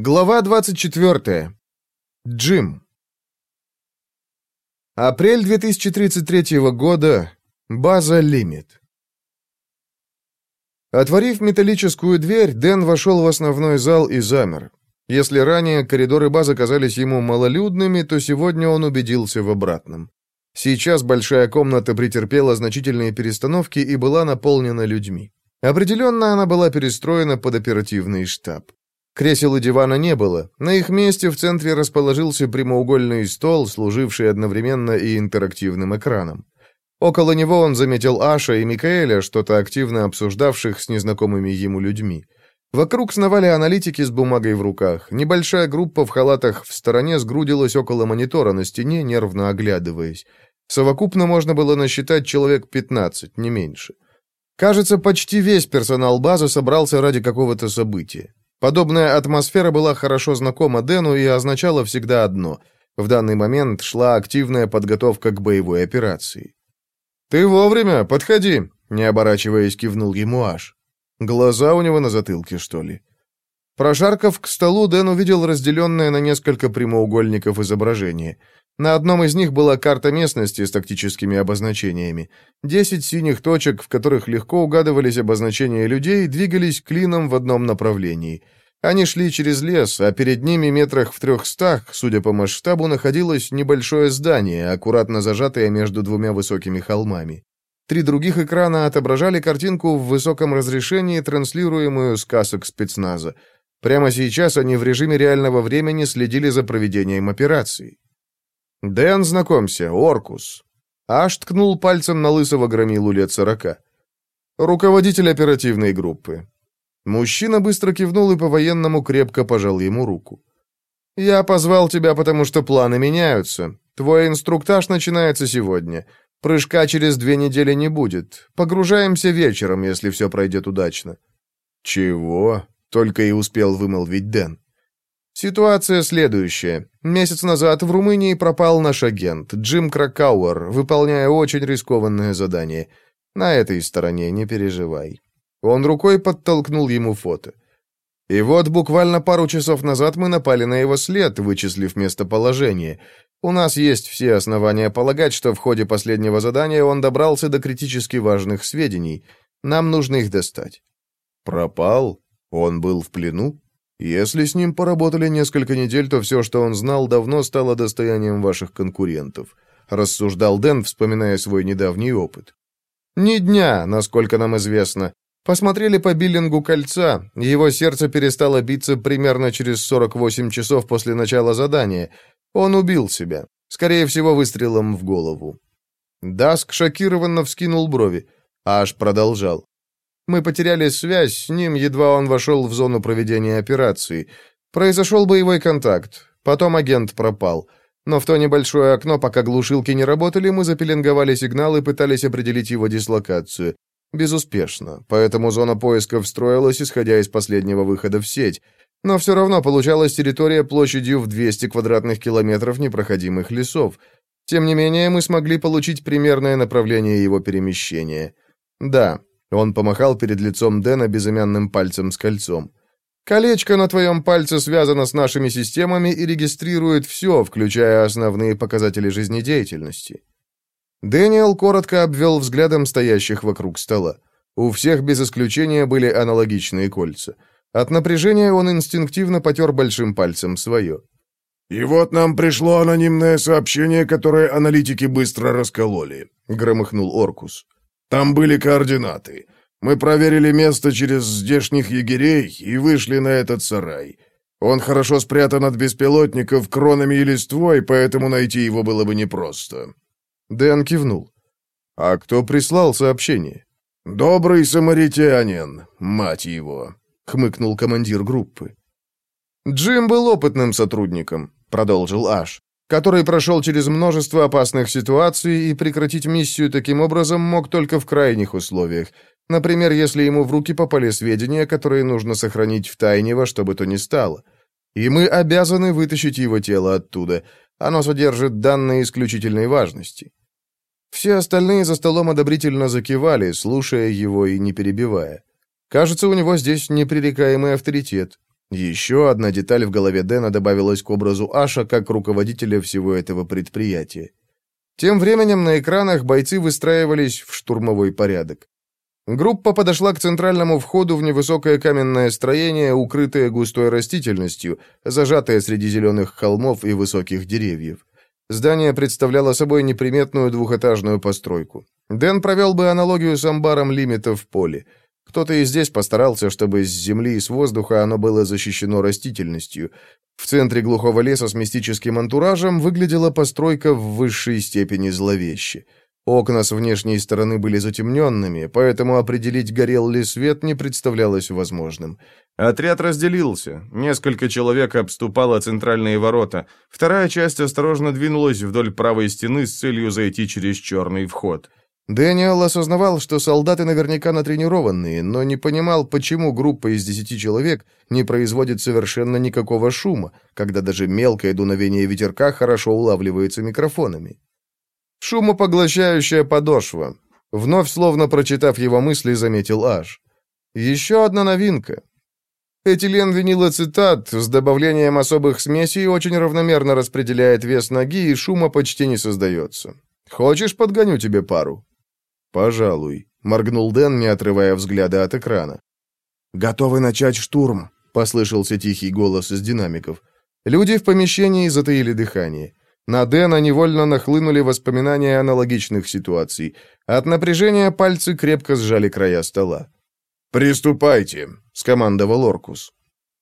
Глава 24. Джим. Апрель 2033 года. База «Лимит». Отворив металлическую дверь, Дэн вошел в основной зал и замер. Если ранее коридоры базы казались ему малолюдными, то сегодня он убедился в обратном. Сейчас большая комната претерпела значительные перестановки и была наполнена людьми. Определенно, она была перестроена под оперативный штаб. Кресел и дивана не было. На их месте в центре расположился прямоугольный стол, служивший одновременно и интерактивным экраном. Около него он заметил Аша и Микаэля, что-то активно обсуждавших с незнакомыми ему людьми. Вокруг сновали аналитики с бумагой в руках. Небольшая группа в халатах в стороне сгрудилась около монитора на стене, нервно оглядываясь. Совокупно можно было насчитать человек 15, не меньше. Кажется, почти весь персонал базы собрался ради какого-то события. Подобная атмосфера была хорошо знакома Дэну и означала всегда одно — в данный момент шла активная подготовка к боевой операции. «Ты вовремя, подходи!» — не оборачиваясь, кивнул ему Аш. Глаза у него на затылке, что ли? Прошаркав к столу, Дэн увидел разделенное на несколько прямоугольников изображение — на одном из них была карта местности с тактическими обозначениями. Десять синих точек, в которых легко угадывались обозначения людей, двигались клином в одном направлении. Они шли через лес, а перед ними метрах в трехстах, судя по масштабу, находилось небольшое здание, аккуратно зажатое между двумя высокими холмами. Три других экрана отображали картинку в высоком разрешении, транслируемую с касок спецназа. Прямо сейчас они в режиме реального времени следили за проведением операции. «Дэн, знакомься, Оркус». Аш ткнул пальцем на лысого громилу лет сорока. «Руководитель оперативной группы». Мужчина быстро кивнул и по-военному крепко пожал ему руку. «Я позвал тебя, потому что планы меняются. Твой инструктаж начинается сегодня. Прыжка через две недели не будет. Погружаемся вечером, если все пройдет удачно». «Чего?» — только и успел вымолвить Дэн. Ситуация следующая. Месяц назад в Румынии пропал наш агент, Джим Кракауэр, выполняя очень рискованное задание. На этой стороне не переживай. Он рукой подтолкнул ему фото. И вот буквально пару часов назад мы напали на его след, вычислив местоположение. У нас есть все основания полагать, что в ходе последнего задания он добрался до критически важных сведений. Нам нужно их достать. Пропал? Он был в плену? Если с ним поработали несколько недель, то все, что он знал, давно стало достоянием ваших конкурентов», — рассуждал Дэн, вспоминая свой недавний опыт. «Ни дня, насколько нам известно. Посмотрели по биллингу кольца, его сердце перестало биться примерно через 48 часов после начала задания. Он убил себя, скорее всего, выстрелом в голову». Даск шокированно вскинул брови, аж продолжал. Мы потеряли связь с ним, едва он вошел в зону проведения операции. Произошел боевой контакт. Потом агент пропал. Но в то небольшое окно, пока глушилки не работали, мы запеленговали сигнал и пытались определить его дислокацию. Безуспешно, поэтому зона поиска встроилась, исходя из последнего выхода в сеть. Но все равно получалась территория площадью в 200 квадратных километров непроходимых лесов. Тем не менее, мы смогли получить примерное направление его перемещения. Да, он помахал перед лицом Дэна безымянным пальцем с кольцом. «Колечко на твоем пальце связано с нашими системами и регистрирует все, включая основные показатели жизнедеятельности». Дэниел коротко обвел взглядом стоящих вокруг стола. У всех без исключения были аналогичные кольца. От напряжения он инстинктивно потер большим пальцем свое. «И вот нам пришло анонимное сообщение, которое аналитики быстро раскололи», — громыхнул Оркус. Там были координаты. Мы проверили место через здешних егерей и вышли на этот сарай. Он хорошо спрятан от беспилотников кронами и листвой, поэтому найти его было бы непросто». Дэн кивнул. «А кто прислал сообщение?» «Добрый самаритянин, мать его», — хмыкнул командир группы. «Джим был опытным сотрудником», — продолжил Аш который прошел через множество опасных ситуаций и прекратить миссию таким образом мог только в крайних условиях. Например, если ему в руки попали сведения, которые нужно сохранить в тайне во что бы то ни стало. И мы обязаны вытащить его тело оттуда. Оно содержит данные исключительной важности. Все остальные за столом одобрительно закивали, слушая его и не перебивая. Кажется, у него здесь непререкаемый авторитет. Еще одна деталь в голове Дэна добавилась к образу Аша как руководителя всего этого предприятия. Тем временем на экранах бойцы выстраивались в штурмовой порядок. Группа подошла к центральному входу в невысокое каменное строение, укрытое густой растительностью, зажатое среди зеленых холмов и высоких деревьев. Здание представляло собой неприметную двухэтажную постройку. Дэн провел бы аналогию с амбаром лимита в поле. Кто-то и здесь постарался, чтобы с земли и с воздуха оно было защищено растительностью. В центре глухого леса с мистическим антуражем выглядела постройка в высшей степени зловеще. Окна с внешней стороны были затемненными, поэтому определить, горел ли свет, не представлялось возможным. Отряд разделился. Несколько человек обступало центральные ворота. Вторая часть осторожно двинулась вдоль правой стены с целью зайти через черный вход. Дэниел осознавал, что солдаты наверняка натренированные, но не понимал, почему группа из десяти человек не производит совершенно никакого шума, когда даже мелкое дуновение ветерка хорошо улавливается микрофонами. «Шумопоглощающая подошва», — вновь словно прочитав его мысли, заметил Аш. «Еще одна новинка. Этилен винилоцитат с добавлением особых смесей очень равномерно распределяет вес ноги, и шума почти не создается. Хочешь, подгоню тебе пару?» «Пожалуй», — моргнул Дэн, не отрывая взгляда от экрана. «Готовы начать штурм», — послышался тихий голос из динамиков. Люди в помещении затаили дыхание. На Дэна невольно нахлынули воспоминания аналогичных ситуаций. От напряжения пальцы крепко сжали края стола. «Приступайте», — скомандовал Оркус.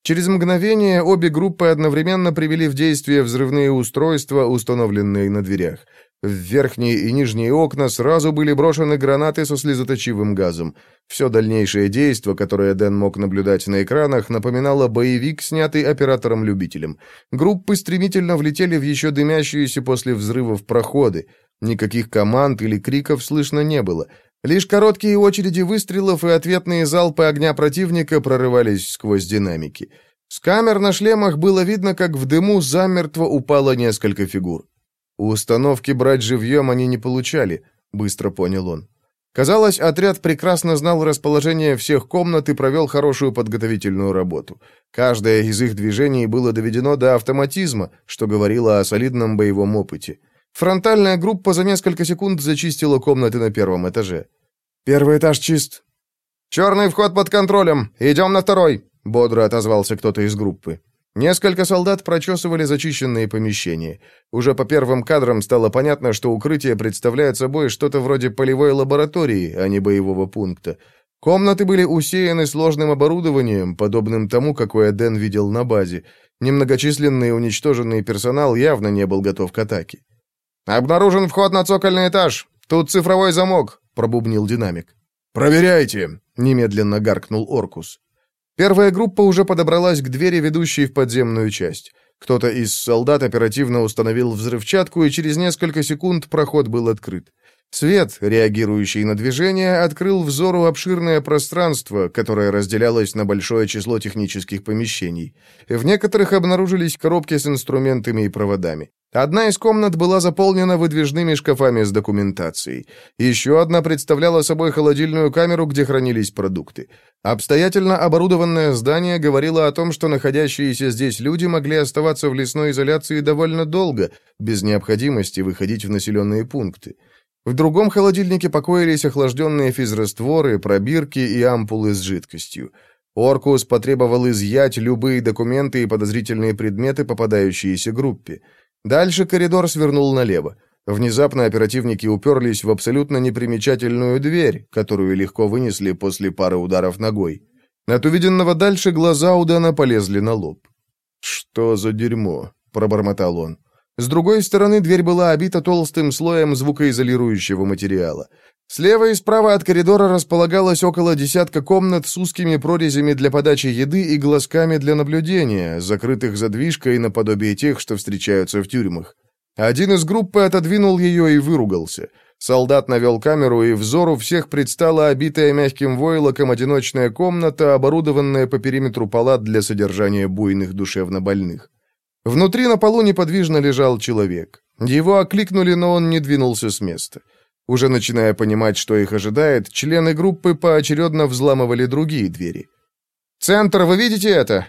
Через мгновение обе группы одновременно привели в действие взрывные устройства, установленные на дверях. В верхние и нижние окна сразу были брошены гранаты со слезоточивым газом. Все дальнейшее действо, которое Дэн мог наблюдать на экранах, напоминало боевик, снятый оператором-любителем. Группы стремительно влетели в еще дымящиеся после взрывов проходы. Никаких команд или криков слышно не было. Лишь короткие очереди выстрелов и ответные залпы огня противника прорывались сквозь динамики. С камер на шлемах было видно, как в дыму замертво упало несколько фигур. Установки брать живьем они не получали, быстро понял он. Казалось, отряд прекрасно знал расположение всех комнат и провел хорошую подготовительную работу. Каждое из их движений было доведено до автоматизма, что говорило о солидном боевом опыте. Фронтальная группа за несколько секунд зачистила комнаты на первом этаже. «Первый этаж чист». «Черный вход под контролем. Идем на второй», — бодро отозвался кто-то из группы. Несколько солдат прочесывали зачищенные помещения. Уже по первым кадрам стало понятно, что укрытие представляет собой что-то вроде полевой лаборатории, а не боевого пункта. Комнаты были усеяны сложным оборудованием, подобным тому, какое Дэн видел на базе. Немногочисленный уничтоженный персонал явно не был готов к атаке. «Обнаружен вход на цокольный этаж. Тут цифровой замок», — пробубнил динамик. «Проверяйте», — немедленно гаркнул Оркус. Первая группа уже подобралась к двери, ведущей в подземную часть. Кто-то из солдат оперативно установил взрывчатку, и через несколько секунд проход был открыт. Свет, реагирующий на движение, открыл взору обширное пространство, которое разделялось на большое число технических помещений. В некоторых обнаружились коробки с инструментами и проводами. Одна из комнат была заполнена выдвижными шкафами с документацией. Еще одна представляла собой холодильную камеру, где хранились продукты. Обстоятельно оборудованное здание говорило о том, что находящиеся здесь люди могли оставаться в лесной изоляции довольно долго, без необходимости выходить в населенные пункты. В другом холодильнике покоились охлажденные физрастворы, пробирки и ампулы с жидкостью. Оркус потребовал изъять любые документы и подозрительные предметы, попадающиеся группе. Дальше коридор свернул налево. Внезапно оперативники уперлись в абсолютно непримечательную дверь, которую легко вынесли после пары ударов ногой. От увиденного дальше глаза у Дана полезли на лоб. «Что за дерьмо?» — пробормотал он. С другой стороны, дверь была обита толстым слоем звукоизолирующего материала. Слева и справа от коридора располагалось около десятка комнат с узкими прорезями для подачи еды и глазками для наблюдения, закрытых задвижкой наподобие тех, что встречаются в тюрьмах. Один из группы отодвинул ее и выругался. Солдат навел камеру, и взору всех предстала обитая мягким войлоком одиночная комната, оборудованная по периметру палат для содержания буйных душевнобольных. Внутри на полу неподвижно лежал человек. Его окликнули, но он не двинулся с места. Уже начиная понимать, что их ожидает, члены группы поочередно взламывали другие двери. «Центр, вы видите это?»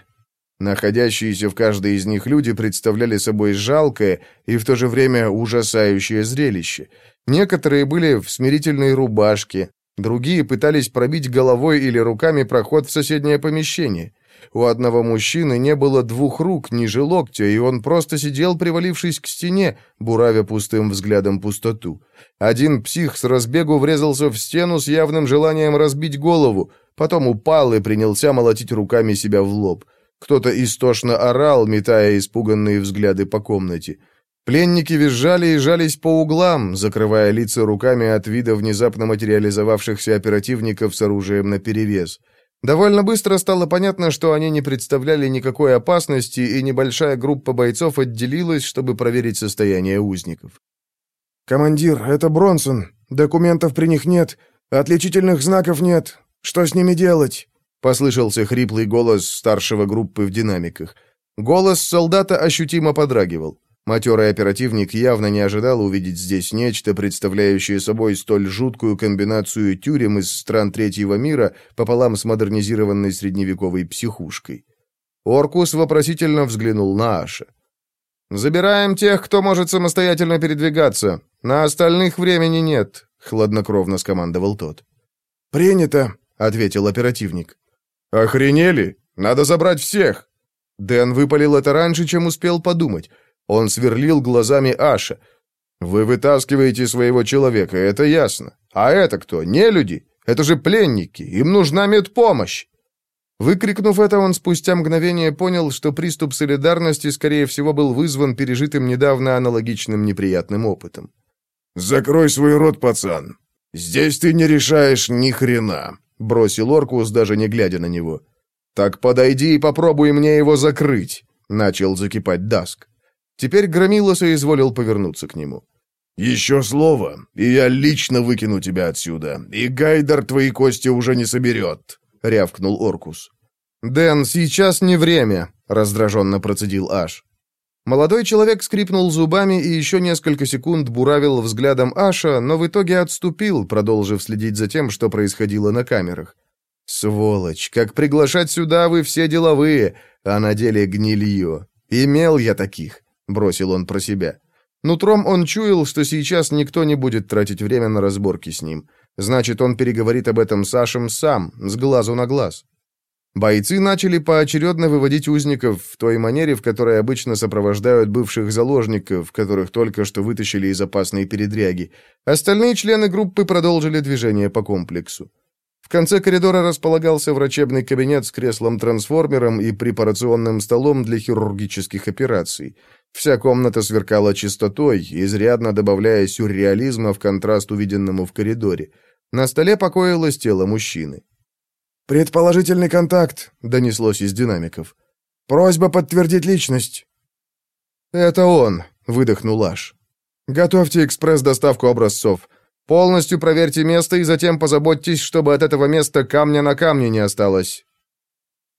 Находящиеся в каждой из них люди представляли собой жалкое и в то же время ужасающее зрелище. Некоторые были в смирительной рубашке, другие пытались пробить головой или руками проход в соседнее помещение. У одного мужчины не было двух рук, ниже локтя, и он просто сидел, привалившись к стене, буравя пустым взглядом пустоту. Один псих с разбегу врезался в стену с явным желанием разбить голову, потом упал и принялся молотить руками себя в лоб. Кто-то истошно орал, метая испуганные взгляды по комнате. Пленники визжали и жались по углам, закрывая лица руками от вида внезапно материализовавшихся оперативников с оружием наперевес. Довольно быстро стало понятно, что они не представляли никакой опасности, и небольшая группа бойцов отделилась, чтобы проверить состояние узников. «Командир, это Бронсон. Документов при них нет, отличительных знаков нет. Что с ними делать?» Послышался хриплый голос старшего группы в динамиках. Голос солдата ощутимо подрагивал. Матерый оперативник явно не ожидал увидеть здесь нечто, представляющее собой столь жуткую комбинацию тюрем из стран третьего мира пополам с модернизированной средневековой психушкой. Оркус вопросительно взглянул на Аша. «Забираем тех, кто может самостоятельно передвигаться. На остальных времени нет», — хладнокровно скомандовал тот. «Принято», — ответил оперативник. «Охренели? Надо забрать всех!» Дэн выпалил это раньше, чем успел подумать. Он сверлил глазами Аша. «Вы вытаскиваете своего человека, это ясно. А это кто? Не люди? Это же пленники, им нужна медпомощь!» Выкрикнув это, он спустя мгновение понял, что приступ солидарности, скорее всего, был вызван пережитым недавно аналогичным неприятным опытом. «Закрой свой рот, пацан. Здесь ты не решаешь ни хрена», — бросил Оркус, даже не глядя на него. «Так подойди и попробуй мне его закрыть», — начал закипать Даск. Теперь Громила соизволил повернуться к нему. «Еще слово, и я лично выкину тебя отсюда, и Гайдер твои кости уже не соберет», — рявкнул Оркус. «Дэн, сейчас не время», — раздраженно процедил Аш. Молодой человек скрипнул зубами и еще несколько секунд буравил взглядом Аша, но в итоге отступил, продолжив следить за тем, что происходило на камерах. «Сволочь, как приглашать сюда вы все деловые, а на деле гнилье. Имел я таких», — бросил он про себя. Нутром он чуял, что сейчас никто не будет тратить время на разборки с ним. Значит, он переговорит об этом с Ашем сам, с глазу на глаз. Бойцы начали поочередно выводить узников в той манере, в которой обычно сопровождают бывших заложников, которых только что вытащили из опасной передряги. Остальные члены группы продолжили движение по комплексу. В конце коридора располагался врачебный кабинет с креслом-трансформером и препарационным столом для хирургических операций. Вся комната сверкала чистотой, изрядно добавляя сюрреализма в контраст увиденному в коридоре. На столе покоилось тело мужчины. «Предположительный контакт», — донеслось из динамиков. «Просьба подтвердить личность». «Это он», — выдохнул Аш. «Готовьте экспресс-доставку образцов. Полностью проверьте место и затем позаботьтесь, чтобы от этого места камня на камне не осталось».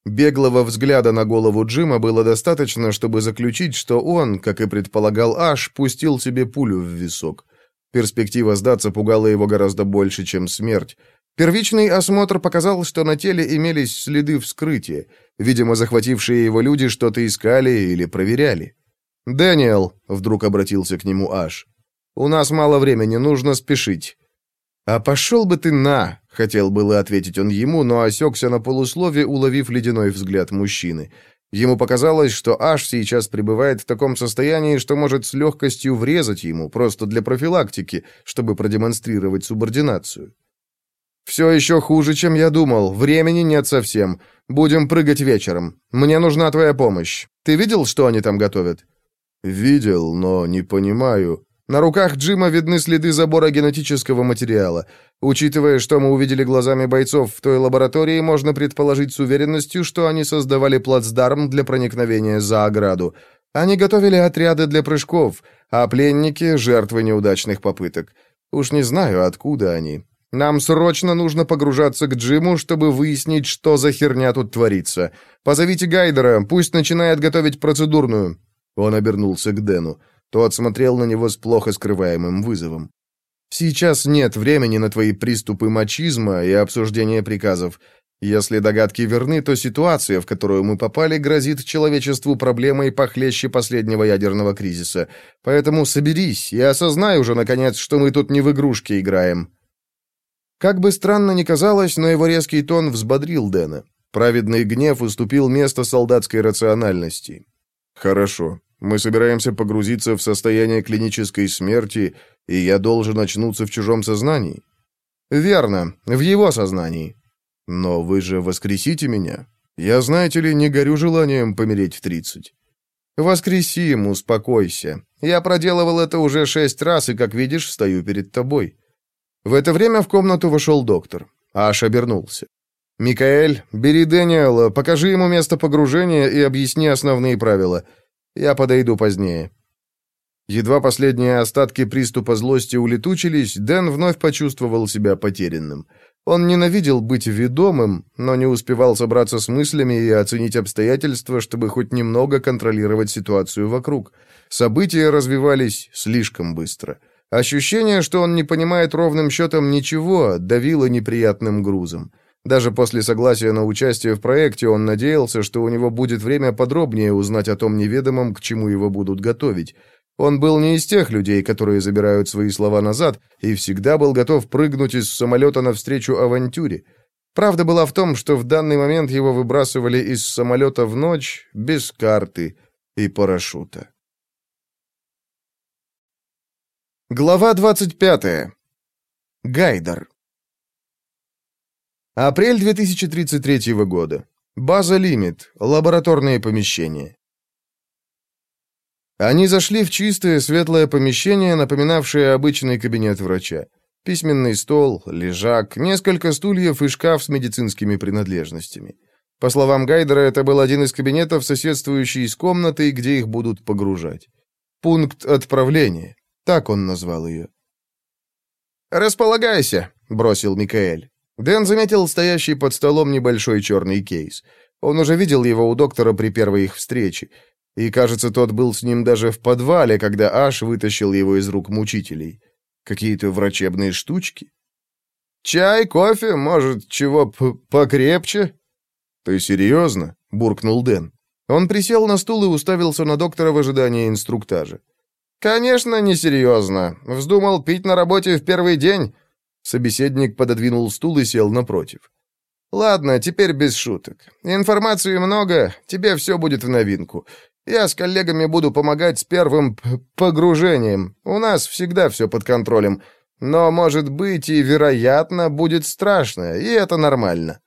Беглого взгляда на голову Джима было достаточно, чтобы заключить, что он, как и предполагал Аш, пустил себе пулю в висок. Перспектива сдаться пугала его гораздо больше, чем смерть. Первичный осмотр показал, что на теле имелись следы вскрытия. Видимо, захватившие его люди что-то искали или проверяли. «Дэниел», — вдруг обратился к нему Аш, — «у нас мало времени, нужно спешить». «А пошел бы ты на!» — хотел было ответить он ему, но осекся на полуслове, уловив ледяной взгляд мужчины. Ему показалось, что Аш сейчас пребывает в таком состоянии, что может с легкостью врезать ему, просто для профилактики, чтобы продемонстрировать субординацию. «Все еще хуже, чем я думал. Времени нет совсем. Будем прыгать вечером. Мне нужна твоя помощь. Ты видел, что они там готовят?» «Видел, но не понимаю». На руках Джима видны следы забора генетического материала. Учитывая, что мы увидели глазами бойцов в той лаборатории, можно предположить с уверенностью, что они создавали плацдарм для проникновения за ограду. Они готовили отряды для прыжков, а пленники — жертвы неудачных попыток. Уж не знаю, откуда они. Нам срочно нужно погружаться к Джиму, чтобы выяснить, что за херня тут творится. Позовите Гайдера, пусть начинает готовить процедурную». Он обернулся к Дэну. Тот смотрел на него с плохо скрываемым вызовом. «Сейчас нет времени на твои приступы мачизма и обсуждение приказов. Если догадки верны, то ситуация, в которую мы попали, грозит человечеству проблемой похлеще последнего ядерного кризиса. Поэтому соберись и осознай уже, наконец, что мы тут не в игрушки играем». Как бы странно ни казалось, но его резкий тон взбодрил Дэна. Праведный гнев уступил место солдатской рациональности. «Хорошо. Мы собираемся погрузиться в состояние клинической смерти, и я должен очнуться в чужом сознании». «Верно, в его сознании. Но вы же воскресите меня. Я, знаете ли, не горю желанием помереть в тридцать. Воскреси ему, успокойся. Я проделывал это уже шесть раз, и, как видишь, стою перед тобой. В это время в комнату вошел доктор. Аш обернулся. «Микаэль, бери Дэниела, покажи ему место погружения и объясни основные правила. Я подойду позднее». Едва последние остатки приступа злости улетучились, Дэн вновь почувствовал себя потерянным. Он ненавидел быть ведомым, но не успевал собраться с мыслями и оценить обстоятельства, чтобы хоть немного контролировать ситуацию вокруг. События развивались слишком быстро. Ощущение, что он не понимает ровным счетом ничего, давило неприятным грузом. Даже после согласия на участие в проекте он надеялся, что у него будет время подробнее узнать о том неведомом, к чему его будут готовить. Он был не из тех людей, которые забирают свои слова назад, и всегда был готов прыгнуть из самолета навстречу авантюре. Правда была в том, что в данный момент его выбрасывали из самолета в ночь без карты и парашюта. Глава 25. Гайдер. Апрель 2033 года. База «Лимит», лабораторные помещения. Они зашли в чистое светлое помещение, напоминавшее обычный кабинет врача. Письменный стол, лежак, несколько стульев и шкаф с медицинскими принадлежностями. По словам Гайдера, это был один из кабинетов, соседствующий с комнатой, где их будут погружать. Пункт отправления. Так он назвал ее. «Располагайся», — бросил Микаэль. Дэн заметил стоящий под столом небольшой черный кейс. Он уже видел его у доктора при первой их встрече. И, кажется, тот был с ним даже в подвале, когда Аш вытащил его из рук мучителей. Какие-то врачебные штучки. «Чай, кофе, может, чего покрепче?» «Ты серьезно?» — буркнул Дэн. Он присел на стул и уставился на доктора в ожидании инструктажа. «Конечно, несерьезно. Вздумал пить на работе в первый день?» Собеседник пододвинул стул и сел напротив. «Ладно, теперь без шуток. Информации много, тебе все будет в новинку. Я с коллегами буду помогать с первым погружением. У нас всегда все под контролем. Но, может быть, и, вероятно, будет страшно, и это нормально».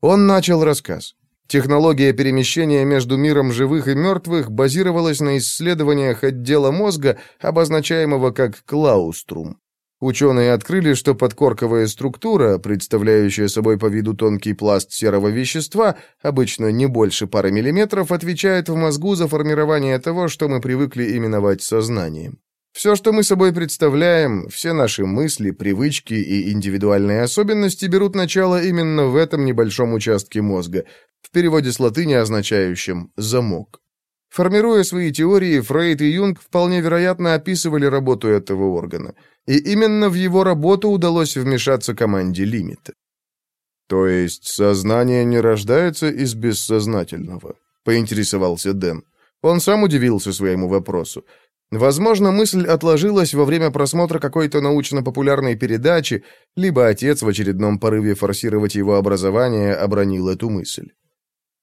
Он начал рассказ. Технология перемещения между миром живых и мертвых базировалась на исследованиях отдела мозга, обозначаемого как клауструм. Ученые открыли, что подкорковая структура, представляющая собой по виду тонкий пласт серого вещества, обычно не больше пары миллиметров, отвечает в мозгу за формирование того, что мы привыкли именовать сознанием. Все, что мы собой представляем, все наши мысли, привычки и индивидуальные особенности берут начало именно в этом небольшом участке мозга, в переводе с латыни означающем «замок». Формируя свои теории, Фрейд и Юнг вполне вероятно описывали работу этого органа. И именно в его работу удалось вмешаться команде Лимита. «То есть сознание не рождается из бессознательного?» — поинтересовался Дэн. Он сам удивился своему вопросу. Возможно, мысль отложилась во время просмотра какой-то научно-популярной передачи, либо отец в очередном порыве форсировать его образование обронил эту мысль.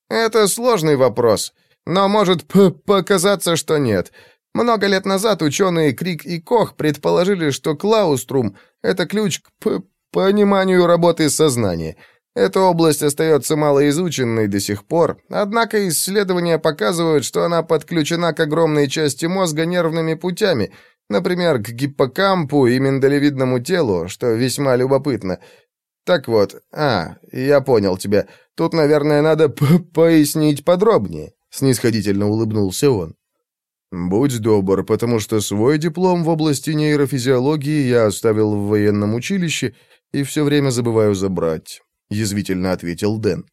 «Это сложный вопрос», но может показаться, что нет. Много лет назад ученые Крик и Кох предположили, что клауструм — это ключ к пониманию работы сознания. Эта область остается малоизученной до сих пор, однако исследования показывают, что она подключена к огромной части мозга нервными путями, например, к гиппокампу и миндалевидному телу, что весьма любопытно. Так вот, а, я понял тебя. Тут, наверное, надо пояснить подробнее. Снисходительно улыбнулся он. «Будь добр, потому что свой диплом в области нейрофизиологии я оставил в военном училище и все время забываю забрать», — язвительно ответил Дэн.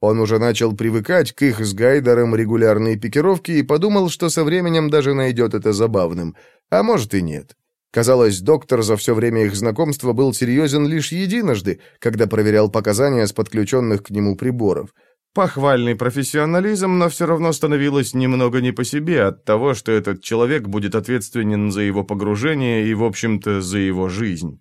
Он уже начал привыкать к их с Гайдером регулярной пикировке и подумал, что со временем даже найдет это забавным, а может и нет. Казалось, доктор за все время их знакомства был серьезен лишь единожды, когда проверял показания с подключенных к нему приборов. Похвальный профессионализм, но все равно становилось немного не по себе от того, что этот человек будет ответственен за его погружение и, в общем-то, за его жизнь.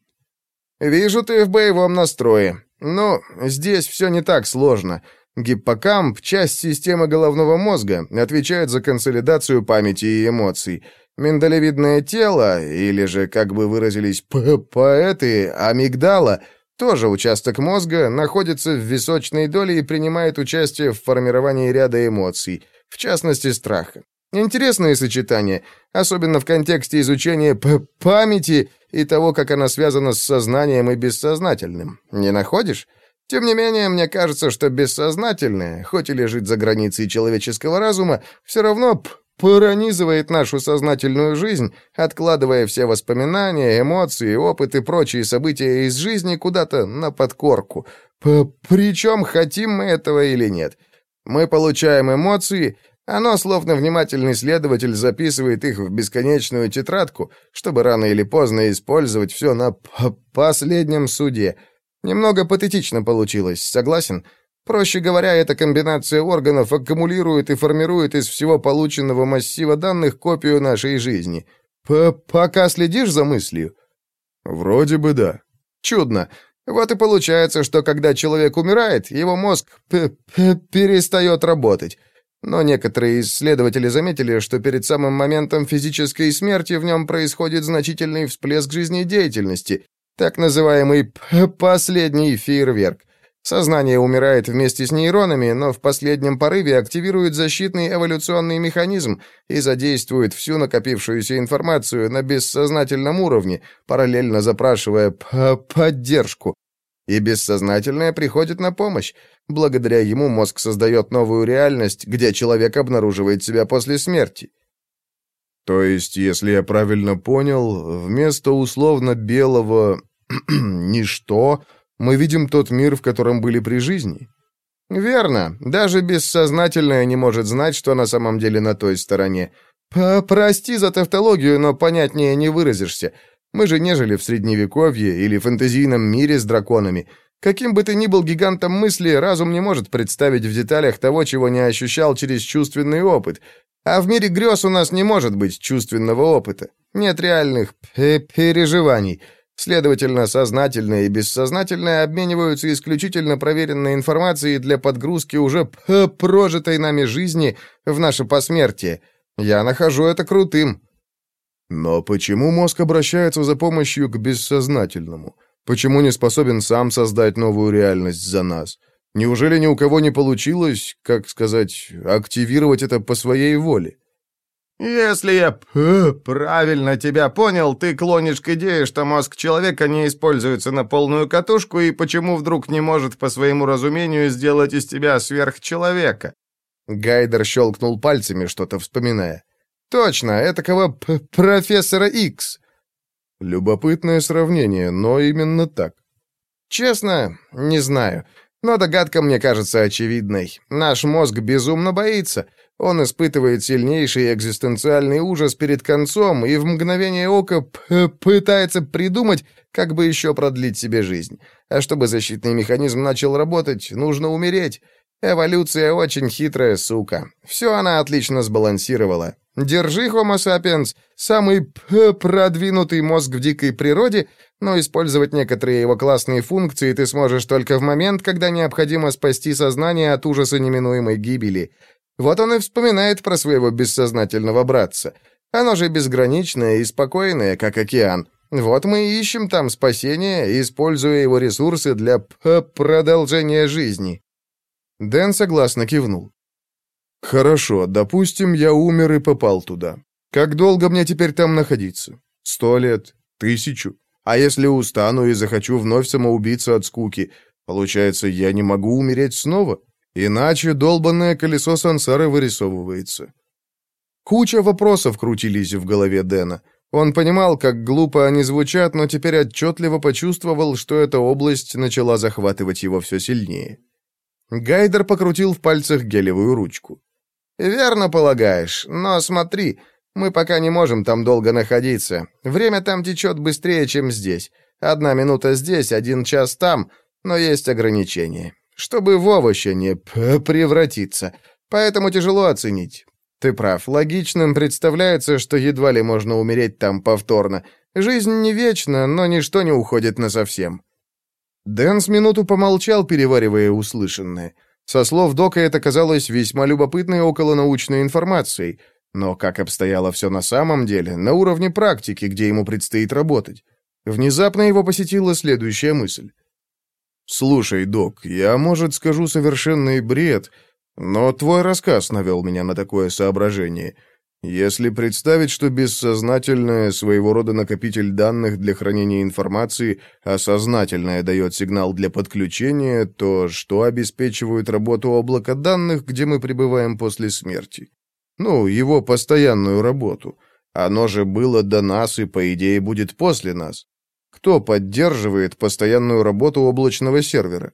«Вижу, ты в боевом настрое. Но здесь все не так сложно. Гиппокамп — часть системы головного мозга, отвечает за консолидацию памяти и эмоций. Миндалевидное тело, или же, как бы выразились поэты, амигдала, тоже участок мозга, находится в височной доле и принимает участие в формировании ряда эмоций, в частности, страха. Интересное сочетание, особенно в контексте изучения памяти и того, как она связана с сознанием и бессознательным. Не находишь? Тем не менее, мне кажется, что бессознательное, хоть и лежит за границей человеческого разума, все равно пронизывает нашу сознательную жизнь, откладывая все воспоминания, эмоции, опыт и прочие события из жизни куда-то на подкорку. Причем хотим мы этого или нет. Мы получаем эмоции, оно, словно внимательный следователь, записывает их в бесконечную тетрадку, чтобы рано или поздно использовать все на последнем суде. Немного патетично получилось, согласен? Проще говоря, эта комбинация органов аккумулирует и формирует из всего полученного массива данных копию нашей жизни. П Пока следишь за мыслью? Вроде бы да. Чудно. Вот и получается, что когда человек умирает, его мозг перестает работать. Но некоторые исследователи заметили, что перед самым моментом физической смерти в нем происходит значительный всплеск жизнедеятельности, так называемый последний фейерверк. Сознание умирает вместе с нейронами, но в последнем порыве активирует защитный эволюционный механизм и задействует всю накопившуюся информацию на бессознательном уровне, параллельно запрашивая поддержку. И бессознательное приходит на помощь. Благодаря ему мозг создает новую реальность, где человек обнаруживает себя после смерти. То есть, если я правильно понял, вместо условно белого «ничто» мы видим тот мир, в котором были при жизни? Верно. Даже бессознательное не может знать, что на самом деле на той стороне. Прости за тавтологию, но понятнее не выразишься. Мы же не жили в средневековье или фэнтезийном мире с драконами. Каким бы ты ни был гигантом мысли, разум не может представить в деталях того, чего не ощущал через чувственный опыт. А в мире грез у нас не может быть чувственного опыта. Нет реальных переживаний. Следовательно, сознательное и бессознательное обмениваются исключительно проверенной информацией для подгрузки уже прожитой нами жизни в наше посмертие. Я нахожу это крутым. Но почему мозг обращается за помощью к бессознательному? Почему не способен сам создать новую реальность за нас? Неужели ни у кого не получилось, как сказать, активировать это по своей воле? «Если я правильно тебя понял, ты клонишь к идее, что мозг человека не используется на полную катушку и почему вдруг не может по своему разумению сделать из тебя сверхчеловека?» Гайдер щелкнул пальцами, что-то вспоминая. Точно, это кого профессора Икс. Любопытное сравнение, но именно так. Честно, не знаю. Но догадка мне кажется очевидной. Наш мозг безумно боится. Он испытывает сильнейший экзистенциальный ужас перед концом и в мгновение ока пытается придумать, как бы еще продлить себе жизнь. А чтобы защитный механизм начал работать, нужно умереть. Эволюция очень хитрая сука. Все она отлично сбалансировала. Держи, Homo sapiens, самый продвинутый мозг в дикой природе, но использовать некоторые его классные функции ты сможешь только в момент, когда необходимо спасти сознание от ужаса неминуемой гибели. Вот он и вспоминает про своего бессознательного братца. Оно же безграничное и спокойное, как океан. Вот мы и ищем там спасение, используя его ресурсы для продолжения жизни. Дэн согласно кивнул. «Хорошо, допустим, я умер и попал туда. Как долго мне теперь там находиться? Сто лет? Тысячу? А если устану и захочу вновь самоубиться от скуки, получается, я не могу умереть снова? Иначе долбанное колесо сансары вырисовывается». Куча вопросов крутились в голове Дэна. Он понимал, как глупо они звучат, но теперь отчетливо почувствовал, что эта область начала захватывать его все сильнее. Гайдер покрутил в пальцах гелевую ручку. «Верно полагаешь, но смотри, Мы пока не можем там долго находиться. Время там течет быстрее, чем здесь. Одна минута здесь, один час там, но есть ограничения. Чтобы в овощи не превратиться. Поэтому тяжело оценить. Ты прав, логичным представляется, что едва ли можно умереть там повторно. Жизнь не вечна, но ничто не уходит насовсем. Дэн с минуту помолчал, переваривая услышанное. Со слов Дока это казалось весьма любопытной околонаучной информацией, но как обстояло все на самом деле, на уровне практики, где ему предстоит работать? Внезапно его посетила следующая мысль. «Слушай, док, я, может, скажу совершенный бред, но твой рассказ навел меня на такое соображение. Если представить, что бессознательное своего рода накопитель данных для хранения информации, а сознательное дает сигнал для подключения, то что обеспечивает работу облака данных, где мы пребываем после смерти? Ну, его постоянную работу. Оно же было до нас и, по идее, будет после нас. Кто поддерживает постоянную работу облачного сервера?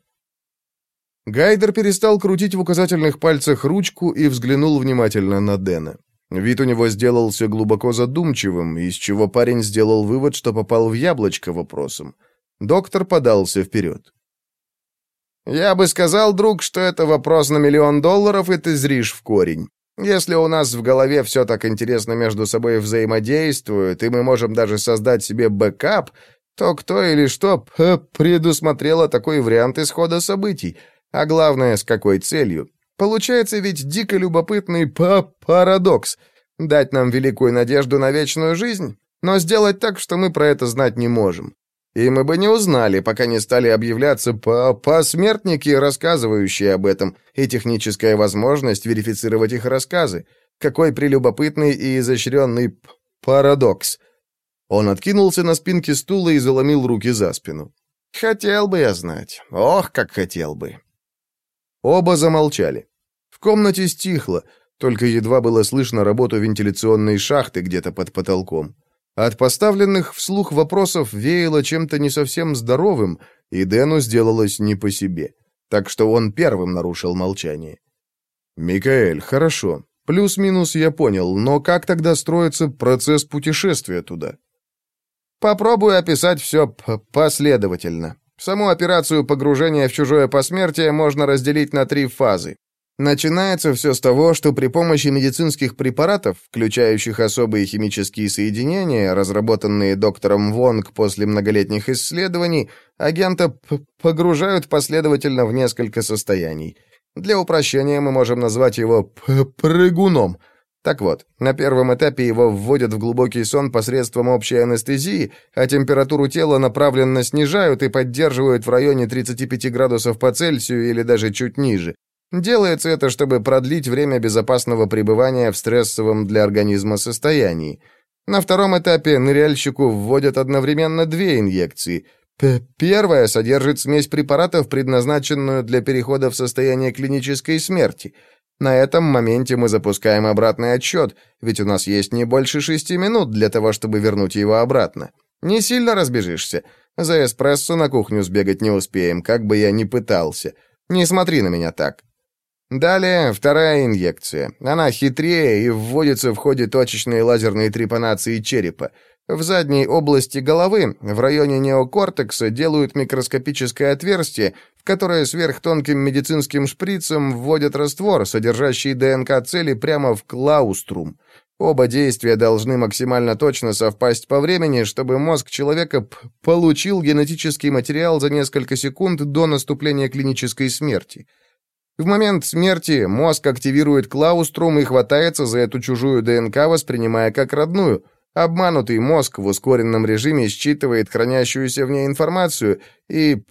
Гайдер перестал крутить в указательных пальцах ручку и взглянул внимательно на Дэна. Вид у него сделался глубоко задумчивым, из чего парень сделал вывод, что попал в яблочко вопросом. Доктор подался вперед. «Я бы сказал, друг, что это вопрос на миллион долларов, и ты зришь в корень. Если у нас в голове все так интересно между собой взаимодействует, и мы можем даже создать себе бэкап, то кто или что предусмотрело такой вариант исхода событий, а главное, с какой целью. Получается ведь дико любопытный парадокс — дать нам великую надежду на вечную жизнь, но сделать так, что мы про это знать не можем. И мы бы не узнали, пока не стали объявляться по посмертники, рассказывающие об этом, и техническая возможность верифицировать их рассказы. Какой прелюбопытный и изощренный парадокс. Он откинулся на спинке стула и заломил руки за спину. «Хотел бы я знать. Ох, как хотел бы. Оба замолчали. В комнате стихло, только едва было слышно работу вентиляционной шахты где-то под потолком. От поставленных вслух вопросов веяло чем-то не совсем здоровым, и Дэну сделалось не по себе. Так что он первым нарушил молчание. «Микаэль, хорошо. Плюс-минус я понял, но как тогда строится процесс путешествия туда?» «Попробую описать все последовательно», Саму операцию погружения в чужое посмертие можно разделить на три фазы. Начинается все с того, что при помощи медицинских препаратов, включающих особые химические соединения, разработанные доктором Вонг после многолетних исследований, агента погружают последовательно в несколько состояний. Для упрощения мы можем назвать его прыгуном – так вот, на первом этапе его вводят в глубокий сон посредством общей анестезии, а температуру тела направленно снижают и поддерживают в районе 35 градусов по Цельсию или даже чуть ниже. Делается это, чтобы продлить время безопасного пребывания в стрессовом для организма состоянии. На втором этапе ныряльщику вводят одновременно две инъекции. Первая содержит смесь препаратов, предназначенную для перехода в состояние клинической смерти – на этом моменте мы запускаем обратный отсчет, ведь у нас есть не больше шести минут для того, чтобы вернуть его обратно. Не сильно разбежишься. За эспрессо на кухню сбегать не успеем, как бы я ни пытался. Не смотри на меня так. Далее вторая инъекция. Она хитрее и вводится в ходе точечной лазерной трепанации черепа. В задней области головы, в районе неокортекса, делают микроскопическое отверстие, которые сверхтонким медицинским шприцем вводят раствор, содержащий ДНК цели прямо в клауструм. Оба действия должны максимально точно совпасть по времени, чтобы мозг человека получил генетический материал за несколько секунд до наступления клинической смерти. В момент смерти мозг активирует клауструм и хватается за эту чужую ДНК, воспринимая как родную – Обманутый мозг в ускоренном режиме считывает хранящуюся в ней информацию и,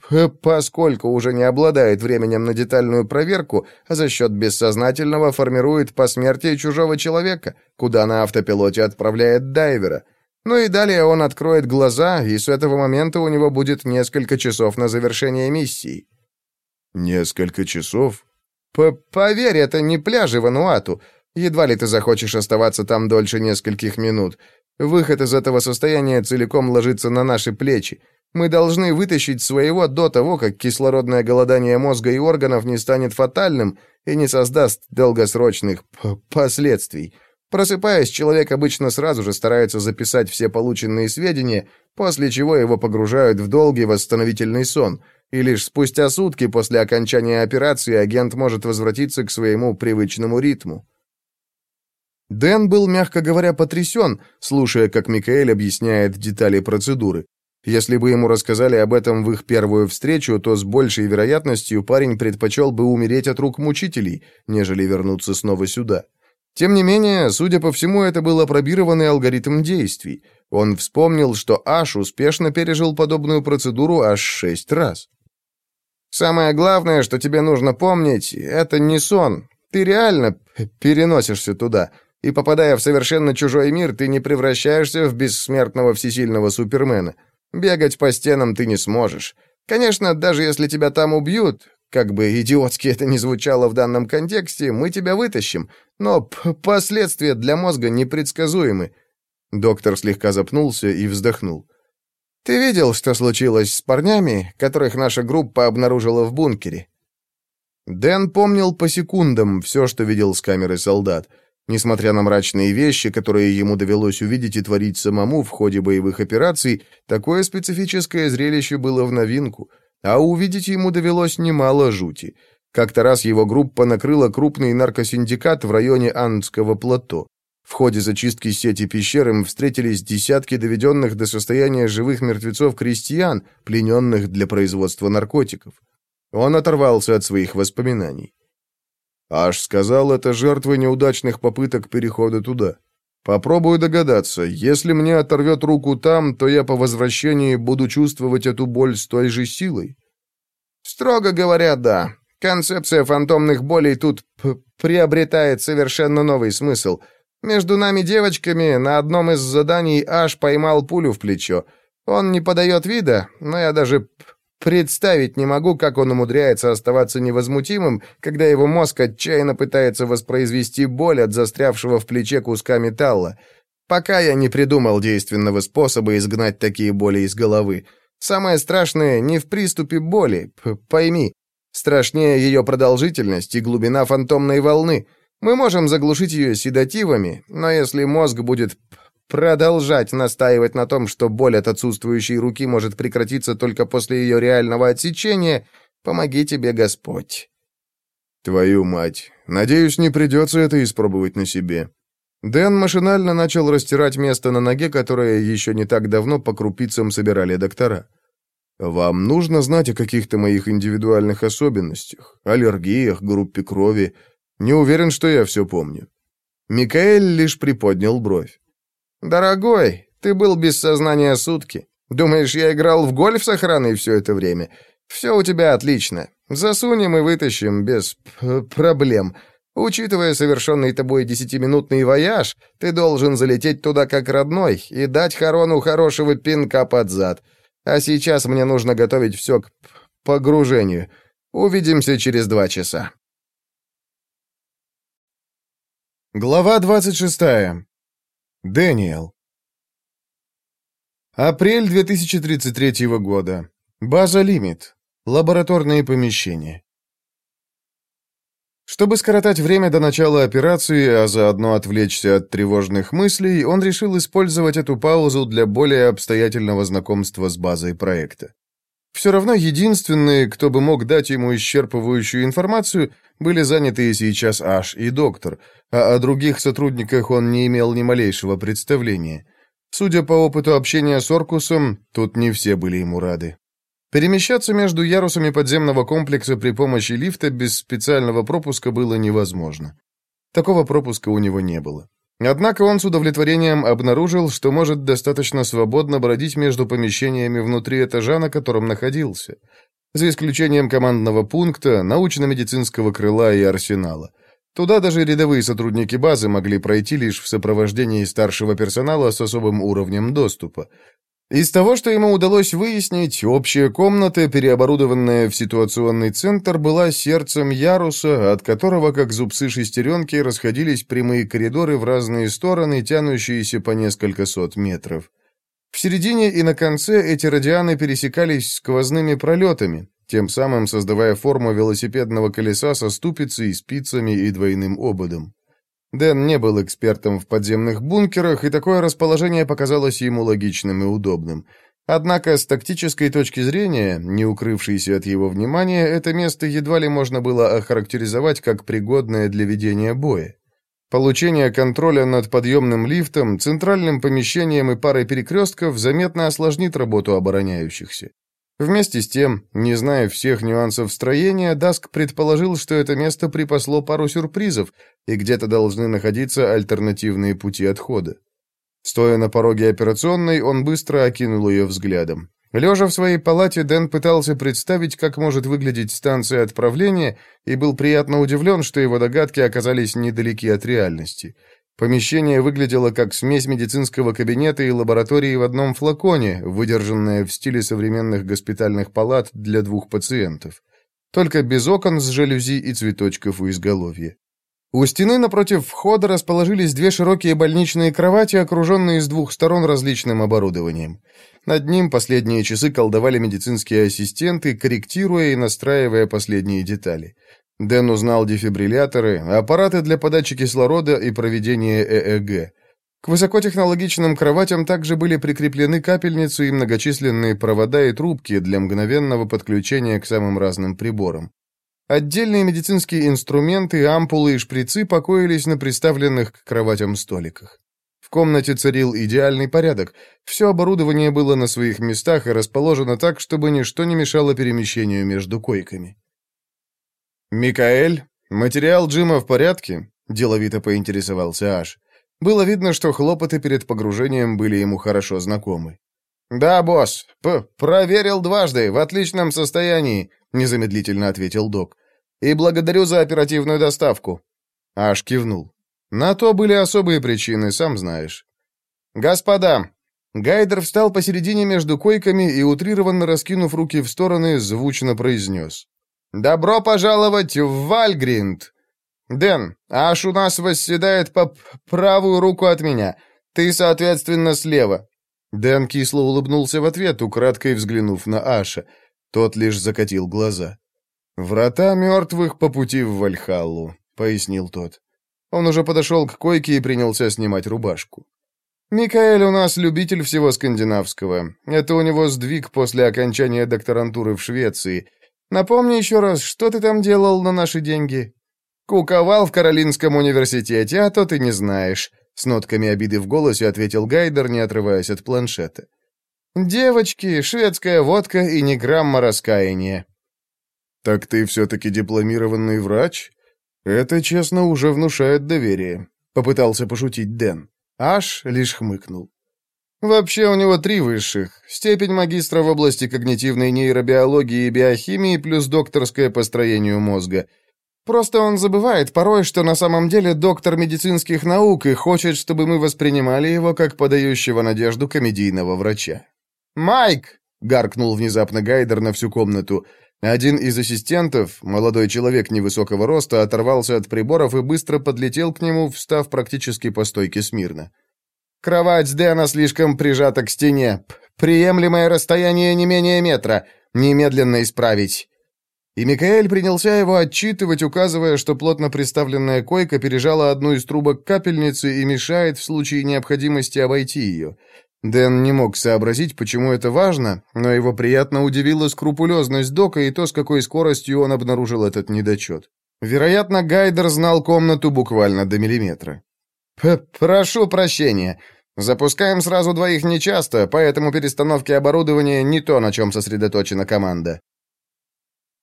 поскольку уже не обладает временем на детальную проверку, а за счет бессознательного формирует посмертие чужого человека, куда на автопилоте отправляет дайвера. Ну и далее он откроет глаза, и с этого момента у него будет несколько часов на завершение миссии. Несколько часов? П Поверь, это не пляжи в Ануату. Едва ли ты захочешь оставаться там дольше нескольких минут. Выход из этого состояния целиком ложится на наши плечи. Мы должны вытащить своего до того, как кислородное голодание мозга и органов не станет фатальным и не создаст долгосрочных последствий. Просыпаясь, человек обычно сразу же старается записать все полученные сведения, после чего его погружают в долгий восстановительный сон, и лишь спустя сутки после окончания операции агент может возвратиться к своему привычному ритму. Дэн был, мягко говоря, потрясен, слушая, как Микаэль объясняет детали процедуры. Если бы ему рассказали об этом в их первую встречу, то с большей вероятностью парень предпочел бы умереть от рук мучителей, нежели вернуться снова сюда. Тем не менее, судя по всему, это был опробированный алгоритм действий. Он вспомнил, что Аш успешно пережил подобную процедуру аж шесть раз. «Самое главное, что тебе нужно помнить, это не сон. Ты реально переносишься туда, и, попадая в совершенно чужой мир, ты не превращаешься в бессмертного всесильного Супермена. Бегать по стенам ты не сможешь. Конечно, даже если тебя там убьют, как бы идиотски это ни звучало в данном контексте, мы тебя вытащим, но последствия для мозга непредсказуемы». Доктор слегка запнулся и вздохнул. «Ты видел, что случилось с парнями, которых наша группа обнаружила в бункере?» Дэн помнил по секундам все, что видел с камеры солдат. Несмотря на мрачные вещи, которые ему довелось увидеть и творить самому в ходе боевых операций, такое специфическое зрелище было в новинку — а увидеть ему довелось немало жути. Как-то раз его группа накрыла крупный наркосиндикат в районе Андского плато. В ходе зачистки сети пещер им встретились десятки доведенных до состояния живых мертвецов крестьян, плененных для производства наркотиков. Он оторвался от своих воспоминаний. Аж сказал, это жертвы неудачных попыток перехода туда. Попробую догадаться, если мне оторвет руку там, то я по возвращении буду чувствовать эту боль с той же силой. Строго говоря, да. Концепция фантомных болей тут приобретает совершенно новый смысл. Между нами девочками на одном из заданий Аш поймал пулю в плечо. Он не подает вида, но я даже Представить не могу, как он умудряется оставаться невозмутимым, когда его мозг отчаянно пытается воспроизвести боль от застрявшего в плече куска металла. Пока я не придумал действенного способа изгнать такие боли из головы. Самое страшное не в приступе боли, пойми. Страшнее ее продолжительность и глубина фантомной волны. Мы можем заглушить ее седативами, но если мозг будет продолжать настаивать на том, что боль от отсутствующей руки может прекратиться только после ее реального отсечения, помоги тебе Господь. Твою мать. Надеюсь, не придется это испробовать на себе. Дэн машинально начал растирать место на ноге, которое еще не так давно по крупицам собирали доктора. Вам нужно знать о каких-то моих индивидуальных особенностях, аллергиях, группе крови. Не уверен, что я все помню. Микаэль лишь приподнял бровь. «Дорогой, ты был без сознания сутки. Думаешь, я играл в гольф с охраной все это время? Все у тебя отлично. Засунем и вытащим без проблем. Учитывая совершенный тобой десятиминутный вояж, ты должен залететь туда как родной и дать Харону хорошего пинка под зад. А сейчас мне нужно готовить все к погружению. Увидимся через два часа». Глава двадцать шестая. Дэниел. Апрель 2033 года. База «Лимит». Лабораторные помещения. Чтобы скоротать время до начала операции, а заодно отвлечься от тревожных мыслей, он решил использовать эту паузу для более обстоятельного знакомства с базой проекта. Все равно единственные, кто бы мог дать ему исчерпывающую информацию, были заняты сейчас Аш и доктор, а о других сотрудниках он не имел ни малейшего представления. Судя по опыту общения с Оркусом, тут не все были ему рады. Перемещаться между ярусами подземного комплекса при помощи лифта без специального пропуска было невозможно. Такого пропуска у него не было. Однако он с удовлетворением обнаружил, что может достаточно свободно бродить между помещениями внутри этажа, на котором находился, за исключением командного пункта, научно-медицинского крыла и арсенала. Туда даже рядовые сотрудники базы могли пройти лишь в сопровождении старшего персонала с особым уровнем доступа. Из того, что ему удалось выяснить, общая комната, переоборудованная в ситуационный центр, была сердцем яруса, от которого, как зубцы-шестеренки, расходились прямые коридоры в разные стороны, тянущиеся по несколько сот метров. В середине и на конце эти радианы пересекались сквозными пролетами, тем самым создавая форму велосипедного колеса со ступицей, спицами и двойным ободом. Дэн не был экспертом в подземных бункерах, и такое расположение показалось ему логичным и удобным. Однако с тактической точки зрения, не укрывшейся от его внимания, это место едва ли можно было охарактеризовать как пригодное для ведения боя. Получение контроля над подъемным лифтом, центральным помещением и парой перекрестков заметно осложнит работу обороняющихся. Вместе с тем, не зная всех нюансов строения, Даск предположил, что это место припасло пару сюрпризов, и где-то должны находиться альтернативные пути отхода. Стоя на пороге операционной, он быстро окинул ее взглядом. Лежа в своей палате, Дэн пытался представить, как может выглядеть станция отправления, и был приятно удивлен, что его догадки оказались недалеки от реальности. Помещение выглядело как смесь медицинского кабинета и лаборатории в одном флаконе, выдержанная в стиле современных госпитальных палат для двух пациентов. Только без окон с жалюзи и цветочков у изголовья. У стены напротив входа расположились две широкие больничные кровати, окруженные с двух сторон различным оборудованием. Над ним последние часы колдовали медицинские ассистенты, корректируя и настраивая последние детали. Дэн узнал дефибрилляторы, аппараты для подачи кислорода и проведения ЭЭГ. К высокотехнологичным кроватям также были прикреплены капельницы и многочисленные провода и трубки для мгновенного подключения к самым разным приборам. Отдельные медицинские инструменты, ампулы и шприцы покоились на приставленных к кроватям столиках. В комнате царил идеальный порядок. Все оборудование было на своих местах и расположено так, чтобы ничто не мешало перемещению между койками. «Микаэль, материал Джима в порядке?» – деловито поинтересовался Аш. Было видно, что хлопоты перед погружением были ему хорошо знакомы. «Да, босс, П проверил дважды, в отличном состоянии незамедлительно ответил док. И благодарю за оперативную доставку. Аж кивнул. На то были особые причины, сам знаешь. Господа, Гайдер встал посередине между койками и, утрированно раскинув руки в стороны, звучно произнес. «Добро пожаловать в Вальгринд!» «Дэн, Аш у нас восседает по правую руку от меня. Ты, соответственно, слева». Дэн кисло улыбнулся в ответ, украдкой взглянув на Аша. Тот лишь закатил глаза. «Врата мертвых по пути в Вальхаллу», — пояснил тот. Он уже подошел к койке и принялся снимать рубашку. «Микаэль у нас любитель всего скандинавского. Это у него сдвиг после окончания докторантуры в Швеции. Напомни еще раз, что ты там делал на наши деньги?» «Куковал в Каролинском университете, а то ты не знаешь», — с нотками обиды в голосе ответил Гайдер, не отрываясь от планшета. Девочки, шведская водка и ни грамма раскаяния. Так ты все-таки дипломированный врач? Это, честно, уже внушает доверие. Попытался пошутить Дэн. Аш лишь хмыкнул. Вообще у него три высших. Степень магистра в области когнитивной нейробиологии и биохимии плюс докторское по строению мозга. Просто он забывает порой, что на самом деле доктор медицинских наук и хочет, чтобы мы воспринимали его как подающего надежду комедийного врача. «Майк!» — гаркнул внезапно Гайдер на всю комнату. Один из ассистентов, молодой человек невысокого роста, оторвался от приборов и быстро подлетел к нему, встав практически по стойке смирно. «Кровать Дэна слишком прижата к стене. Приемлемое расстояние не менее метра. Немедленно исправить». И Микаэль принялся его отчитывать, указывая, что плотно приставленная койка пережала одну из трубок капельницы и мешает в случае необходимости обойти ее. Дэн не мог сообразить, почему это важно, но его приятно удивила скрупулезность Дока и то, с какой скоростью он обнаружил этот недочет. Вероятно, Гайдер знал комнату буквально до миллиметра. «Прошу прощения. Запускаем сразу двоих нечасто, поэтому перестановки оборудования не то, на чем сосредоточена команда».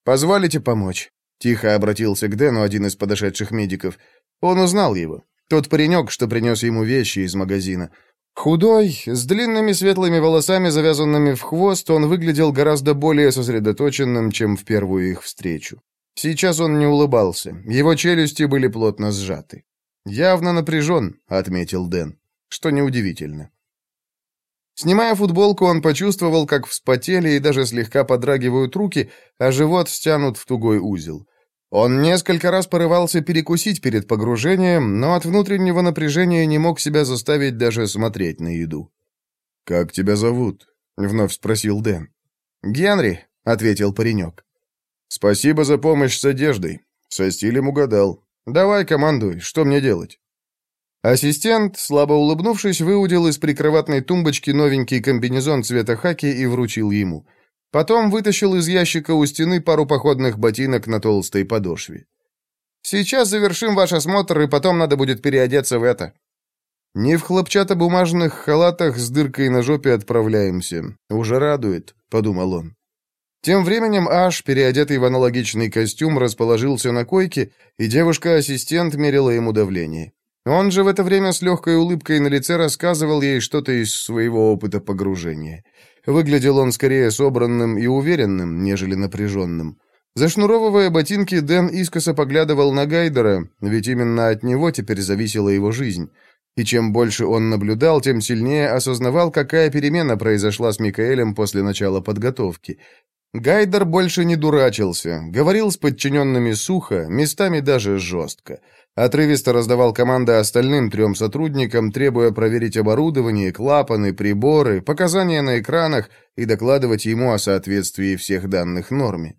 «Позволите помочь?» — тихо обратился к Дэну один из подошедших медиков. Он узнал его. Тот паренек, что принес ему вещи из магазина. Худой, с длинными светлыми волосами, завязанными в хвост, он выглядел гораздо более сосредоточенным, чем в первую их встречу. Сейчас он не улыбался, его челюсти были плотно сжаты. «Явно напряжен», — отметил Дэн, что неудивительно. Снимая футболку, он почувствовал, как вспотели и даже слегка подрагивают руки, а живот стянут в тугой узел. Он несколько раз порывался перекусить перед погружением, но от внутреннего напряжения не мог себя заставить даже смотреть на еду. «Как тебя зовут?» — вновь спросил Дэн. «Генри», — ответил паренек. «Спасибо за помощь с одеждой. Со стилем угадал. Давай командуй, что мне делать?» Ассистент, слабо улыбнувшись, выудил из прикроватной тумбочки новенький комбинезон цвета хаки и вручил ему. Потом вытащил из ящика у стены пару походных ботинок на толстой подошве. «Сейчас завершим ваш осмотр, и потом надо будет переодеться в это». «Не в хлопчатобумажных халатах с дыркой на жопе отправляемся. Уже радует», — подумал он. Тем временем Аш, переодетый в аналогичный костюм, расположился на койке, и девушка-ассистент мерила ему давление. Он же в это время с легкой улыбкой на лице рассказывал ей что-то из своего опыта погружения. Выглядел он скорее собранным и уверенным, нежели напряженным. Зашнуровывая ботинки, Дэн искоса поглядывал на Гайдера, ведь именно от него теперь зависела его жизнь. И чем больше он наблюдал, тем сильнее осознавал, какая перемена произошла с Микаэлем после начала подготовки. Гайдер больше не дурачился, говорил с подчиненными сухо, местами даже жестко. Отрывисто раздавал команды остальным трем сотрудникам, требуя проверить оборудование, клапаны, приборы, показания на экранах и докладывать ему о соответствии всех данных норме.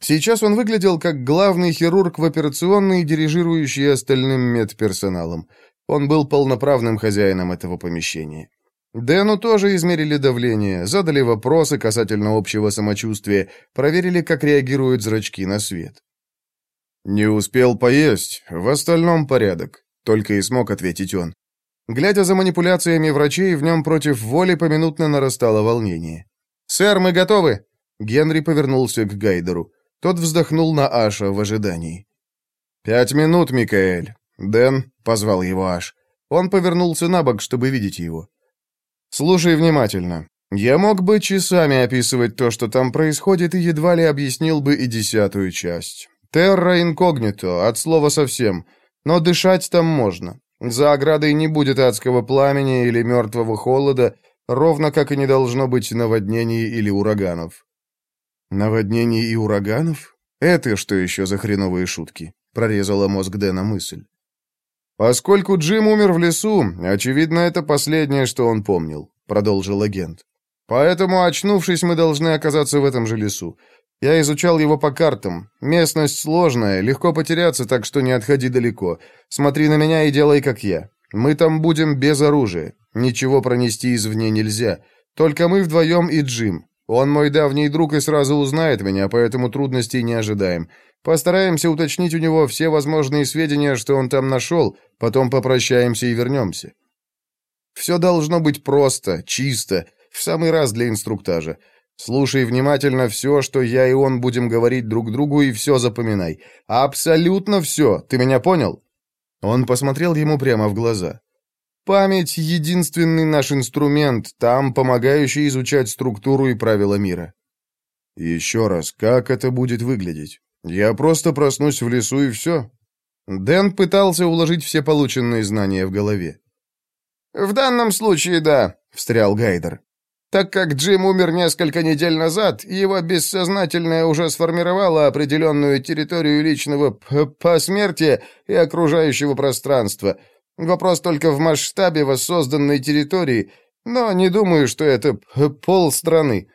Сейчас он выглядел как главный хирург в операционной, дирижирующий остальным медперсоналом. Он был полноправным хозяином этого помещения. Дэну тоже измерили давление, задали вопросы касательно общего самочувствия, проверили, как реагируют зрачки на свет. «Не успел поесть, в остальном порядок», — только и смог ответить он. Глядя за манипуляциями врачей, в нем против воли поминутно нарастало волнение. «Сэр, мы готовы!» Генри повернулся к Гайдеру. Тот вздохнул на Аша в ожидании. «Пять минут, Микаэль!» «Дэн», — позвал его Аш. Он повернулся на бок, чтобы видеть его. «Слушай внимательно. Я мог бы часами описывать то, что там происходит, и едва ли объяснил бы и десятую часть. Терра инкогнито, от слова совсем. Но дышать там можно. За оградой не будет адского пламени или мертвого холода, ровно как и не должно быть наводнений или ураганов. Наводнений и ураганов? Это что еще за хреновые шутки? Прорезала мозг Дэна мысль. Поскольку Джим умер в лесу, очевидно, это последнее, что он помнил, продолжил агент. Поэтому, очнувшись, мы должны оказаться в этом же лесу. Я изучал его по картам. Местность сложная, легко потеряться, так что не отходи далеко. Смотри на меня и делай, как я. Мы там будем без оружия. Ничего пронести извне нельзя. Только мы вдвоем и Джим. Он мой давний друг и сразу узнает меня, поэтому трудностей не ожидаем. Постараемся уточнить у него все возможные сведения, что он там нашел, потом попрощаемся и вернемся. Все должно быть просто, чисто, в самый раз для инструктажа. Слушай внимательно все, что я и он будем говорить друг другу, и все запоминай. Абсолютно все. Ты меня понял?» Он посмотрел ему прямо в глаза. «Память — единственный наш инструмент, там помогающий изучать структуру и правила мира». «Еще раз, как это будет выглядеть? Я просто проснусь в лесу и все?» Дэн пытался уложить все полученные знания в голове. «В данном случае, да», — встрял Гайдер. Так как Джим умер несколько недель назад, его бессознательное уже сформировало определенную территорию личного посмертия и окружающего пространства. Вопрос только в масштабе воссозданной территории, но не думаю, что это полстраны.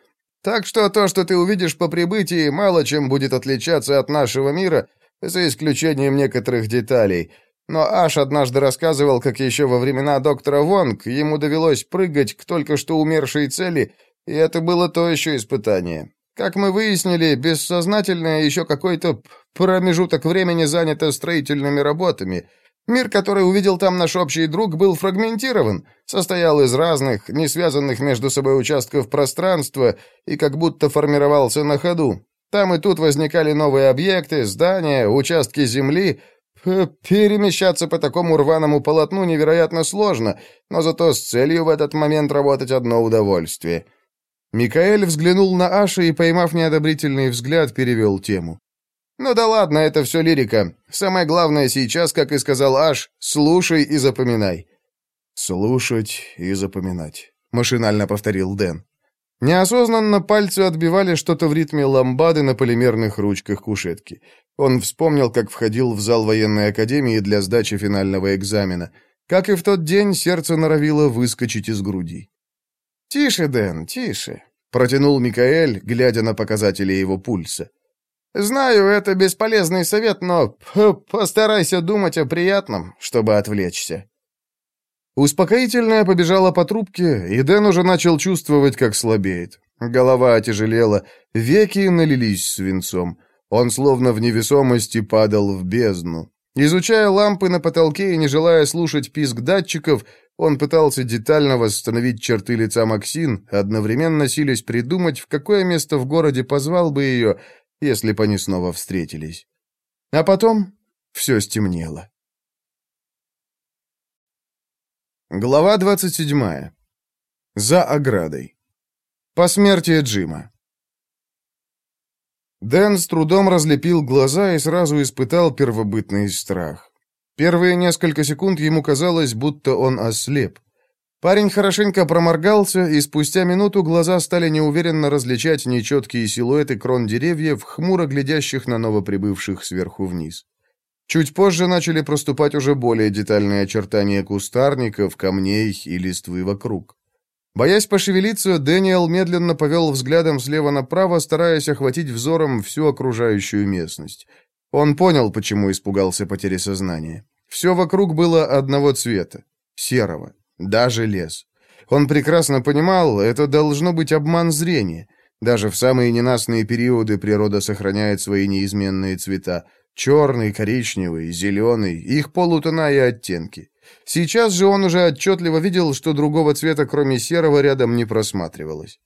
Так что то, что ты увидишь по прибытии, мало чем будет отличаться от нашего мира, за исключением некоторых деталей — но Аш однажды рассказывал, как еще во времена доктора Вонг ему довелось прыгать к только что умершей цели, и это было то еще испытание. Как мы выяснили, бессознательное еще какой-то промежуток времени занято строительными работами. Мир, который увидел там наш общий друг, был фрагментирован, состоял из разных, не связанных между собой участков пространства и как будто формировался на ходу. Там и тут возникали новые объекты, здания, участки земли — Перемещаться по такому рваному полотну невероятно сложно, но зато с целью в этот момент работать одно удовольствие. Микаэль взглянул на Аша и, поймав неодобрительный взгляд, перевел тему. «Ну да ладно, это все лирика. Самое главное сейчас, как и сказал Аш, слушай и запоминай». «Слушать и запоминать», — машинально повторил Дэн. Неосознанно пальцы отбивали что-то в ритме ламбады на полимерных ручках кушетки. Он вспомнил, как входил в зал военной академии для сдачи финального экзамена. Как и в тот день, сердце норовило выскочить из груди. «Тише, Дэн, тише», — протянул Микаэль, глядя на показатели его пульса. «Знаю, это бесполезный совет, но постарайся думать о приятном, чтобы отвлечься». Успокоительное побежало по трубке, и Дэн уже начал чувствовать, как слабеет. Голова отяжелела, веки налились свинцом. Он словно в невесомости падал в бездну. Изучая лампы на потолке и не желая слушать писк датчиков, он пытался детально восстановить черты лица Максин, одновременно силясь придумать, в какое место в городе позвал бы ее, если бы они снова встретились. А потом все стемнело. Глава 27. За оградой. Посмертие Джима. Дэн с трудом разлепил глаза и сразу испытал первобытный страх. Первые несколько секунд ему казалось, будто он ослеп. Парень хорошенько проморгался, и спустя минуту глаза стали неуверенно различать нечеткие силуэты крон деревьев, хмуро глядящих на новоприбывших сверху вниз. Чуть позже начали проступать уже более детальные очертания кустарников, камней и листвы вокруг. Боясь пошевелиться, Дэниел медленно повел взглядом слева направо, стараясь охватить взором всю окружающую местность. Он понял, почему испугался потери сознания. Все вокруг было одного цвета — серого, даже лес. Он прекрасно понимал, это должно быть обман зрения. Даже в самые ненастные периоды природа сохраняет свои неизменные цвета — Черный, коричневый, зеленый, их полутона и оттенки. Сейчас же он уже отчетливо видел, что другого цвета, кроме серого, рядом не просматривалось.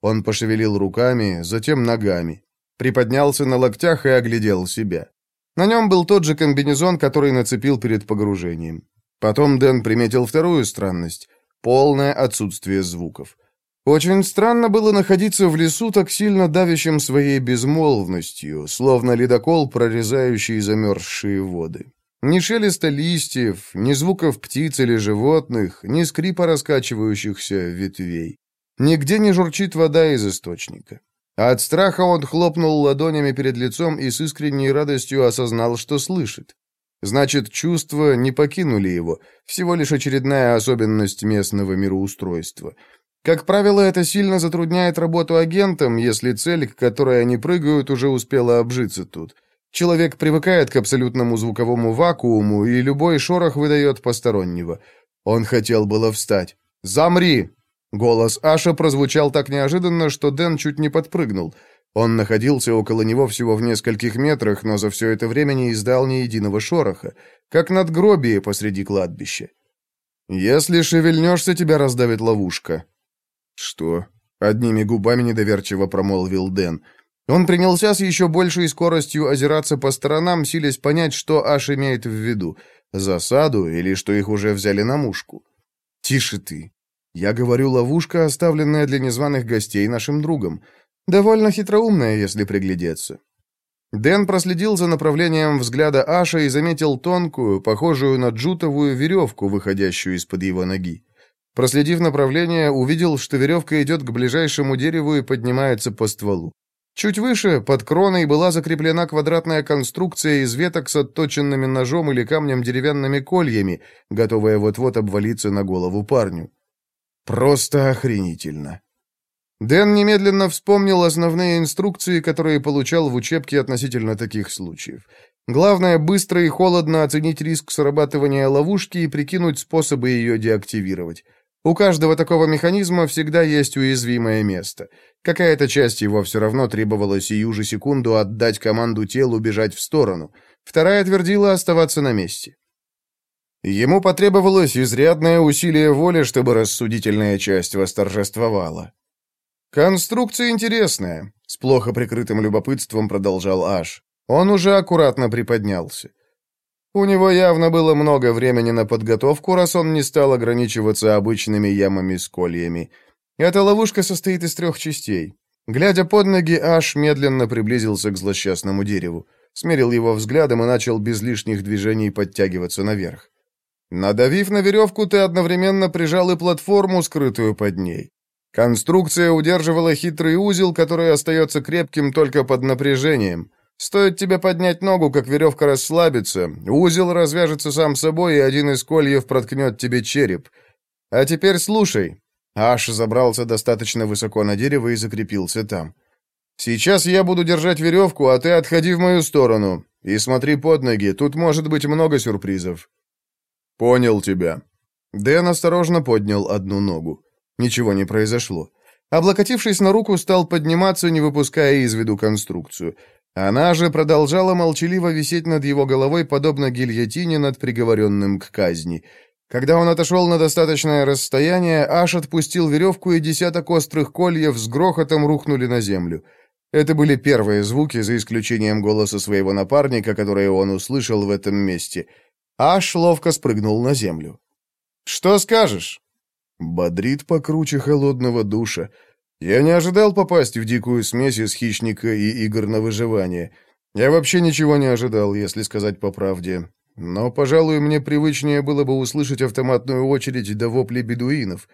Он пошевелил руками, затем ногами. Приподнялся на локтях и оглядел себя. На нем был тот же комбинезон, который нацепил перед погружением. Потом Дэн приметил вторую странность — полное отсутствие звуков. Очень странно было находиться в лесу, так сильно давящим своей безмолвностью, словно ледокол, прорезающий замерзшие воды. Ни шелеста листьев, ни звуков птиц или животных, ни скрипа раскачивающихся ветвей. Нигде не журчит вода из источника. А от страха он хлопнул ладонями перед лицом и с искренней радостью осознал, что слышит. Значит, чувства не покинули его, всего лишь очередная особенность местного мироустройства — как правило, это сильно затрудняет работу агентам, если цель, к которой они прыгают, уже успела обжиться тут. Человек привыкает к абсолютному звуковому вакууму, и любой шорох выдает постороннего. Он хотел было встать. «Замри!» Голос Аша прозвучал так неожиданно, что Дэн чуть не подпрыгнул. Он находился около него всего в нескольких метрах, но за все это время не издал ни единого шороха, как надгробие посреди кладбища. «Если шевельнешься, тебя раздавит ловушка», «Что?» — одними губами недоверчиво промолвил Дэн. Он принялся с еще большей скоростью озираться по сторонам, силясь понять, что Аш имеет в виду. Засаду или что их уже взяли на мушку. «Тише ты. Я говорю, ловушка, оставленная для незваных гостей нашим другом. Довольно хитроумная, если приглядеться». Дэн проследил за направлением взгляда Аша и заметил тонкую, похожую на джутовую веревку, выходящую из-под его ноги. Проследив направление, увидел, что веревка идет к ближайшему дереву и поднимается по стволу. Чуть выше, под кроной, была закреплена квадратная конструкция из веток с отточенными ножом или камнем деревянными кольями, готовая вот-вот обвалиться на голову парню. Просто охренительно. Дэн немедленно вспомнил основные инструкции, которые получал в учебке относительно таких случаев. Главное, быстро и холодно оценить риск срабатывания ловушки и прикинуть способы ее деактивировать. У каждого такого механизма всегда есть уязвимое место. Какая-то часть его все равно требовала сию же секунду отдать команду телу бежать в сторону. Вторая твердила оставаться на месте. Ему потребовалось изрядное усилие воли, чтобы рассудительная часть восторжествовала. «Конструкция интересная», — с плохо прикрытым любопытством продолжал Аш. Он уже аккуратно приподнялся. У него явно было много времени на подготовку, раз он не стал ограничиваться обычными ямами с кольями. Эта ловушка состоит из трех частей. Глядя под ноги, Аш медленно приблизился к злосчастному дереву, смерил его взглядом и начал без лишних движений подтягиваться наверх. Надавив на веревку, ты одновременно прижал и платформу, скрытую под ней. Конструкция удерживала хитрый узел, который остается крепким только под напряжением. Стоит тебе поднять ногу, как веревка расслабится, узел развяжется сам собой, и один из кольев проткнет тебе череп. А теперь слушай». Аш забрался достаточно высоко на дерево и закрепился там. «Сейчас я буду держать веревку, а ты отходи в мою сторону. И смотри под ноги, тут может быть много сюрпризов». «Понял тебя». Дэн осторожно поднял одну ногу. Ничего не произошло. Облокотившись на руку, стал подниматься, не выпуская из виду конструкцию. Она же продолжала молчаливо висеть над его головой, подобно гильотине над приговоренным к казни. Когда он отошел на достаточное расстояние, Аш отпустил веревку, и десяток острых кольев с грохотом рухнули на землю. Это были первые звуки, за исключением голоса своего напарника, которые он услышал в этом месте. Аш ловко спрыгнул на землю. «Что скажешь?» Бодрит покруче холодного душа. Я не ожидал попасть в дикую смесь из хищника и игр на выживание. Я вообще ничего не ожидал, если сказать по правде. Но, пожалуй, мне привычнее было бы услышать автоматную очередь до вопли бедуинов.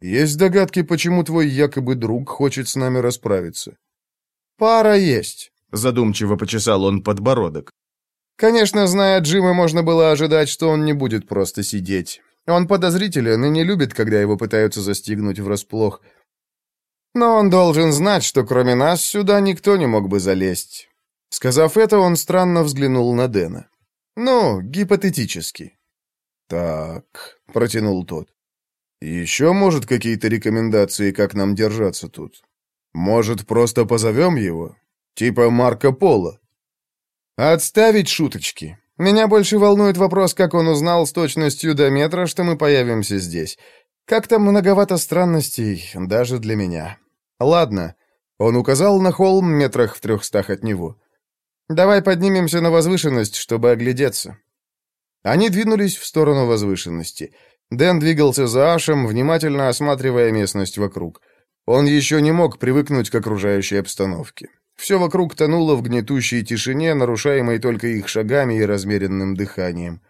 Есть догадки, почему твой якобы друг хочет с нами расправиться?» «Пара есть», — задумчиво почесал он подбородок. «Конечно, зная Джима, можно было ожидать, что он не будет просто сидеть. Он подозрителен и не любит, когда его пытаются застигнуть врасплох. Но он должен знать, что кроме нас сюда никто не мог бы залезть». Сказав это, он странно взглянул на Дэна. «Ну, гипотетически». «Так», — протянул тот. «Еще, может, какие-то рекомендации, как нам держаться тут?» Может, просто позовем его? Типа Марко Поло?» «Отставить шуточки. Меня больше волнует вопрос, как он узнал с точностью до метра, что мы появимся здесь. Как-то многовато странностей, даже для меня. Ладно». Он указал на холм метрах в трехстах от него. «Давай поднимемся на возвышенность, чтобы оглядеться». Они двинулись в сторону возвышенности. Дэн двигался за Ашем, внимательно осматривая местность вокруг. Он еще не мог привыкнуть к окружающей обстановке. Все вокруг тонуло в гнетущей тишине, нарушаемой только их шагами и размеренным дыханием.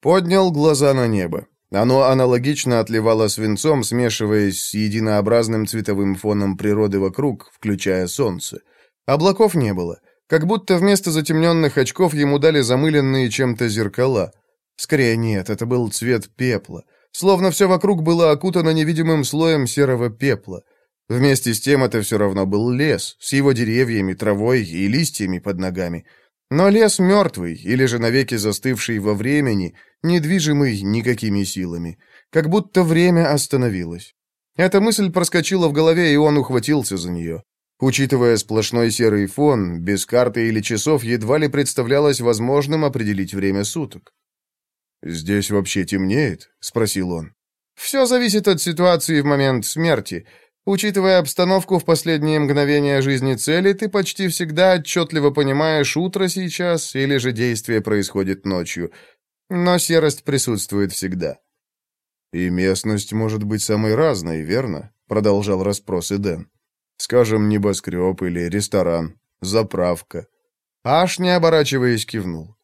Поднял глаза на небо. Оно аналогично отливало свинцом, смешиваясь с единообразным цветовым фоном природы вокруг, включая солнце. Облаков не было. Как будто вместо затемненных очков ему дали замыленные чем-то зеркала. Скорее нет, это был цвет пепла. Словно все вокруг было окутано невидимым слоем серого пепла. Вместе с тем это все равно был лес, с его деревьями, травой и листьями под ногами. Но лес мертвый, или же навеки застывший во времени, недвижимый никакими силами. Как будто время остановилось. Эта мысль проскочила в голове, и он ухватился за нее. Учитывая сплошной серый фон, без карты или часов едва ли представлялось возможным определить время суток. «Здесь вообще темнеет?» — спросил он. «Все зависит от ситуации в момент смерти. Учитывая обстановку в последние мгновения жизни цели, ты почти всегда отчетливо понимаешь, утро сейчас или же действие происходит ночью. Но серость присутствует всегда. «И местность может быть самой разной, верно?» — продолжал расспросы Дэн. «Скажем, небоскреб или ресторан, заправка». Аж не оборачиваясь, кивнул.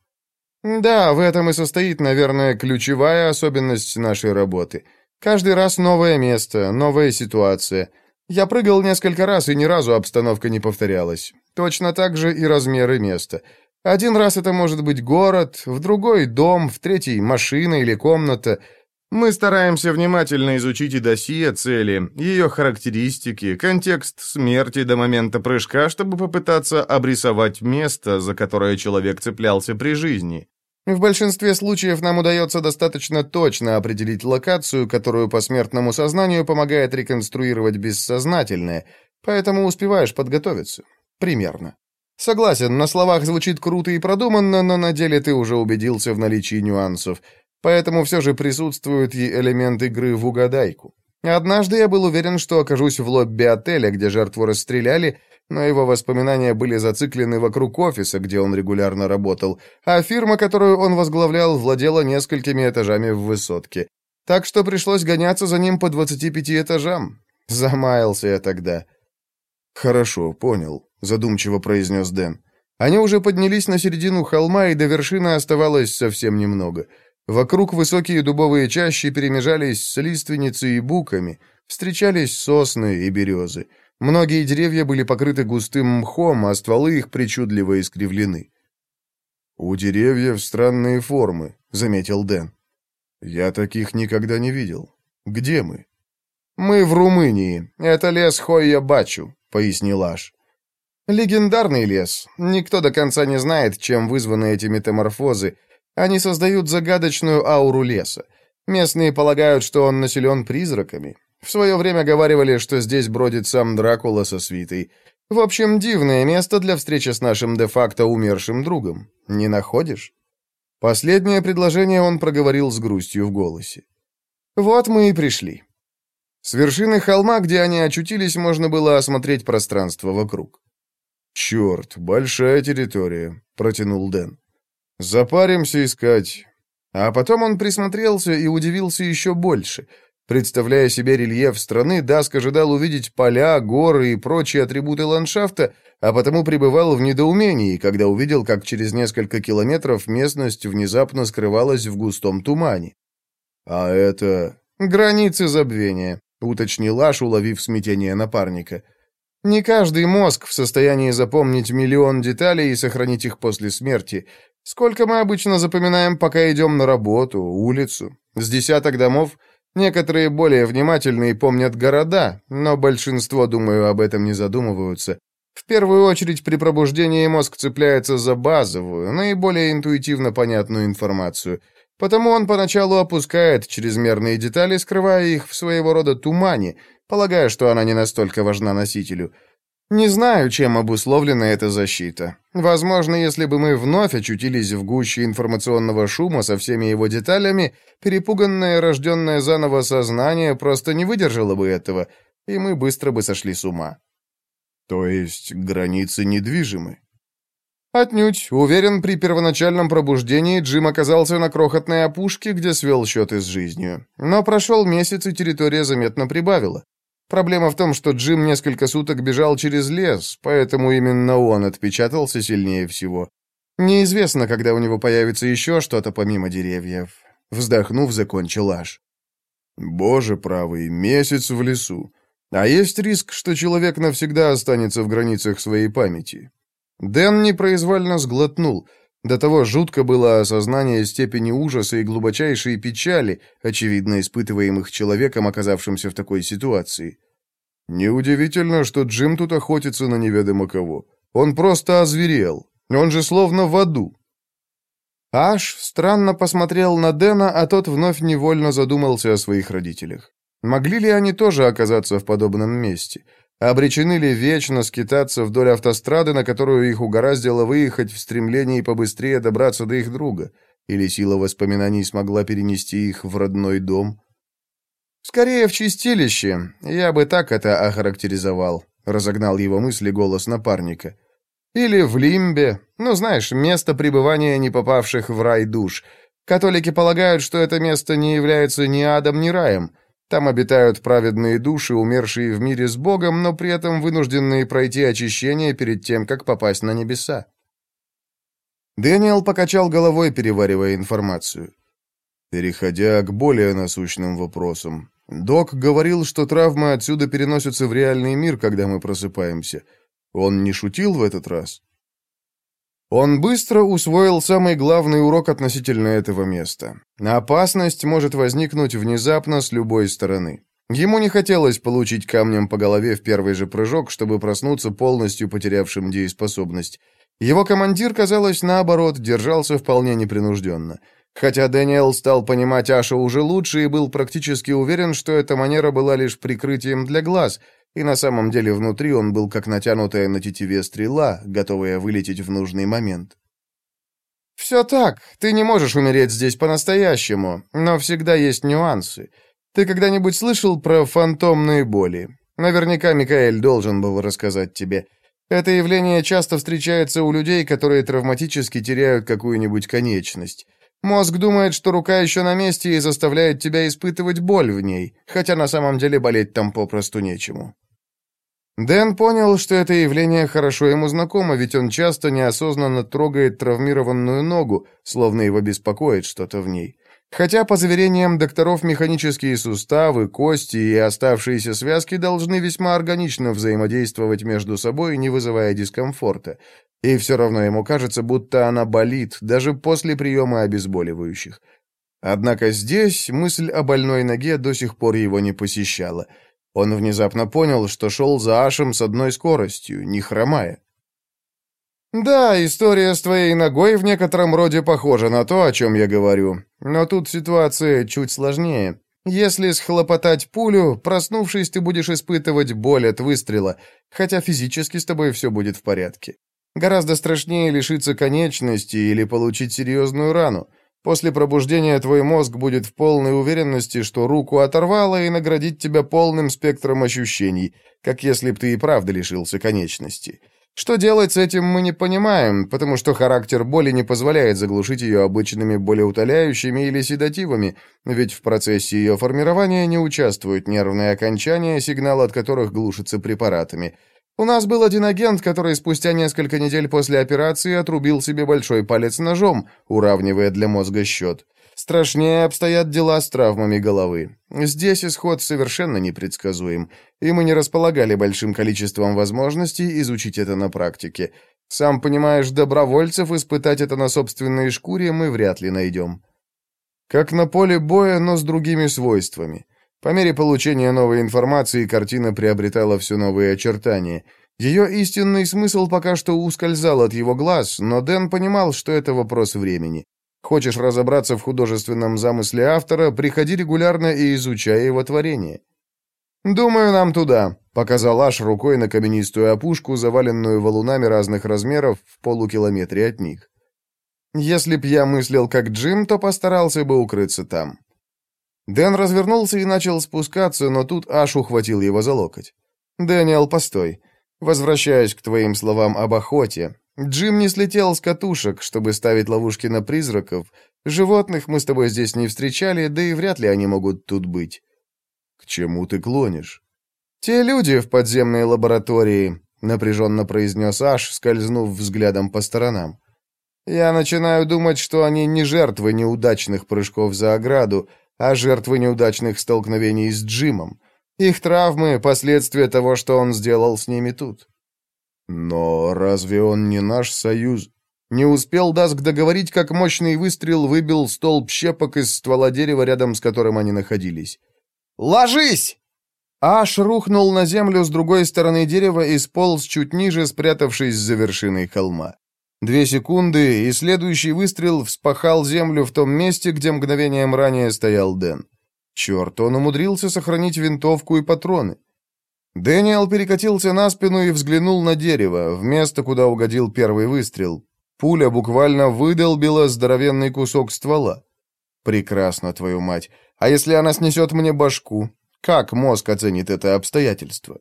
«Да, в этом и состоит, наверное, ключевая особенность нашей работы — Каждый раз новое место, новая ситуация. Я прыгал несколько раз, и ни разу обстановка не повторялась. Точно так же и размеры места. Один раз это может быть город, в другой — дом, в третий — машина или комната. Мы стараемся внимательно изучить и досье цели, ее характеристики, контекст смерти до момента прыжка, чтобы попытаться обрисовать место, за которое человек цеплялся при жизни. В большинстве случаев нам удается достаточно точно определить локацию, которую по смертному сознанию помогает реконструировать бессознательное, поэтому успеваешь подготовиться. Примерно. Согласен, на словах звучит круто и продуманно, но на деле ты уже убедился в наличии нюансов, поэтому все же присутствует и элемент игры в угадайку. Однажды я был уверен, что окажусь в лобби отеля, где жертву расстреляли, но его воспоминания были зациклены вокруг офиса, где он регулярно работал, а фирма, которую он возглавлял, владела несколькими этажами в высотке. Так что пришлось гоняться за ним по 25 этажам. Замаялся я тогда. «Хорошо, понял», — задумчиво произнес Дэн. Они уже поднялись на середину холма, и до вершины оставалось совсем немного. Вокруг высокие дубовые чащи перемежались с лиственницей и буками, встречались сосны и березы. Многие деревья были покрыты густым мхом, а стволы их причудливо искривлены. «У деревьев странные формы», — заметил Дэн. «Я таких никогда не видел. Где мы?» «Мы в Румынии. Это лес Хойя-Бачу», — пояснил Аш. «Легендарный лес. Никто до конца не знает, чем вызваны эти метаморфозы. Они создают загадочную ауру леса. Местные полагают, что он населен призраками. В свое время говаривали, что здесь бродит сам Дракула со свитой. В общем, дивное место для встречи с нашим де-факто умершим другом. Не находишь?» Последнее предложение он проговорил с грустью в голосе. «Вот мы и пришли». С вершины холма, где они очутились, можно было осмотреть пространство вокруг. «Черт, большая территория», — протянул Дэн. «Запаримся искать». А потом он присмотрелся и удивился еще больше. Представляя себе рельеф страны, Даск ожидал увидеть поля, горы и прочие атрибуты ландшафта, а потому пребывал в недоумении, когда увидел, как через несколько километров местность внезапно скрывалась в густом тумане. «А это...» «Границы забвения», — уточнил Аш, уловив смятение напарника. Не каждый мозг в состоянии запомнить миллион деталей и сохранить их после смерти. Сколько мы обычно запоминаем, пока идем на работу, улицу? С десяток домов? Некоторые более внимательные помнят города, но большинство, думаю, об этом не задумываются. В первую очередь при пробуждении мозг цепляется за базовую, наиболее интуитивно понятную информацию. Потому он поначалу опускает чрезмерные детали, скрывая их в своего рода тумане – полагая, что она не настолько важна носителю. Не знаю, чем обусловлена эта защита. Возможно, если бы мы вновь очутились в гуще информационного шума со всеми его деталями, перепуганное, рожденное заново сознание просто не выдержало бы этого, и мы быстро бы сошли с ума. То есть границы недвижимы? Отнюдь. Уверен, при первоначальном пробуждении Джим оказался на крохотной опушке, где свел счеты с жизнью. Но прошел месяц, и территория заметно прибавила. Проблема в том, что Джим несколько суток бежал через лес, поэтому именно он отпечатался сильнее всего. Неизвестно, когда у него появится еще что-то помимо деревьев. Вздохнув, закончил Аш. Боже правый, месяц в лесу. А есть риск, что человек навсегда останется в границах своей памяти. Дэн непроизвольно сглотнул. До того жутко было осознание степени ужаса и глубочайшей печали, очевидно испытываемых человеком, оказавшимся в такой ситуации. Неудивительно, что Джим тут охотится на неведомо кого. Он просто озверел. Он же словно в аду. Аш странно посмотрел на Дэна, а тот вновь невольно задумался о своих родителях. Могли ли они тоже оказаться в подобном месте? Обречены ли вечно скитаться вдоль автострады, на которую их угораздило выехать в стремлении побыстрее добраться до их друга? Или сила воспоминаний смогла перенести их в родной дом? «Скорее в чистилище. Я бы так это охарактеризовал», — разогнал его мысли голос напарника. «Или в Лимбе. Ну, знаешь, место пребывания не попавших в рай душ. Католики полагают, что это место не является ни адом, ни раем». Там обитают праведные души, умершие в мире с Богом, но при этом вынужденные пройти очищение перед тем, как попасть на небеса. Дэниел покачал головой, переваривая информацию. Переходя к более насущным вопросам. Док говорил, что травмы отсюда переносятся в реальный мир, когда мы просыпаемся. Он не шутил в этот раз? Он быстро усвоил самый главный урок относительно этого места. Опасность может возникнуть внезапно с любой стороны. Ему не хотелось получить камнем по голове в первый же прыжок, чтобы проснуться полностью потерявшим дееспособность. Его командир, казалось, наоборот, держался вполне непринужденно. Хотя Дэниел стал понимать Аша уже лучше и был практически уверен, что эта манера была лишь прикрытием для глаз — и на самом деле внутри он был как натянутая на тетиве стрела, готовая вылететь в нужный момент. «Все так. Ты не можешь умереть здесь по-настоящему, но всегда есть нюансы. Ты когда-нибудь слышал про фантомные боли? Наверняка Микаэль должен был рассказать тебе. Это явление часто встречается у людей, которые травматически теряют какую-нибудь конечность. Мозг думает, что рука еще на месте и заставляет тебя испытывать боль в ней, хотя на самом деле болеть там попросту нечему. Дэн понял, что это явление хорошо ему знакомо, ведь он часто неосознанно трогает травмированную ногу, словно его беспокоит что-то в ней. Хотя, по заверениям докторов, механические суставы, кости и оставшиеся связки должны весьма органично взаимодействовать между собой, не вызывая дискомфорта. И все равно ему кажется, будто она болит, даже после приема обезболивающих. Однако здесь мысль о больной ноге до сих пор его не посещала – он внезапно понял, что шел за Ашем с одной скоростью, не хромая. «Да, история с твоей ногой в некотором роде похожа на то, о чем я говорю. Но тут ситуация чуть сложнее. Если схлопотать пулю, проснувшись, ты будешь испытывать боль от выстрела, хотя физически с тобой все будет в порядке. Гораздо страшнее лишиться конечности или получить серьезную рану. После пробуждения твой мозг будет в полной уверенности, что руку оторвало и наградить тебя полным спектром ощущений, как если б ты и правда лишился конечности. Что делать с этим мы не понимаем, потому что характер боли не позволяет заглушить ее обычными болеутоляющими или седативами, ведь в процессе ее формирования не участвуют нервные окончания, сигнал от которых глушится препаратами. У нас был один агент, который спустя несколько недель после операции отрубил себе большой палец ножом, уравнивая для мозга счет. Страшнее обстоят дела с травмами головы. Здесь исход совершенно непредсказуем, и мы не располагали большим количеством возможностей изучить это на практике. Сам понимаешь, добровольцев испытать это на собственной шкуре мы вряд ли найдем. Как на поле боя, но с другими свойствами. По мере получения новой информации картина приобретала все новые очертания. Ее истинный смысл пока что ускользал от его глаз, но Дэн понимал, что это вопрос времени. Хочешь разобраться в художественном замысле автора, приходи регулярно и изучай его творение. «Думаю, нам туда», — показал Аш рукой на каменистую опушку, заваленную валунами разных размеров в полукилометре от них. «Если б я мыслил как Джим, то постарался бы укрыться там». Дэн развернулся и начал спускаться, но тут Аш ухватил его за локоть. «Дэниел, постой. Возвращаясь к твоим словам об охоте, Джим не слетел с катушек, чтобы ставить ловушки на призраков. Животных мы с тобой здесь не встречали, да и вряд ли они могут тут быть. К чему ты клонишь? Те люди в подземной лаборатории, напряженно произнес Аш, скользнув взглядом по сторонам. Я начинаю думать, что они не жертвы неудачных прыжков за ограду, а жертвы неудачных столкновений с Джимом. Их травмы — последствия того, что он сделал с ними тут. Но разве он не наш союз? Не успел Даск договорить, как мощный выстрел выбил столб щепок из ствола дерева, рядом с которым они находились. «Ложись!» Аш рухнул на землю с другой стороны дерева и сполз чуть ниже, спрятавшись за вершиной холма. Две секунды, и следующий выстрел вспахал землю в том месте, где мгновением ранее стоял Дэн. Черт, он умудрился сохранить винтовку и патроны. Дэниел перекатился на спину и взглянул на дерево, в место, куда угодил первый выстрел. Пуля буквально выдолбила здоровенный кусок ствола. «Прекрасно, твою мать. А если она снесет мне башку? Как мозг оценит это обстоятельство?»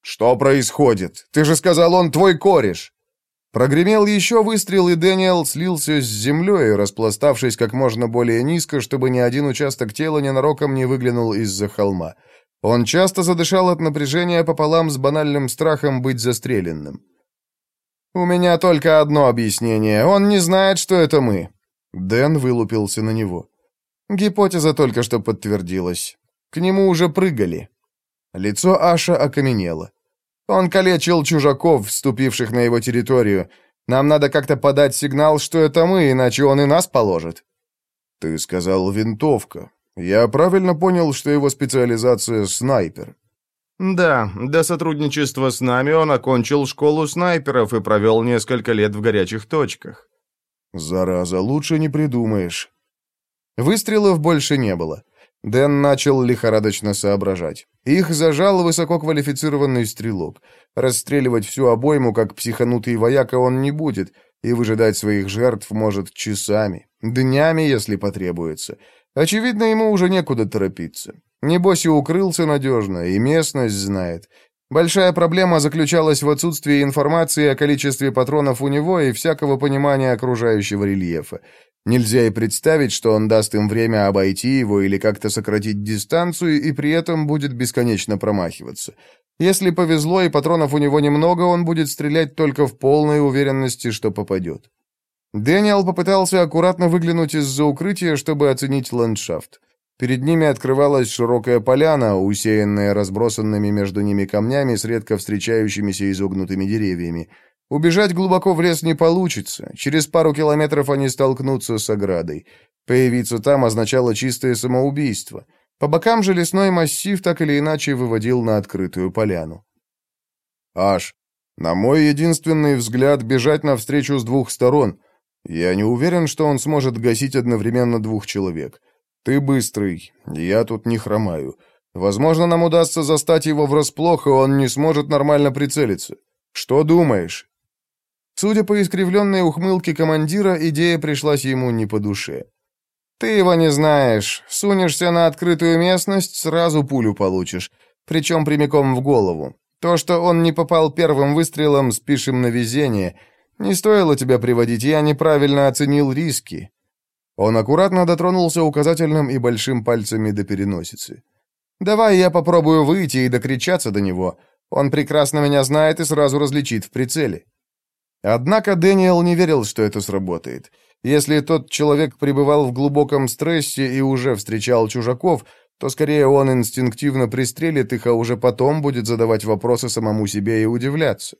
«Что происходит? Ты же сказал, он твой кореш!» Прогремел еще выстрел, и Дэниел слился с землей, распластавшись как можно более низко, чтобы ни один участок тела ненароком не выглянул из-за холма. Он часто задышал от напряжения пополам с банальным страхом быть застреленным. «У меня только одно объяснение. Он не знает, что это мы». Дэн вылупился на него. Гипотеза только что подтвердилась. К нему уже прыгали. Лицо Аша окаменело. Он калечил чужаков, вступивших на его территорию. Нам надо как-то подать сигнал, что это мы, иначе он и нас положит. Ты сказал винтовка. Я правильно понял, что его специализация — снайпер?» «Да, до сотрудничества с нами он окончил школу снайперов и провел несколько лет в горячих точках». «Зараза, лучше не придумаешь». Выстрелов больше не было. Дэн начал лихорадочно соображать. Их зажал высококвалифицированный стрелок. Расстреливать всю обойму, как психанутый вояка, он не будет, и выжидать своих жертв может часами, днями, если потребуется. Очевидно, ему уже некуда торопиться. Небось и укрылся надежно, и местность знает. Большая проблема заключалась в отсутствии информации о количестве патронов у него и всякого понимания окружающего рельефа. Нельзя и представить, что он даст им время обойти его или как-то сократить дистанцию и при этом будет бесконечно промахиваться. Если повезло и патронов у него немного, он будет стрелять только в полной уверенности, что попадет. Дэниел попытался аккуратно выглянуть из-за укрытия, чтобы оценить ландшафт. Перед ними открывалась широкая поляна, усеянная разбросанными между ними камнями с редко встречающимися изогнутыми деревьями. Убежать глубоко в лес не получится. Через пару километров они столкнутся с оградой. Появиться там означало чистое самоубийство. По бокам же лесной массив так или иначе выводил на открытую поляну. «Аш, На мой единственный взгляд, бежать навстречу с двух сторон. Я не уверен, что он сможет гасить одновременно двух человек. Ты быстрый, я тут не хромаю. Возможно, нам удастся застать его врасплох, и он не сможет нормально прицелиться. Что думаешь?» Судя по искривленной ухмылке командира, идея пришлась ему не по душе. «Ты его не знаешь. Сунешься на открытую местность, сразу пулю получишь, причем прямиком в голову. То, что он не попал первым выстрелом, спишем на везение. Не стоило тебя приводить, я неправильно оценил риски». Он аккуратно дотронулся указательным и большим пальцами до переносицы. «Давай я попробую выйти и докричаться до него. Он прекрасно меня знает и сразу различит в прицеле». Однако Дэниел не верил, что это сработает. Если тот человек пребывал в глубоком стрессе и уже встречал чужаков, то скорее он инстинктивно пристрелит их, а уже потом будет задавать вопросы самому себе и удивляться.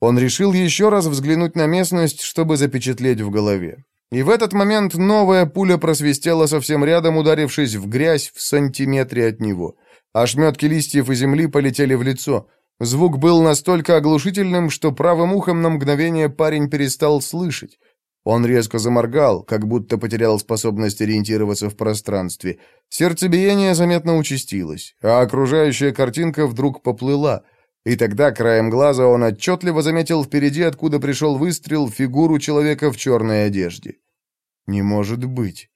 Он решил еще раз взглянуть на местность, чтобы запечатлеть в голове. И в этот момент новая пуля просвистела совсем рядом, ударившись в грязь в сантиметре от него. Ошметки листьев и земли полетели в лицо. Звук был настолько оглушительным, что правым ухом на мгновение парень перестал слышать. Он резко заморгал, как будто потерял способность ориентироваться в пространстве. Сердцебиение заметно участилось, а окружающая картинка вдруг поплыла. И тогда краем глаза он отчетливо заметил впереди, откуда пришел выстрел, фигуру человека в черной одежде. «Не может быть».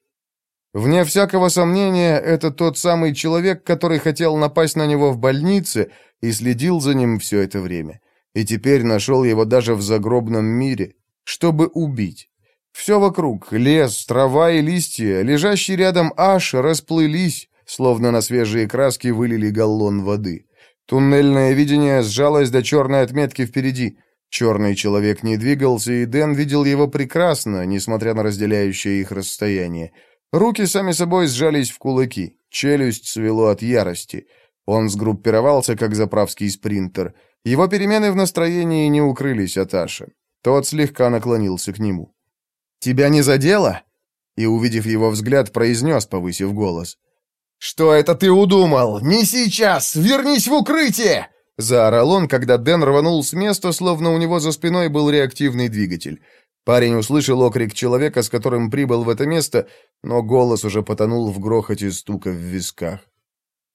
Вне всякого сомнения, это тот самый человек, который хотел напасть на него в больнице и следил за ним все это время. И теперь нашел его даже в загробном мире, чтобы убить. Все вокруг, лес, трава и листья, лежащий рядом аж, расплылись, словно на свежие краски вылили галлон воды. Туннельное видение сжалось до черной отметки впереди. Черный человек не двигался, и Дэн видел его прекрасно, несмотря на разделяющее их расстояние. Руки сами собой сжались в кулаки, челюсть свело от ярости. Он сгруппировался, как заправский спринтер. Его перемены в настроении не укрылись от Аши. Тот слегка наклонился к нему. «Тебя не задело?» И, увидев его взгляд, произнес, повысив голос. «Что это ты удумал? Не сейчас! Вернись в укрытие!» Заорал он, когда Дэн рванул с места, словно у него за спиной был реактивный двигатель. Парень услышал окрик человека, с которым прибыл в это место, но голос уже потонул в грохоте стука в висках.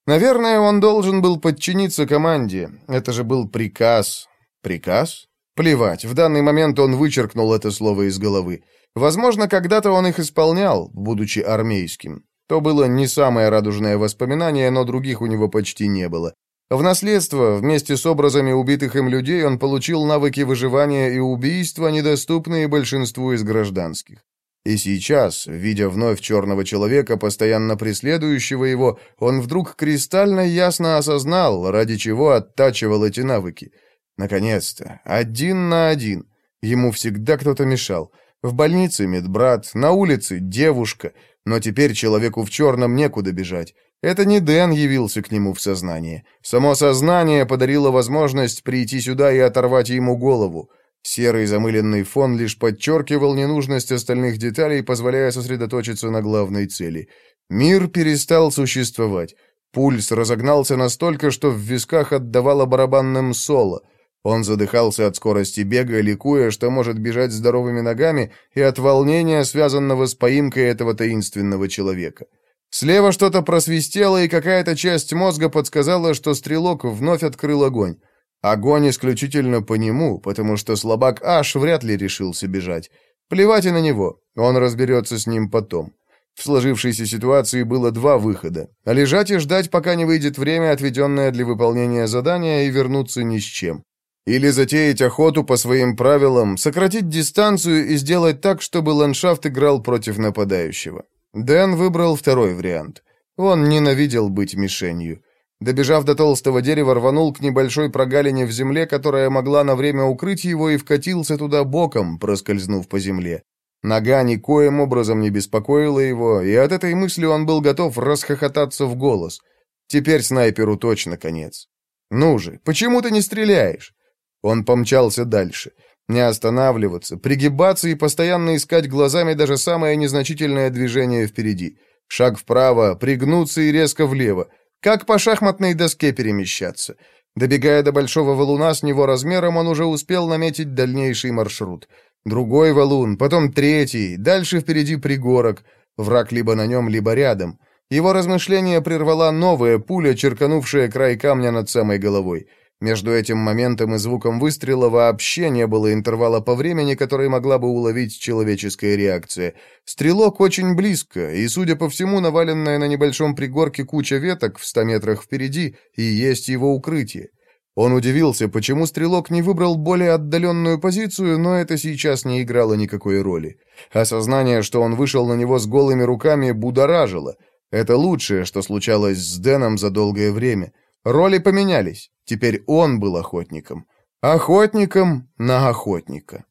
Наверное, он должен был подчиниться команде. Это же был приказ. Приказ? Плевать, в данный момент он вычеркнул это слово из головы. Возможно, когда-то он их исполнял, будучи армейским. То было не самое радужное воспоминание, но других у него почти не было. В наследство, вместе с образами убитых им людей, он получил навыки выживания и убийства, недоступные большинству из гражданских. И сейчас, видя вновь черного человека, постоянно преследующего его, он вдруг кристально ясно осознал, ради чего оттачивал эти навыки. Наконец-то, один на один. Ему всегда кто-то мешал. В больнице медбрат, на улице девушка, но теперь человеку в черном некуда бежать. Это не Дэн явился к нему в сознание. Само сознание подарило возможность прийти сюда и оторвать ему голову. Серый замыленный фон лишь подчеркивал ненужность остальных деталей, позволяя сосредоточиться на главной цели. Мир перестал существовать. Пульс разогнался настолько, что в висках отдавало барабанным соло — он задыхался от скорости бега, ликуя, что может бежать здоровыми ногами, и от волнения, связанного с поимкой этого таинственного человека. Слева что-то просвистело, и какая-то часть мозга подсказала, что стрелок вновь открыл огонь. Огонь исключительно по нему, потому что слабак аж вряд ли решился бежать. Плевать и на него, он разберется с ним потом. В сложившейся ситуации было два выхода. Лежать и ждать, пока не выйдет время, отведенное для выполнения задания, и вернуться ни с чем. Или затеять охоту по своим правилам, сократить дистанцию и сделать так, чтобы ландшафт играл против нападающего. Дэн выбрал второй вариант. Он ненавидел быть мишенью. Добежав до толстого дерева, рванул к небольшой прогалине в земле, которая могла на время укрыть его, и вкатился туда боком, проскользнув по земле. Нога никоим образом не беспокоила его, и от этой мысли он был готов расхохотаться в голос. Теперь снайперу точно конец. «Ну же, почему ты не стреляешь?» Он помчался дальше. Не останавливаться, пригибаться и постоянно искать глазами даже самое незначительное движение впереди. Шаг вправо, пригнуться и резко влево. Как по шахматной доске перемещаться. Добегая до большого валуна с него размером, он уже успел наметить дальнейший маршрут. Другой валун, потом третий, дальше впереди пригорок. Враг либо на нем, либо рядом. Его размышление прервала новая пуля, черканувшая край камня над самой головой. Между этим моментом и звуком выстрела вообще не было интервала по времени, который могла бы уловить человеческая реакция. Стрелок очень близко, и, судя по всему, наваленная на небольшом пригорке куча веток в ста метрах впереди, и есть его укрытие. Он удивился, почему стрелок не выбрал более отдаленную позицию, но это сейчас не играло никакой роли. Осознание, что он вышел на него с голыми руками, будоражило. Это лучшее, что случалось с Дэном за долгое время. Роли поменялись. Теперь он был охотником. Охотником на охотника.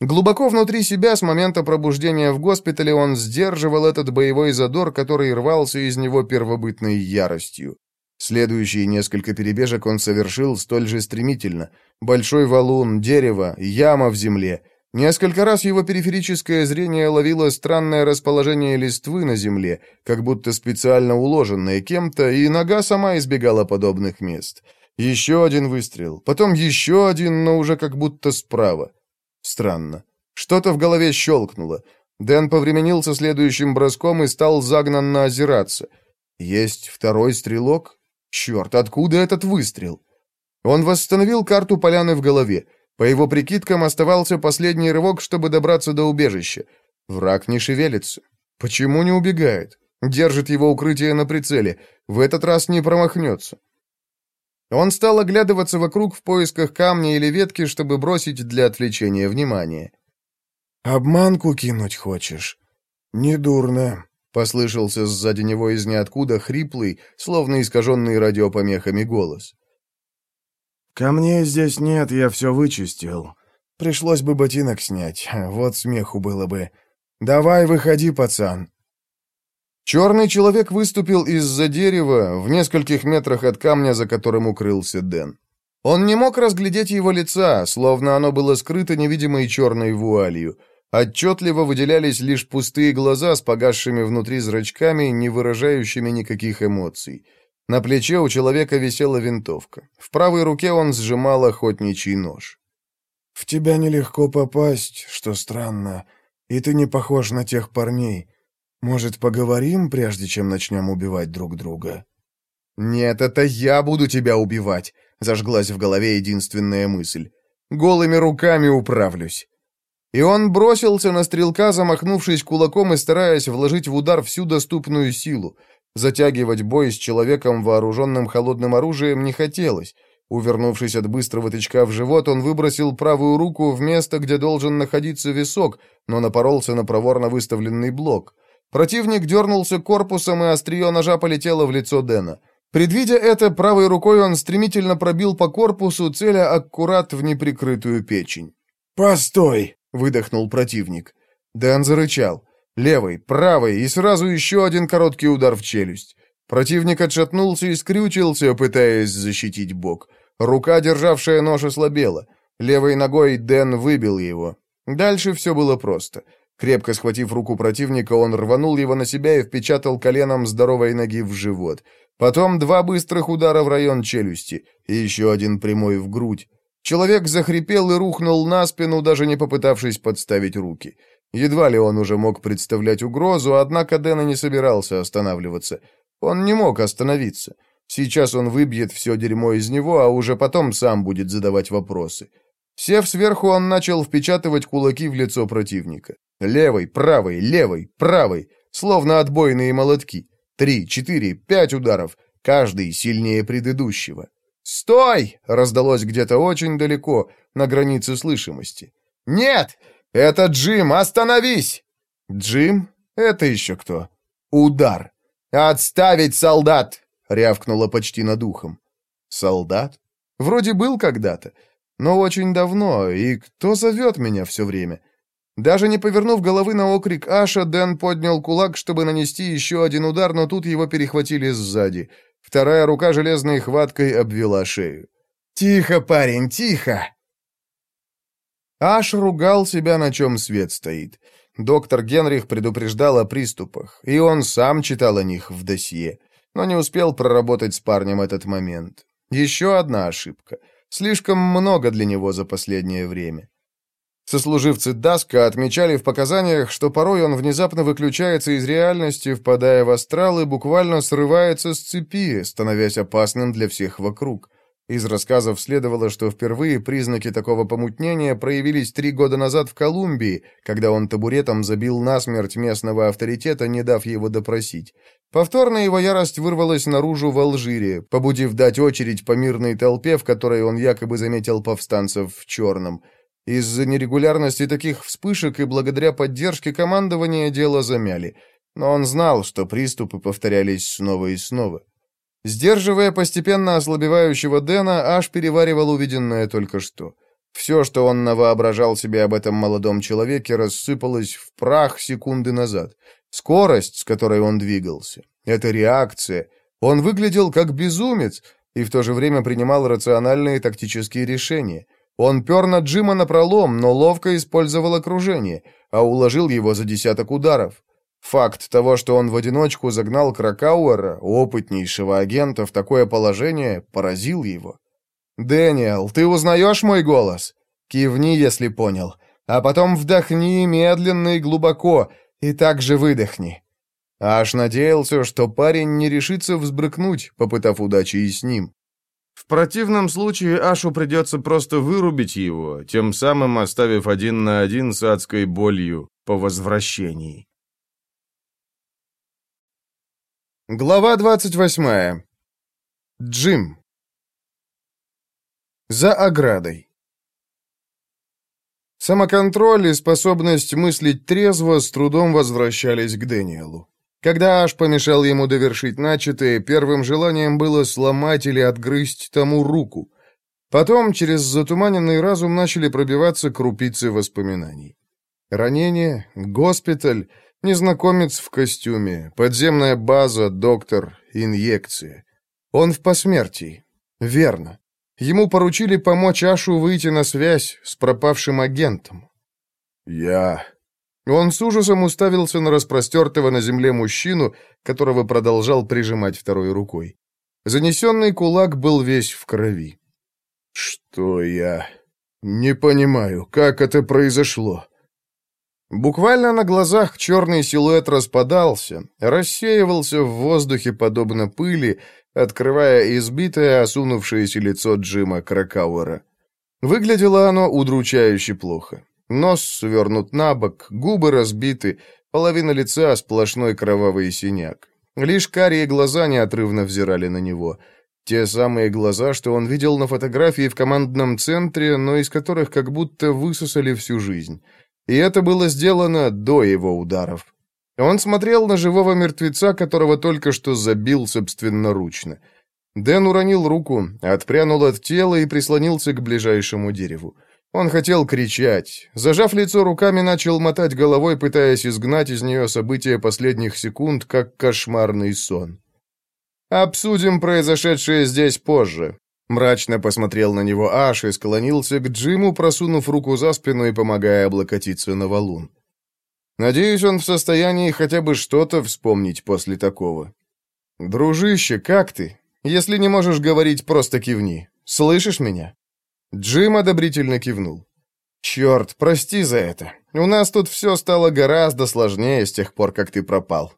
Глубоко внутри себя, с момента пробуждения в госпитале, он сдерживал этот боевой задор, который рвался из него первобытной яростью. Следующие несколько перебежек он совершил столь же стремительно. Большой валун, дерево, яма в земле. Несколько раз его периферическое зрение ловило странное расположение листвы на земле, как будто специально уложенное кем-то, и нога сама избегала подобных мест. Еще один выстрел, потом еще один, но уже как будто справа. Странно. Что-то в голове щелкнуло. Дэн повременил со следующим броском и стал загнанно озираться. Есть второй стрелок? Черт, откуда этот выстрел? Он восстановил карту поляны в голове. По его прикидкам оставался последний рывок, чтобы добраться до убежища. Враг не шевелится. Почему не убегает? Держит его укрытие на прицеле. В этот раз не промахнется. Он стал оглядываться вокруг в поисках камня или ветки, чтобы бросить для отвлечения внимания. «Обманку кинуть хочешь? Недурно», — послышался сзади него из ниоткуда хриплый, словно искаженный радиопомехами голос. «Камней здесь нет, я все вычистил. Пришлось бы ботинок снять, вот смеху было бы. Давай, выходи, пацан». Черный человек выступил из-за дерева в нескольких метрах от камня, за которым укрылся Дэн. Он не мог разглядеть его лица, словно оно было скрыто невидимой черной вуалью. Отчетливо выделялись лишь пустые глаза с погасшими внутри зрачками, не выражающими никаких эмоций. На плече у человека висела винтовка. В правой руке он сжимал охотничий нож. «В тебя нелегко попасть, что странно, и ты не похож на тех парней. Может, поговорим, прежде чем начнем убивать друг друга?» «Нет, это я буду тебя убивать», — зажглась в голове единственная мысль. «Голыми руками управлюсь». И он бросился на стрелка, замахнувшись кулаком и стараясь вложить в удар всю доступную силу. Затягивать бой с человеком, вооруженным холодным оружием, не хотелось. Увернувшись от быстрого тычка в живот, он выбросил правую руку в место, где должен находиться висок, но напоролся на проворно выставленный блок. Противник дернулся корпусом, и острие ножа полетело в лицо Дэна. Предвидя это, правой рукой он стремительно пробил по корпусу, целя аккурат в неприкрытую печень. «Постой!» — выдохнул противник. Дэн зарычал. Левой, правой и сразу еще один короткий удар в челюсть. Противник отшатнулся и скрючился, пытаясь защитить бок. Рука, державшая нож, ослабела. Левой ногой Дэн выбил его. Дальше все было просто. Крепко схватив руку противника, он рванул его на себя и впечатал коленом здоровой ноги в живот. Потом два быстрых удара в район челюсти и еще один прямой в грудь. Человек захрипел и рухнул на спину, даже не попытавшись подставить руки. Едва ли он уже мог представлять угрозу, однако Дэна не собирался останавливаться. Он не мог остановиться. Сейчас он выбьет все дерьмо из него, а уже потом сам будет задавать вопросы. Сев сверху, он начал впечатывать кулаки в лицо противника. Левой, правой, левой, правой, словно отбойные молотки. Три, четыре, пять ударов, каждый сильнее предыдущего. «Стой!» — раздалось где-то очень далеко, на границе слышимости. «Нет! Это Джим! Остановись!» «Джим? Это еще кто?» «Удар!» «Отставить, солдат!» — рявкнуло почти над ухом. «Солдат? Вроде был когда-то, но очень давно, и кто зовет меня все время?» Даже не повернув головы на окрик Аша, Дэн поднял кулак, чтобы нанести еще один удар, но тут его перехватили сзади. Вторая рука железной хваткой обвела шею. «Тихо, парень, тихо!» Аш ругал себя, на чем свет стоит. Доктор Генрих предупреждал о приступах, и он сам читал о них в досье, но не успел проработать с парнем этот момент. Еще одна ошибка. Слишком много для него за последнее время. Сослуживцы Даска отмечали в показаниях, что порой он внезапно выключается из реальности, впадая в астрал и буквально срывается с цепи, становясь опасным для всех вокруг. Из рассказов следовало, что впервые признаки такого помутнения проявились три года назад в Колумбии, когда он табуретом забил насмерть местного авторитета, не дав его допросить. Повторно его ярость вырвалась наружу в Алжире, побудив дать очередь по мирной толпе, в которой он якобы заметил повстанцев в черном. Из-за нерегулярности таких вспышек и благодаря поддержке командования дело замяли. Но он знал, что приступы повторялись снова и снова. Сдерживая постепенно ослабевающего Дэна, аж переваривал увиденное только что. Все, что он навоображал себе об этом молодом человеке, рассыпалось в прах секунды назад. Скорость, с которой он двигался, это реакция. Он выглядел как безумец и в то же время принимал рациональные тактические решения. Он пер на Джима напролом, но ловко использовал окружение, а уложил его за десяток ударов. Факт того, что он в одиночку загнал Кракауэра, опытнейшего агента, в такое положение, поразил его. «Дэниел, ты узнаешь мой голос? Кивни, если понял. А потом вдохни медленно и глубоко, и также выдохни». Аж надеялся, что парень не решится взбрыкнуть, попытав удачи и с ним. В противном случае Ашу придется просто вырубить его, тем самым оставив один на один с адской болью по возвращении. Глава 28. Джим. За оградой. Самоконтроль и способность мыслить трезво с трудом возвращались к Дэниелу. Когда Аш помешал ему довершить начатое, первым желанием было сломать или отгрызть тому руку. Потом через затуманенный разум начали пробиваться крупицы воспоминаний. Ранение, госпиталь — Незнакомец в костюме, подземная база, доктор, инъекция. Он в посмертии. Верно. Ему поручили помочь Ашу выйти на связь с пропавшим агентом. Я... Он с ужасом уставился на распростертого на земле мужчину, которого продолжал прижимать второй рукой. Занесенный кулак был весь в крови. «Что я... не понимаю, как это произошло?» Буквально на глазах черный силуэт распадался, рассеивался в воздухе подобно пыли, открывая избитое, осунувшееся лицо Джима Кракауэра. Выглядело оно удручающе плохо. Нос свернут на бок, губы разбиты, половина лица сплошной кровавый синяк. Лишь карие глаза неотрывно взирали на него. Те самые глаза, что он видел на фотографии в командном центре, но из которых как будто высосали всю жизнь. И это было сделано до его ударов. Он смотрел на живого мертвеца, которого только что забил собственноручно. Дэн уронил руку, отпрянул от тела и прислонился к ближайшему дереву. Он хотел кричать. Зажав лицо руками, начал мотать головой, пытаясь изгнать из нее события последних секунд, как кошмарный сон. «Обсудим произошедшее здесь позже», Мрачно посмотрел на него Аш и склонился к Джиму, просунув руку за спину и помогая облокотиться на валун. Надеюсь, он в состоянии хотя бы что-то вспомнить после такого. «Дружище, как ты? Если не можешь говорить, просто кивни. Слышишь меня?» Джим одобрительно кивнул. «Черт, прости за это. У нас тут все стало гораздо сложнее с тех пор, как ты пропал».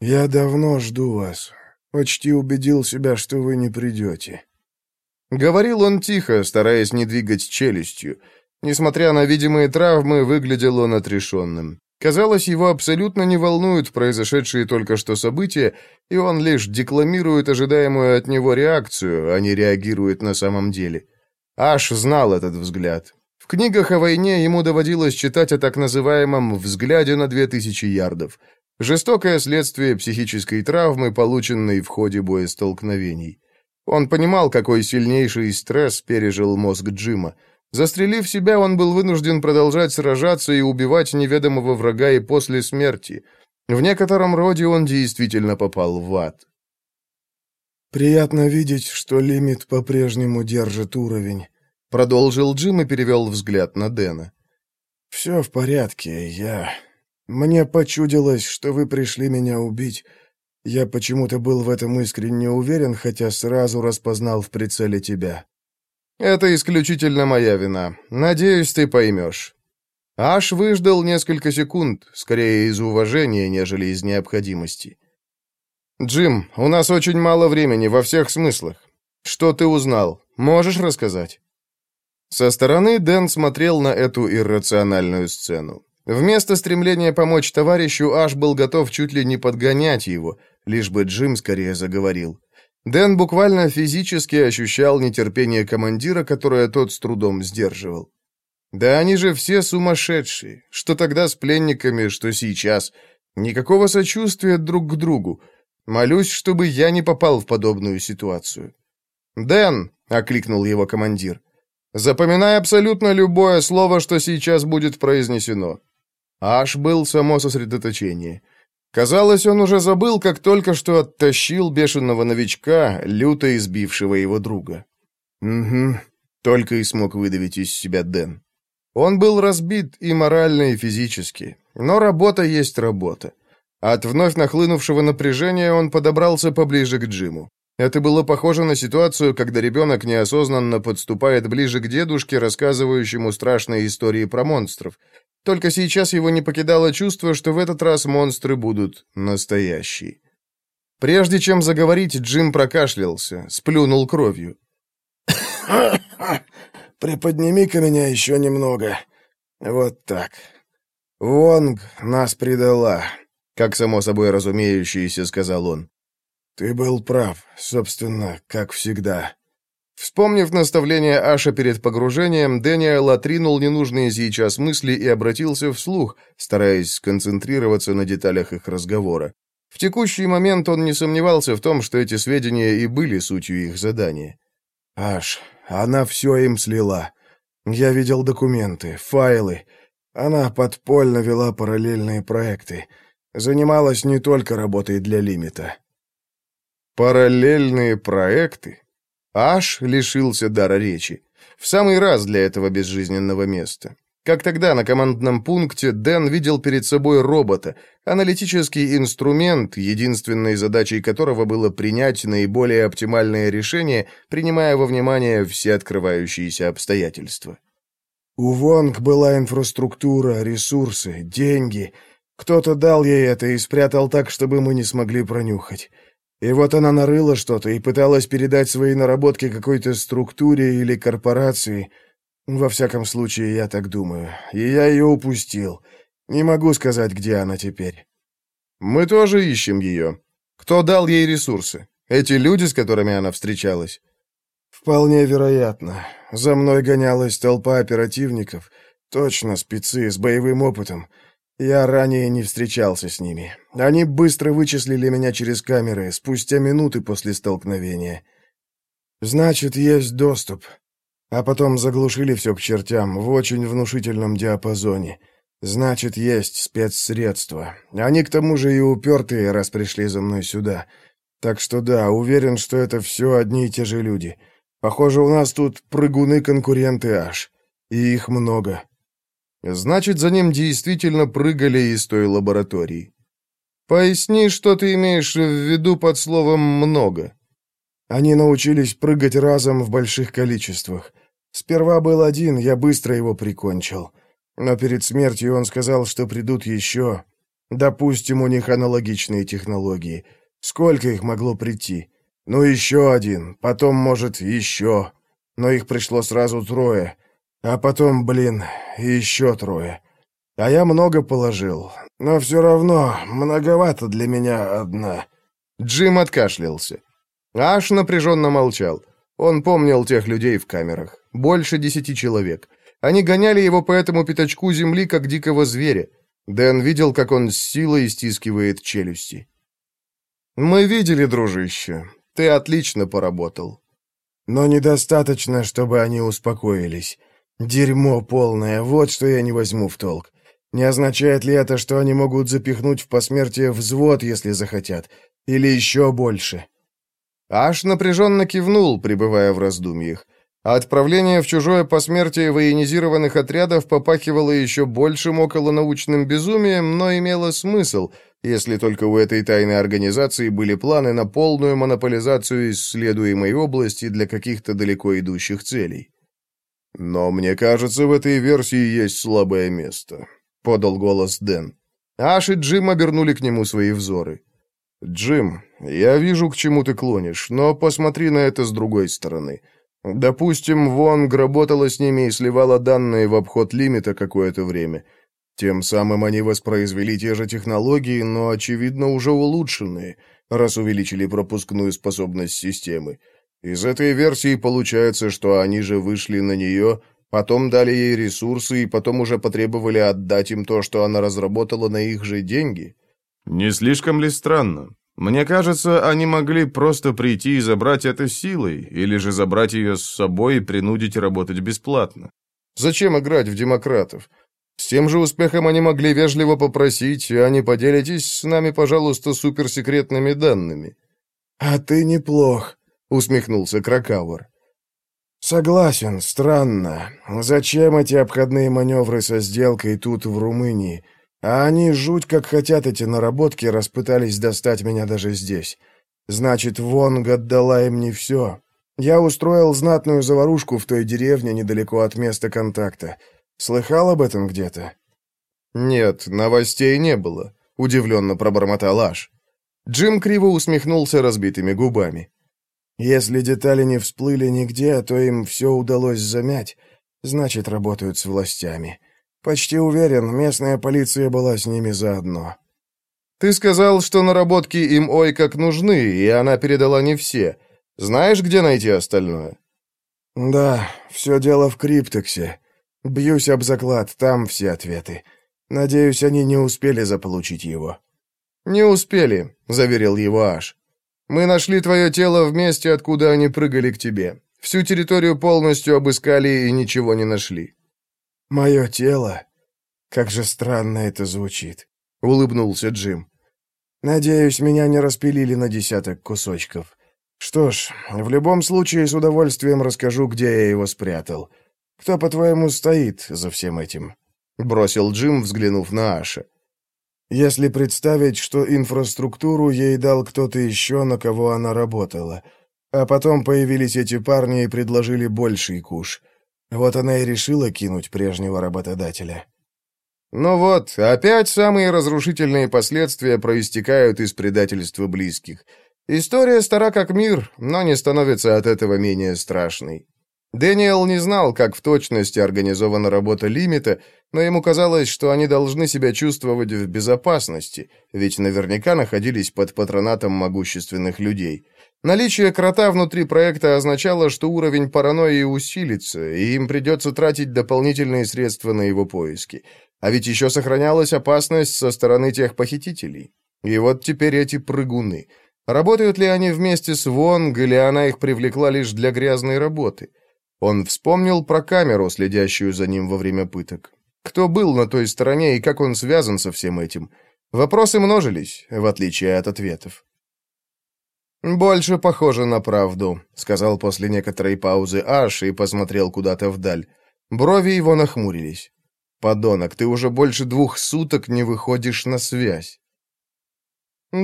«Я давно жду вас. Почти убедил себя, что вы не придете». Говорил он тихо, стараясь не двигать челюстью. Несмотря на видимые травмы, выглядел он отрешенным. Казалось, его абсолютно не волнуют произошедшие только что события, и он лишь декламирует ожидаемую от него реакцию, а не реагирует на самом деле. Аш знал этот взгляд. В книгах о войне ему доводилось читать о так называемом «взгляде на две тысячи ярдов». Жестокое следствие психической травмы, полученной в ходе боестолкновений. Он понимал, какой сильнейший стресс пережил мозг Джима. Застрелив себя, он был вынужден продолжать сражаться и убивать неведомого врага и после смерти. В некотором роде он действительно попал в ад. «Приятно видеть, что лимит по-прежнему держит уровень», — продолжил Джим и перевел взгляд на Дэна. «Все в порядке, я... Мне почудилось, что вы пришли меня убить. Я почему-то был в этом искренне уверен, хотя сразу распознал в прицеле тебя». «Это исключительно моя вина. Надеюсь, ты поймешь». Аш выждал несколько секунд, скорее из уважения, нежели из необходимости. «Джим, у нас очень мало времени во всех смыслах. Что ты узнал? Можешь рассказать?» Со стороны Дэн смотрел на эту иррациональную сцену. Вместо стремления помочь товарищу, Аш был готов чуть ли не подгонять его, лишь бы Джим скорее заговорил. Дэн буквально физически ощущал нетерпение командира, которое тот с трудом сдерживал. Да они же все сумасшедшие. Что тогда с пленниками, что сейчас. Никакого сочувствия друг к другу. Молюсь, чтобы я не попал в подобную ситуацию. «Дэн!» — окликнул его командир. «Запоминай абсолютно любое слово, что сейчас будет произнесено». Аж был само сосредоточение. Казалось, он уже забыл, как только что оттащил бешеного новичка, люто избившего его друга. «Угу», — только и смог выдавить из себя Дэн. Он был разбит и морально, и физически. Но работа есть работа. От вновь нахлынувшего напряжения он подобрался поближе к Джиму. Это было похоже на ситуацию, когда ребенок неосознанно подступает ближе к дедушке, рассказывающему страшные истории про монстров. Только сейчас его не покидало чувство, что в этот раз монстры будут настоящие. Прежде чем заговорить, Джим прокашлялся, сплюнул кровью. Приподними-ка меня еще немного. Вот так. Вонг нас предала, как само собой разумеющееся сказал он. Ты был прав, собственно, как всегда. Вспомнив наставление Аша перед погружением, Дэниел отринул ненужные сейчас мысли и обратился вслух, стараясь сконцентрироваться на деталях их разговора. В текущий момент он не сомневался в том, что эти сведения и были сутью их задания. «Аш, она все им слила. Я видел документы, файлы. Она подпольно вела параллельные проекты. Занималась не только работой для лимита. Параллельные проекты? Аш лишился дара речи. В самый раз для этого безжизненного места. Как тогда на командном пункте Дэн видел перед собой робота, аналитический инструмент, единственной задачей которого было принять наиболее оптимальное решение, принимая во внимание все открывающиеся обстоятельства. У Вонг была инфраструктура, ресурсы, деньги. Кто-то дал ей это и спрятал так, чтобы мы не смогли пронюхать. И вот она нарыла что-то и пыталась передать свои наработки какой-то структуре или корпорации — во всяком случае, я так думаю. И я ее упустил. Не могу сказать, где она теперь. Мы тоже ищем ее. Кто дал ей ресурсы? Эти люди, с которыми она встречалась? Вполне вероятно. За мной гонялась толпа оперативников. Точно, спецы с боевым опытом. Я ранее не встречался с ними. Они быстро вычислили меня через камеры, спустя минуты после столкновения. Значит, есть доступ. А потом заглушили все к чертям в очень внушительном диапазоне. Значит, есть спецсредства. Они к тому же и упертые, раз пришли за мной сюда. Так что да, уверен, что это все одни и те же люди. Похоже, у нас тут прыгуны-конкуренты аж. И их много. Значит, за ним действительно прыгали из той лаборатории. Поясни, что ты имеешь в виду под словом «много». Они научились прыгать разом в больших количествах. Сперва был один, я быстро его прикончил. Но перед смертью он сказал, что придут еще. Допустим, у них аналогичные технологии. Сколько их могло прийти? Ну, еще один, потом, может, еще. Но их пришло сразу трое. А потом, блин, еще трое. А я много положил. Но все равно, многовато для меня одна. Джим откашлялся. Аш напряженно молчал. Он помнил тех людей в камерах. Больше десяти человек. Они гоняли его по этому пятачку земли, как дикого зверя. Дэн видел, как он с силой стискивает челюсти. «Мы видели, дружище. Ты отлично поработал». «Но недостаточно, чтобы они успокоились. Дерьмо полное, вот что я не возьму в толк. Не означает ли это, что они могут запихнуть в посмертие взвод, если захотят? Или еще больше?» Аш напряженно кивнул, пребывая в раздумьях. отправление в чужое посмертие военизированных отрядов попахивало еще большим околонаучным безумием, но имело смысл, если только у этой тайной организации были планы на полную монополизацию исследуемой области для каких-то далеко идущих целей. «Но мне кажется, в этой версии есть слабое место», — подал голос Дэн. Аш и Джим обернули к нему свои взоры. «Джим, я вижу, к чему ты клонишь, но посмотри на это с другой стороны. Допустим, Вонг работала с ними и сливала данные в обход лимита какое-то время. Тем самым они воспроизвели те же технологии, но, очевидно, уже улучшенные, раз увеличили пропускную способность системы. Из этой версии получается, что они же вышли на нее, потом дали ей ресурсы и потом уже потребовали отдать им то, что она разработала на их же деньги. Не слишком ли странно? Мне кажется, они могли просто прийти и забрать это силой, или же забрать ее с собой и принудить работать бесплатно. Зачем играть в демократов? С тем же успехом они могли вежливо попросить, а не поделитесь с нами, пожалуйста, суперсекретными данными. «А ты неплох», — усмехнулся Кракауэр. «Согласен, странно. Зачем эти обходные маневры со сделкой тут, в Румынии? А они жуть как хотят эти наработки, раз пытались достать меня даже здесь. Значит, Вонг отдала им не все. Я устроил знатную заварушку в той деревне недалеко от места контакта. Слыхал об этом где-то?» «Нет, новостей не было», — удивленно пробормотал Аш. Джим криво усмехнулся разбитыми губами. «Если детали не всплыли нигде, то им все удалось замять. Значит, работают с властями. Почти уверен, местная полиция была с ними заодно. Ты сказал, что наработки им ой как нужны, и она передала не все. Знаешь, где найти остальное? Да, все дело в криптексе. Бьюсь об заклад, там все ответы. Надеюсь, они не успели заполучить его. Не успели, заверил его Аш. Мы нашли твое тело в месте, откуда они прыгали к тебе. Всю территорию полностью обыскали и ничего не нашли. «Мое тело? Как же странно это звучит», — улыбнулся Джим. «Надеюсь, меня не распилили на десяток кусочков. Что ж, в любом случае с удовольствием расскажу, где я его спрятал. Кто, по-твоему, стоит за всем этим?» — бросил Джим, взглянув на Аша. «Если представить, что инфраструктуру ей дал кто-то еще, на кого она работала, а потом появились эти парни и предложили больший куш — вот она и решила кинуть прежнего работодателя. Ну вот, опять самые разрушительные последствия проистекают из предательства близких. История стара как мир, но не становится от этого менее страшной. Дэниел не знал, как в точности организована работа лимита, но ему казалось, что они должны себя чувствовать в безопасности, ведь наверняка находились под патронатом могущественных людей. Наличие крота внутри проекта означало, что уровень паранойи усилится, и им придется тратить дополнительные средства на его поиски. А ведь еще сохранялась опасность со стороны тех похитителей. И вот теперь эти прыгуны. Работают ли они вместе с Вонг, или она их привлекла лишь для грязной работы? Он вспомнил про камеру, следящую за ним во время пыток. Кто был на той стороне и как он связан со всем этим? Вопросы множились, в отличие от ответов. «Больше похоже на правду», — сказал после некоторой паузы Аш и посмотрел куда-то вдаль. Брови его нахмурились. «Подонок, ты уже больше двух суток не выходишь на связь».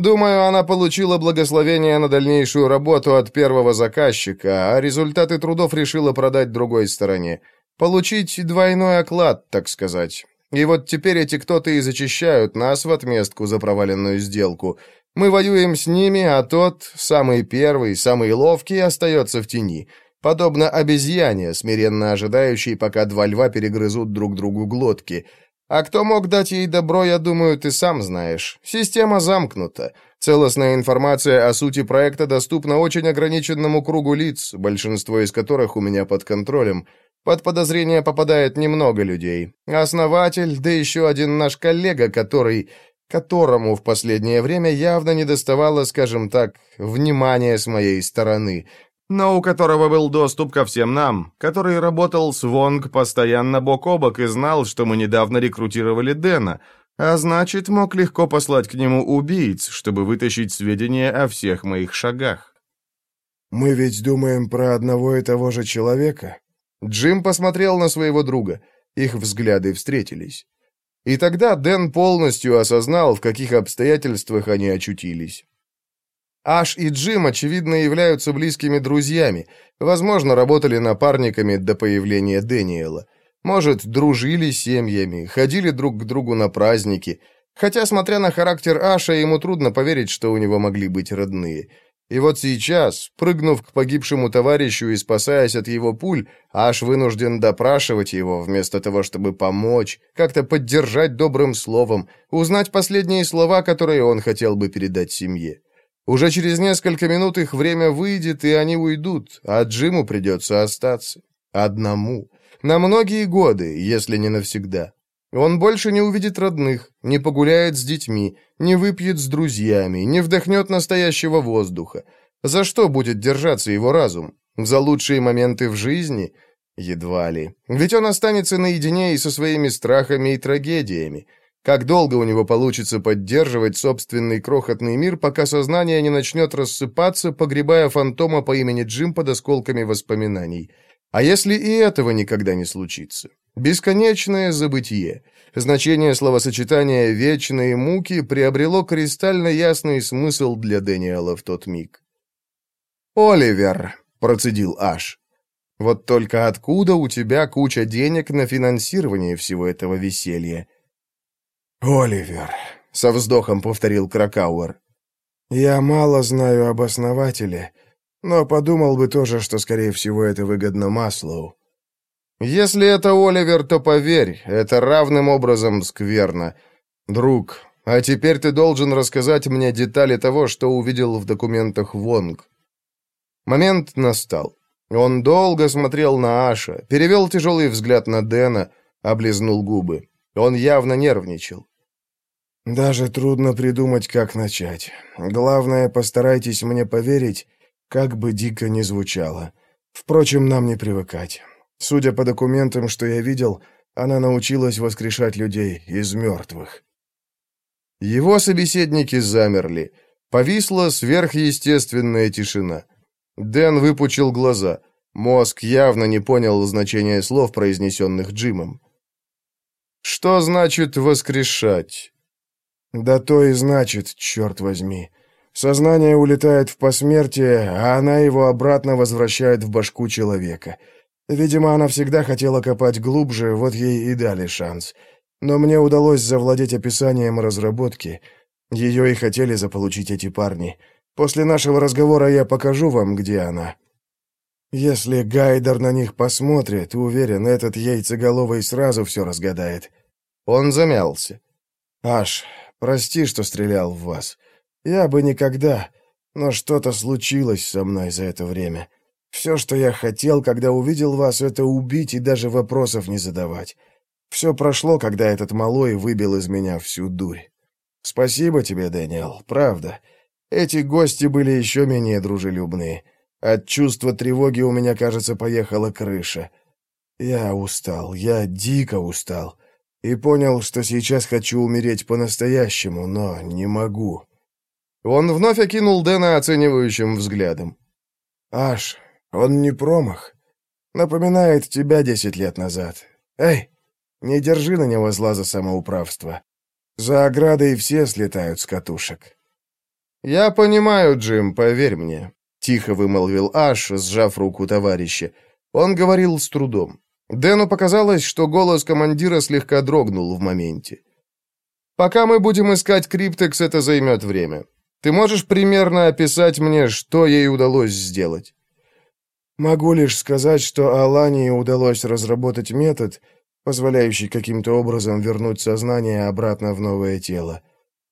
«Думаю, она получила благословение на дальнейшую работу от первого заказчика, а результаты трудов решила продать другой стороне. Получить двойной оклад, так сказать. И вот теперь эти кто-то и зачищают нас в отместку за проваленную сделку. Мы воюем с ними, а тот, самый первый, самый ловкий, остается в тени. Подобно обезьяне, смиренно ожидающей, пока два льва перегрызут друг другу глотки. А кто мог дать ей добро, я думаю, ты сам знаешь. Система замкнута. Целостная информация о сути проекта доступна очень ограниченному кругу лиц, большинство из которых у меня под контролем. Под подозрение попадает немного людей. Основатель, да еще один наш коллега, который которому в последнее время явно недоставало, скажем так, внимания с моей стороны, но у которого был доступ ко всем нам, который работал с Вонг постоянно бок о бок и знал, что мы недавно рекрутировали Дэна, а значит, мог легко послать к нему убийц, чтобы вытащить сведения о всех моих шагах. Мы ведь думаем про одного и того же человека?» Джим посмотрел на своего друга. Их взгляды встретились. И тогда Дэн полностью осознал, в каких обстоятельствах они очутились. Аш и Джим, очевидно, являются близкими друзьями, возможно, работали напарниками до появления Дэниела. Может, дружили семьями, ходили друг к другу на праздники. Хотя, смотря на характер Аша, ему трудно поверить, что у него могли быть родные. И вот сейчас, прыгнув к погибшему товарищу и спасаясь от его пуль, Аш вынужден допрашивать его, вместо того, чтобы помочь, как-то поддержать добрым словом, узнать последние слова, которые он хотел бы передать семье. Уже через несколько минут их время выйдет, и они уйдут, а Джиму придется остаться. Одному. На многие годы, если не навсегда. Он больше не увидит родных, не погуляет с детьми, не выпьет с друзьями, не вдохнет настоящего воздуха. За что будет держаться его разум? За лучшие моменты в жизни? Едва ли. Ведь он останется наедине и со своими страхами и трагедиями. Как долго у него получится поддерживать собственный крохотный мир, пока сознание не начнет рассыпаться, погребая фантома по имени Джим под осколками воспоминаний? А если и этого никогда не случится? Бесконечное забытие. Значение словосочетания «вечные муки» приобрело кристально ясный смысл для Дэниела в тот миг. «Оливер», — процедил Аш, — «вот только откуда у тебя куча денег на финансирование всего этого веселья?» «Оливер», — со вздохом повторил Кракауэр, — «я мало знаю об основателе, но подумал бы тоже, что, скорее всего, это выгодно Маслоу. Если это Оливер, то поверь, это равным образом скверно. Друг, а теперь ты должен рассказать мне детали того, что увидел в документах Вонг. Момент настал. Он долго смотрел на Аша, перевел тяжелый взгляд на Дэна, облизнул губы. Он явно нервничал. «Даже трудно придумать, как начать. Главное, постарайтесь мне поверить, как бы дико ни звучало. Впрочем, нам не привыкать. Судя по документам, что я видел, она научилась воскрешать людей из мертвых. Его собеседники замерли. Повисла сверхъестественная тишина. Дэн выпучил глаза. Мозг явно не понял значения слов, произнесенных Джимом. «Что значит воскрешать?» «Да то и значит, черт возьми. Сознание улетает в посмертие, а она его обратно возвращает в башку человека. Видимо, она всегда хотела копать глубже, вот ей и дали шанс. Но мне удалось завладеть описанием разработки. Ее и хотели заполучить эти парни. После нашего разговора я покажу вам, где она. Если Гайдер на них посмотрит, уверен, этот яйцеголовый сразу все разгадает. Он замялся. Аш, прости, что стрелял в вас. Я бы никогда, но что-то случилось со мной за это время. Все, что я хотел, когда увидел вас, это убить и даже вопросов не задавать. Все прошло, когда этот малой выбил из меня всю дурь. Спасибо тебе, Дэниел, правда. Эти гости были еще менее дружелюбные. От чувства тревоги у меня, кажется, поехала крыша. Я устал, я дико устал. И понял, что сейчас хочу умереть по-настоящему, но не могу. Он вновь окинул Дэна оценивающим взглядом. «Аш, он не промах. Напоминает тебя десять лет назад. Эй, не держи на него зла за самоуправство. За оградой все слетают с катушек. Я понимаю, Джим, поверь мне, тихо вымолвил Аш, сжав руку товарища. Он говорил с трудом. Дэну показалось, что голос командира слегка дрогнул в моменте. Пока мы будем искать Криптекс, это займет время. Ты можешь примерно описать мне, что ей удалось сделать? Могу лишь сказать, что Алании удалось разработать метод, позволяющий каким-то образом вернуть сознание обратно в новое тело.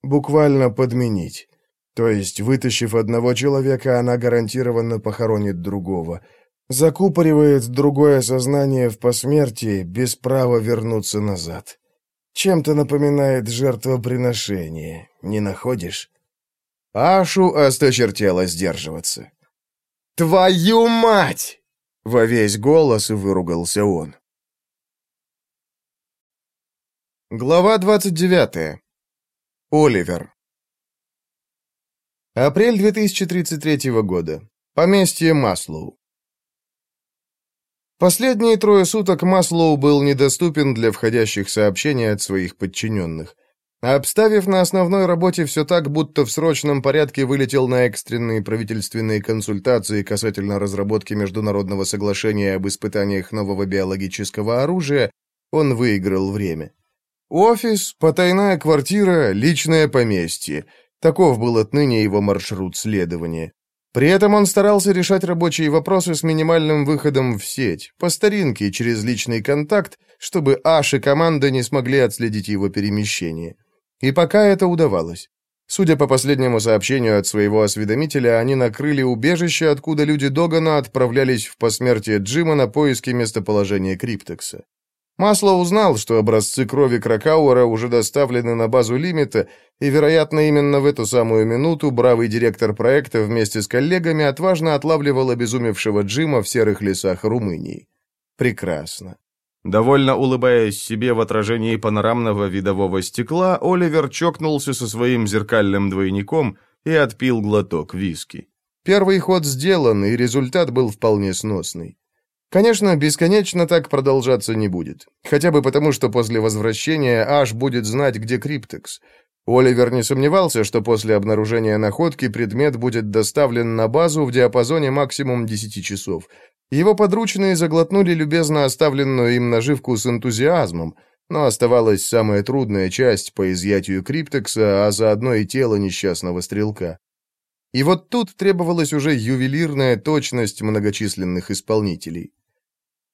Буквально подменить. То есть, вытащив одного человека, она гарантированно похоронит другого. Закупоривает другое сознание в посмертии без права вернуться назад. Чем-то напоминает жертвоприношение, не находишь? Ашу осточертело сдерживаться. «Твою мать!» — во весь голос выругался он. Глава 29. Оливер. Апрель 2033 года. Поместье Маслоу. Последние трое суток Маслоу был недоступен для входящих сообщений от своих подчиненных. Обставив на основной работе все так, будто в срочном порядке вылетел на экстренные правительственные консультации касательно разработки международного соглашения об испытаниях нового биологического оружия, он выиграл время. Офис, потайная квартира, личное поместье. Таков был отныне его маршрут следования. При этом он старался решать рабочие вопросы с минимальным выходом в сеть, по старинке, через личный контакт, чтобы Аш и команда не смогли отследить его перемещение. И пока это удавалось. Судя по последнему сообщению от своего осведомителя, они накрыли убежище, откуда люди Догана отправлялись в посмертие Джима на поиски местоположения Криптекса. Масло узнал, что образцы крови Кракауэра уже доставлены на базу лимита, и, вероятно, именно в эту самую минуту бравый директор проекта вместе с коллегами отважно отлавливал обезумевшего Джима в серых лесах Румынии. Прекрасно. Довольно улыбаясь себе в отражении панорамного видового стекла, Оливер чокнулся со своим зеркальным двойником и отпил глоток виски. Первый ход сделан, и результат был вполне сносный. Конечно, бесконечно так продолжаться не будет. Хотя бы потому, что после возвращения Аш будет знать, где Криптекс. Оливер не сомневался, что после обнаружения находки предмет будет доставлен на базу в диапазоне максимум 10 часов. Его подручные заглотнули любезно оставленную им наживку с энтузиазмом, но оставалась самая трудная часть по изъятию Криптекса, а заодно и тело несчастного стрелка. И вот тут требовалась уже ювелирная точность многочисленных исполнителей.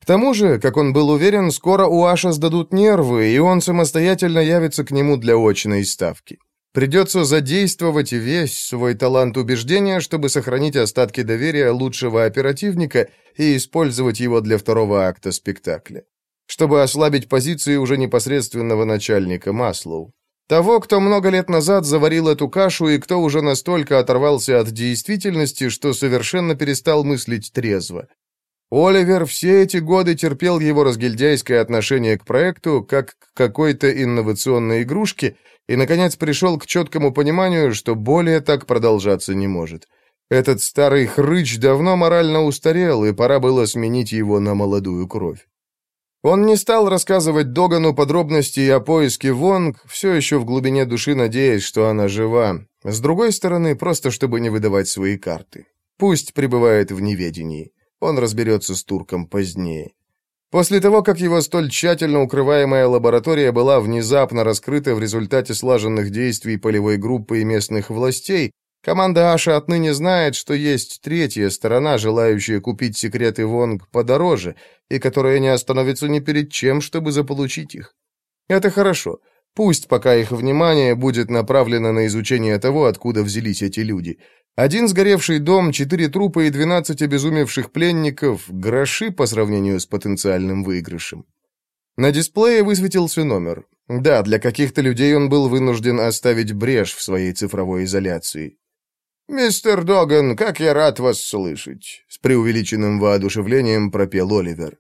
Тому же, как он был уверен, скоро у Аша сдадут нервы, и он самостоятельно явится к нему для очной ставки. Придется задействовать весь свой талант убеждения, чтобы сохранить остатки доверия лучшего оперативника и использовать его для второго акта спектакля. Чтобы ослабить позиции уже непосредственного начальника Маслоу. Того, кто много лет назад заварил эту кашу и кто уже настолько оторвался от действительности, что совершенно перестал мыслить трезво. Оливер все эти годы терпел его разгильдяйское отношение к проекту, как к какой-то инновационной игрушке, и, наконец, пришел к четкому пониманию, что более так продолжаться не может. Этот старый хрыч давно морально устарел, и пора было сменить его на молодую кровь. Он не стал рассказывать Догану подробности о поиске Вонг, все еще в глубине души надеясь, что она жива. С другой стороны, просто чтобы не выдавать свои карты. Пусть пребывает в неведении. Он разберется с турком позднее. После того, как его столь тщательно укрываемая лаборатория была внезапно раскрыта в результате слаженных действий полевой группы и местных властей, команда Аша отныне знает, что есть третья сторона, желающая купить секреты Вонг подороже, и которая не остановится ни перед чем, чтобы заполучить их. Это хорошо. Пусть пока их внимание будет направлено на изучение того, откуда взялись эти люди. Один сгоревший дом, четыре трупа и двенадцать обезумевших пленников — гроши по сравнению с потенциальным выигрышем. На дисплее высветился номер. Да, для каких-то людей он был вынужден оставить брешь в своей цифровой изоляции. «Мистер Доган, как я рад вас слышать!» С преувеличенным воодушевлением пропел Оливер.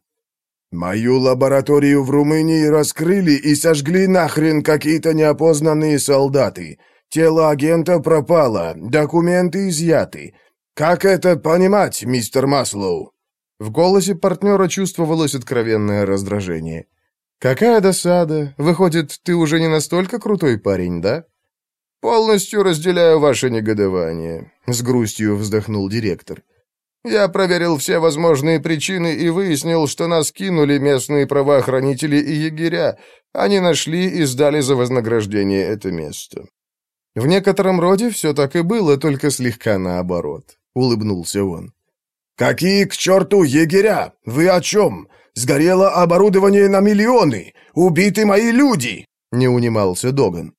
«Мою лабораторию в Румынии раскрыли и сожгли нахрен какие-то неопознанные солдаты. Тело агента пропало, документы изъяты. Как это понимать, мистер Маслоу?» В голосе партнера чувствовалось откровенное раздражение. «Какая досада! Выходит, ты уже не настолько крутой парень, да?» «Полностью разделяю ваше негодование», — с грустью вздохнул директор. «Я проверил все возможные причины и выяснил, что нас кинули местные правоохранители и егеря. Они нашли и сдали за вознаграждение это место. В некотором роде все так и было, только слегка наоборот», — улыбнулся он. «Какие к черту егеря? Вы о чем? Сгорело оборудование на миллионы! Убиты мои люди!» — не унимался Доган.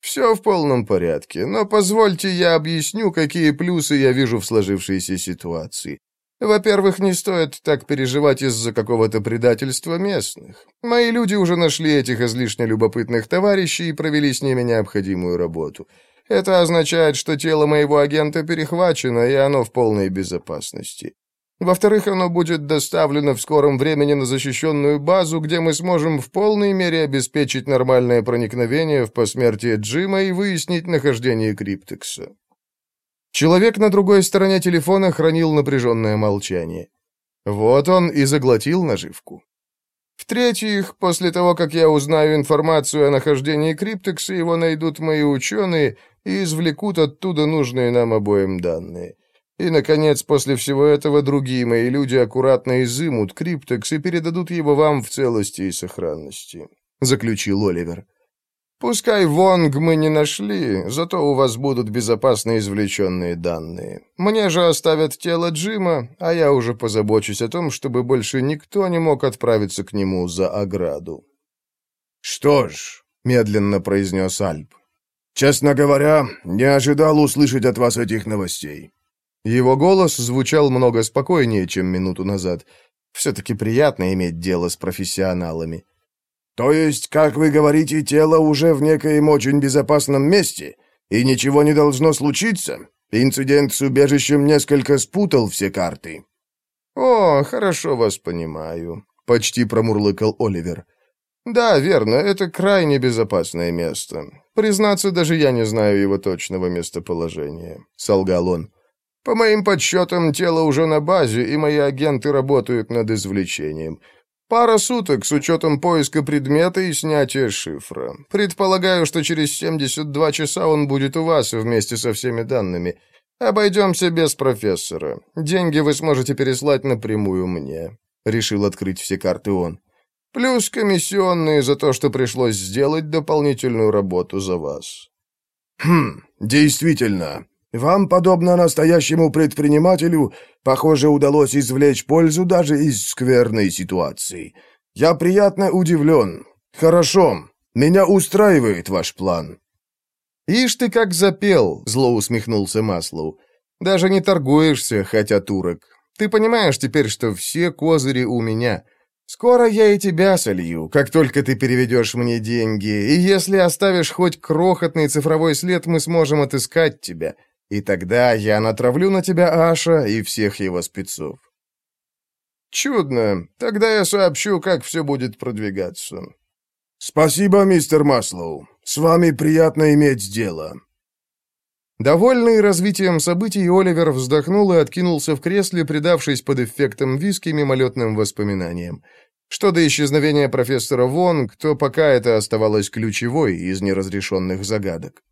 «Все в полном порядке, но позвольте я объясню, какие плюсы я вижу в сложившейся ситуации. Во-первых, не стоит так переживать из-за какого-то предательства местных. Мои люди уже нашли этих излишне любопытных товарищей и провели с ними необходимую работу. Это означает, что тело моего агента перехвачено, и оно в полной безопасности. Во-вторых, оно будет доставлено в скором времени на защищенную базу, где мы сможем в полной мере обеспечить нормальное проникновение в посмертие Джима и выяснить нахождение Криптекса. Человек на другой стороне телефона хранил напряженное молчание. Вот он и заглотил наживку. В-третьих, после того, как я узнаю информацию о нахождении Криптекса, его найдут мои ученые и извлекут оттуда нужные нам обоим данные. И, наконец, после всего этого другие мои люди аккуратно изымут Криптекс и передадут его вам в целости и сохранности», — заключил Оливер. Пускай Вонг мы не нашли, зато у вас будут безопасно извлеченные данные. Мне же оставят тело Джима, а я уже позабочусь о том, чтобы больше никто не мог отправиться к нему за ограду». «Что ж», — медленно произнес Альп, — «честно говоря, не ожидал услышать от вас этих новостей». Его голос звучал много спокойнее, чем минуту назад. Все-таки приятно иметь дело с профессионалами. То есть, как вы говорите, тело уже в некоем очень безопасном месте, и ничего не должно случиться? Инцидент с убежищем несколько спутал все карты». «О, хорошо вас понимаю», — почти промурлыкал Оливер. «Да, верно, это крайне безопасное место. Признаться, даже я не знаю его точного местоположения», — солгал он. «По моим подсчетам, тело уже на базе, и мои агенты работают над извлечением. Пара суток с учетом поиска предмета и снятия шифра. Предполагаю, что через 72 часа он будет у вас вместе со всеми данными. Обойдемся без профессора. Деньги вы сможете переслать напрямую мне. Решил открыть все карты он. Плюс комиссионные за то, что пришлось сделать дополнительную работу за вас. Хм, действительно, вам, подобно настоящему предпринимателю, похоже, удалось извлечь пользу даже из скверной ситуации. Я приятно удивлен. Хорошо, меня устраивает ваш план». «Ишь ты как запел!» — зло усмехнулся Маслоу. «Даже не торгуешься, хотя турок. Ты понимаешь теперь, что все козыри у меня. Скоро я и тебя солью, как только ты переведешь мне деньги, и если оставишь хоть крохотный цифровой след, мы сможем отыскать тебя. И тогда я натравлю на тебя Аша и всех его спецов. Чудно. Тогда я сообщу, как все будет продвигаться. Спасибо, мистер Маслоу. С вами приятно иметь дело. Довольный развитием событий, Оливер вздохнул и откинулся в кресле, предавшись под эффектом виски мимолетным воспоминаниям. Что до исчезновения профессора Вонг, то пока это оставалось ключевой из неразрешенных загадок.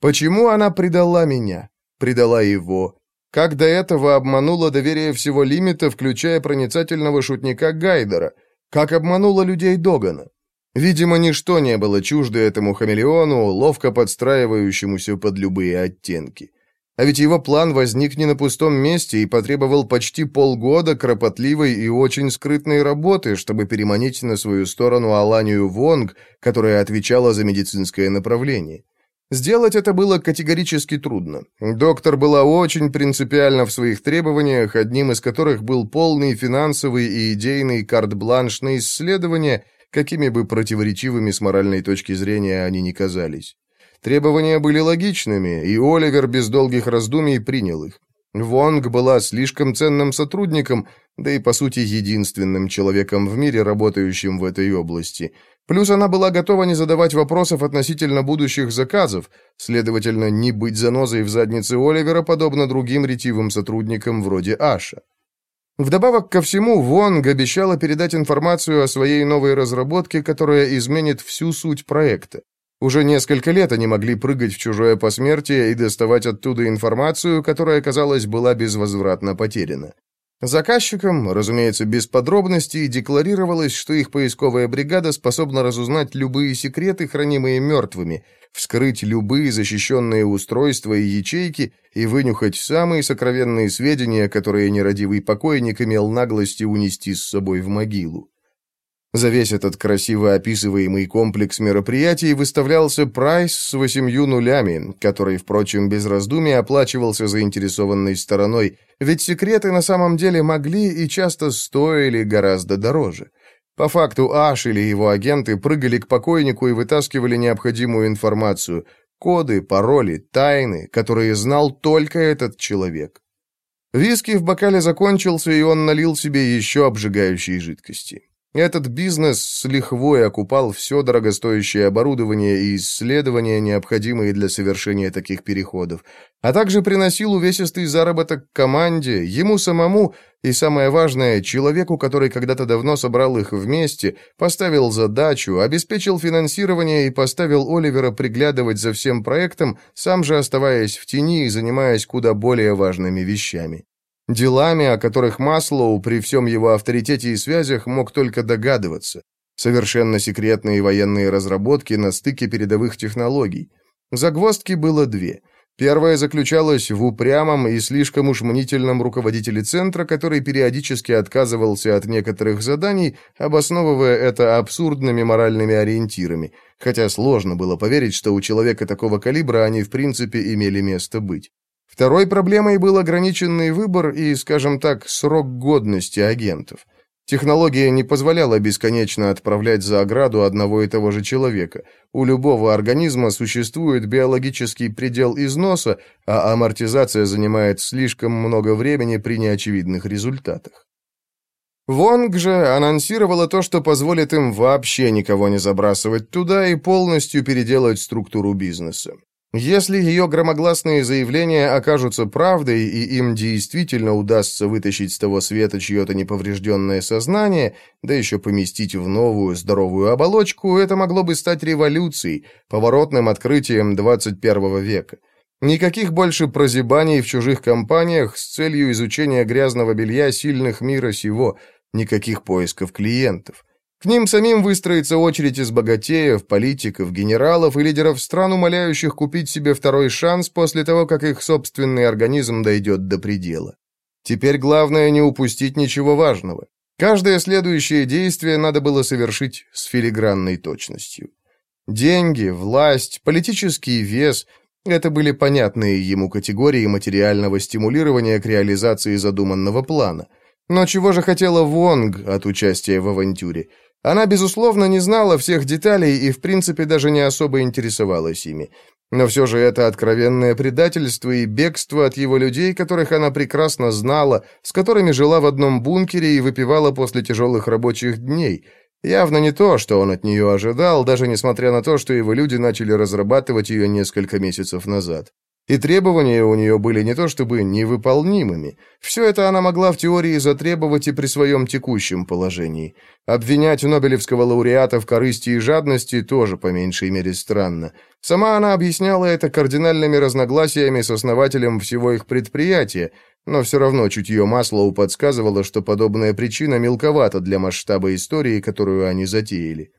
Почему она предала меня? Предала его. Как до этого обманула доверие всего лимита, включая проницательного шутника Гайдера. Как обманула людей Догана. Видимо, ничто не было чуждо этому хамелеону, ловко подстраивающемуся под любые оттенки. А ведь его план возник не на пустом месте и потребовал почти полгода кропотливой и очень скрытной работы, чтобы переманить на свою сторону Аланию Вонг, которая отвечала за медицинское направление. Сделать это было категорически трудно. Доктор была очень принципиальна в своих требованиях, одним из которых был полный финансовый и идейный карт-бланш на исследования, какими бы противоречивыми с моральной точки зрения они ни казались. Требования были логичными, и Оливер без долгих раздумий принял их. Вонг была слишком ценным сотрудником, да и, по сути, единственным человеком в мире, работающим в этой области – Плюс она была готова не задавать вопросов относительно будущих заказов, следовательно, не быть занозой в заднице Оливера, подобно другим ретивым сотрудникам вроде Аша. Вдобавок ко всему, Вонг обещала передать информацию о своей новой разработке, которая изменит всю суть проекта. Уже несколько лет они могли прыгать в чужое посмертие и доставать оттуда информацию, которая, казалось, была безвозвратно потеряна. Заказчикам, разумеется, без подробностей, декларировалось, что их поисковая бригада способна разузнать любые секреты, хранимые мертвыми, вскрыть любые защищенные устройства и ячейки и вынюхать самые сокровенные сведения, которые нерадивый покойник имел наглости унести с собой в могилу. За весь этот красиво описываемый комплекс мероприятий выставлялся прайс с восемью нулями, который, впрочем, без раздумий оплачивался заинтересованной стороной, ведь секреты на самом деле могли и часто стоили гораздо дороже. По факту Аш или его агенты прыгали к покойнику и вытаскивали необходимую информацию, коды, пароли, тайны, которые знал только этот человек. Виски в бокале закончился, и он налил себе еще обжигающей жидкости. Этот бизнес с лихвой окупал все дорогостоящее оборудование и исследования, необходимые для совершения таких переходов, а также приносил увесистый заработок команде, ему самому и, самое важное, человеку, который когда-то давно собрал их вместе, поставил задачу, обеспечил финансирование и поставил Оливера приглядывать за всем проектом, сам же оставаясь в тени и занимаясь куда более важными вещами. Делами, о которых Маслоу при всем его авторитете и связях мог только догадываться. Совершенно секретные военные разработки на стыке передовых технологий. Загвоздки было две. Первая заключалась в упрямом и слишком уж мнительном руководителе центра, который периодически отказывался от некоторых заданий, обосновывая это абсурдными моральными ориентирами, хотя сложно было поверить, что у человека такого калибра они в принципе имели место быть. Второй проблемой был ограниченный выбор и, скажем так, срок годности агентов. Технология не позволяла бесконечно отправлять за ограду одного и того же человека. У любого организма существует биологический предел износа, а амортизация занимает слишком много времени при неочевидных результатах. Вонг же анонсировала то, что позволит им вообще никого не забрасывать туда и полностью переделать структуру бизнеса. Если ее громогласные заявления окажутся правдой, и им действительно удастся вытащить с того света чье-то неповрежденное сознание, да еще поместить в новую здоровую оболочку, это могло бы стать революцией, поворотным открытием 21 века. Никаких больше прозябаний в чужих компаниях с целью изучения грязного белья сильных мира сего, никаких поисков клиентов. К ним самим выстроится очередь из богатеев, политиков, генералов и лидеров стран, умоляющих купить себе второй шанс после того, как их собственный организм дойдет до предела. Теперь главное не упустить ничего важного. Каждое следующее действие надо было совершить с филигранной точностью. Деньги, власть, политический вес – это были понятные ему категории материального стимулирования к реализации задуманного плана. Но чего же хотела Вонг от участия в авантюре – она, безусловно, не знала всех деталей и, в принципе, даже не особо интересовалась ими. Но все же это откровенное предательство и бегство от его людей, которых она прекрасно знала, с которыми жила в одном бункере и выпивала после тяжелых рабочих дней. Явно не то, что он от нее ожидал, даже несмотря на то, что его люди начали разрабатывать ее несколько месяцев назад. И требования у нее были не то чтобы невыполнимыми. Все это она могла в теории затребовать и при своем текущем положении. Обвинять Нобелевского лауреата в корысти и жадности тоже по меньшей мере странно. Сама она объясняла это кардинальными разногласиями с основателем всего их предприятия, но все равно чутье Маслоу подсказывало, что подобная причина мелковата для масштаба истории, которую они затеяли.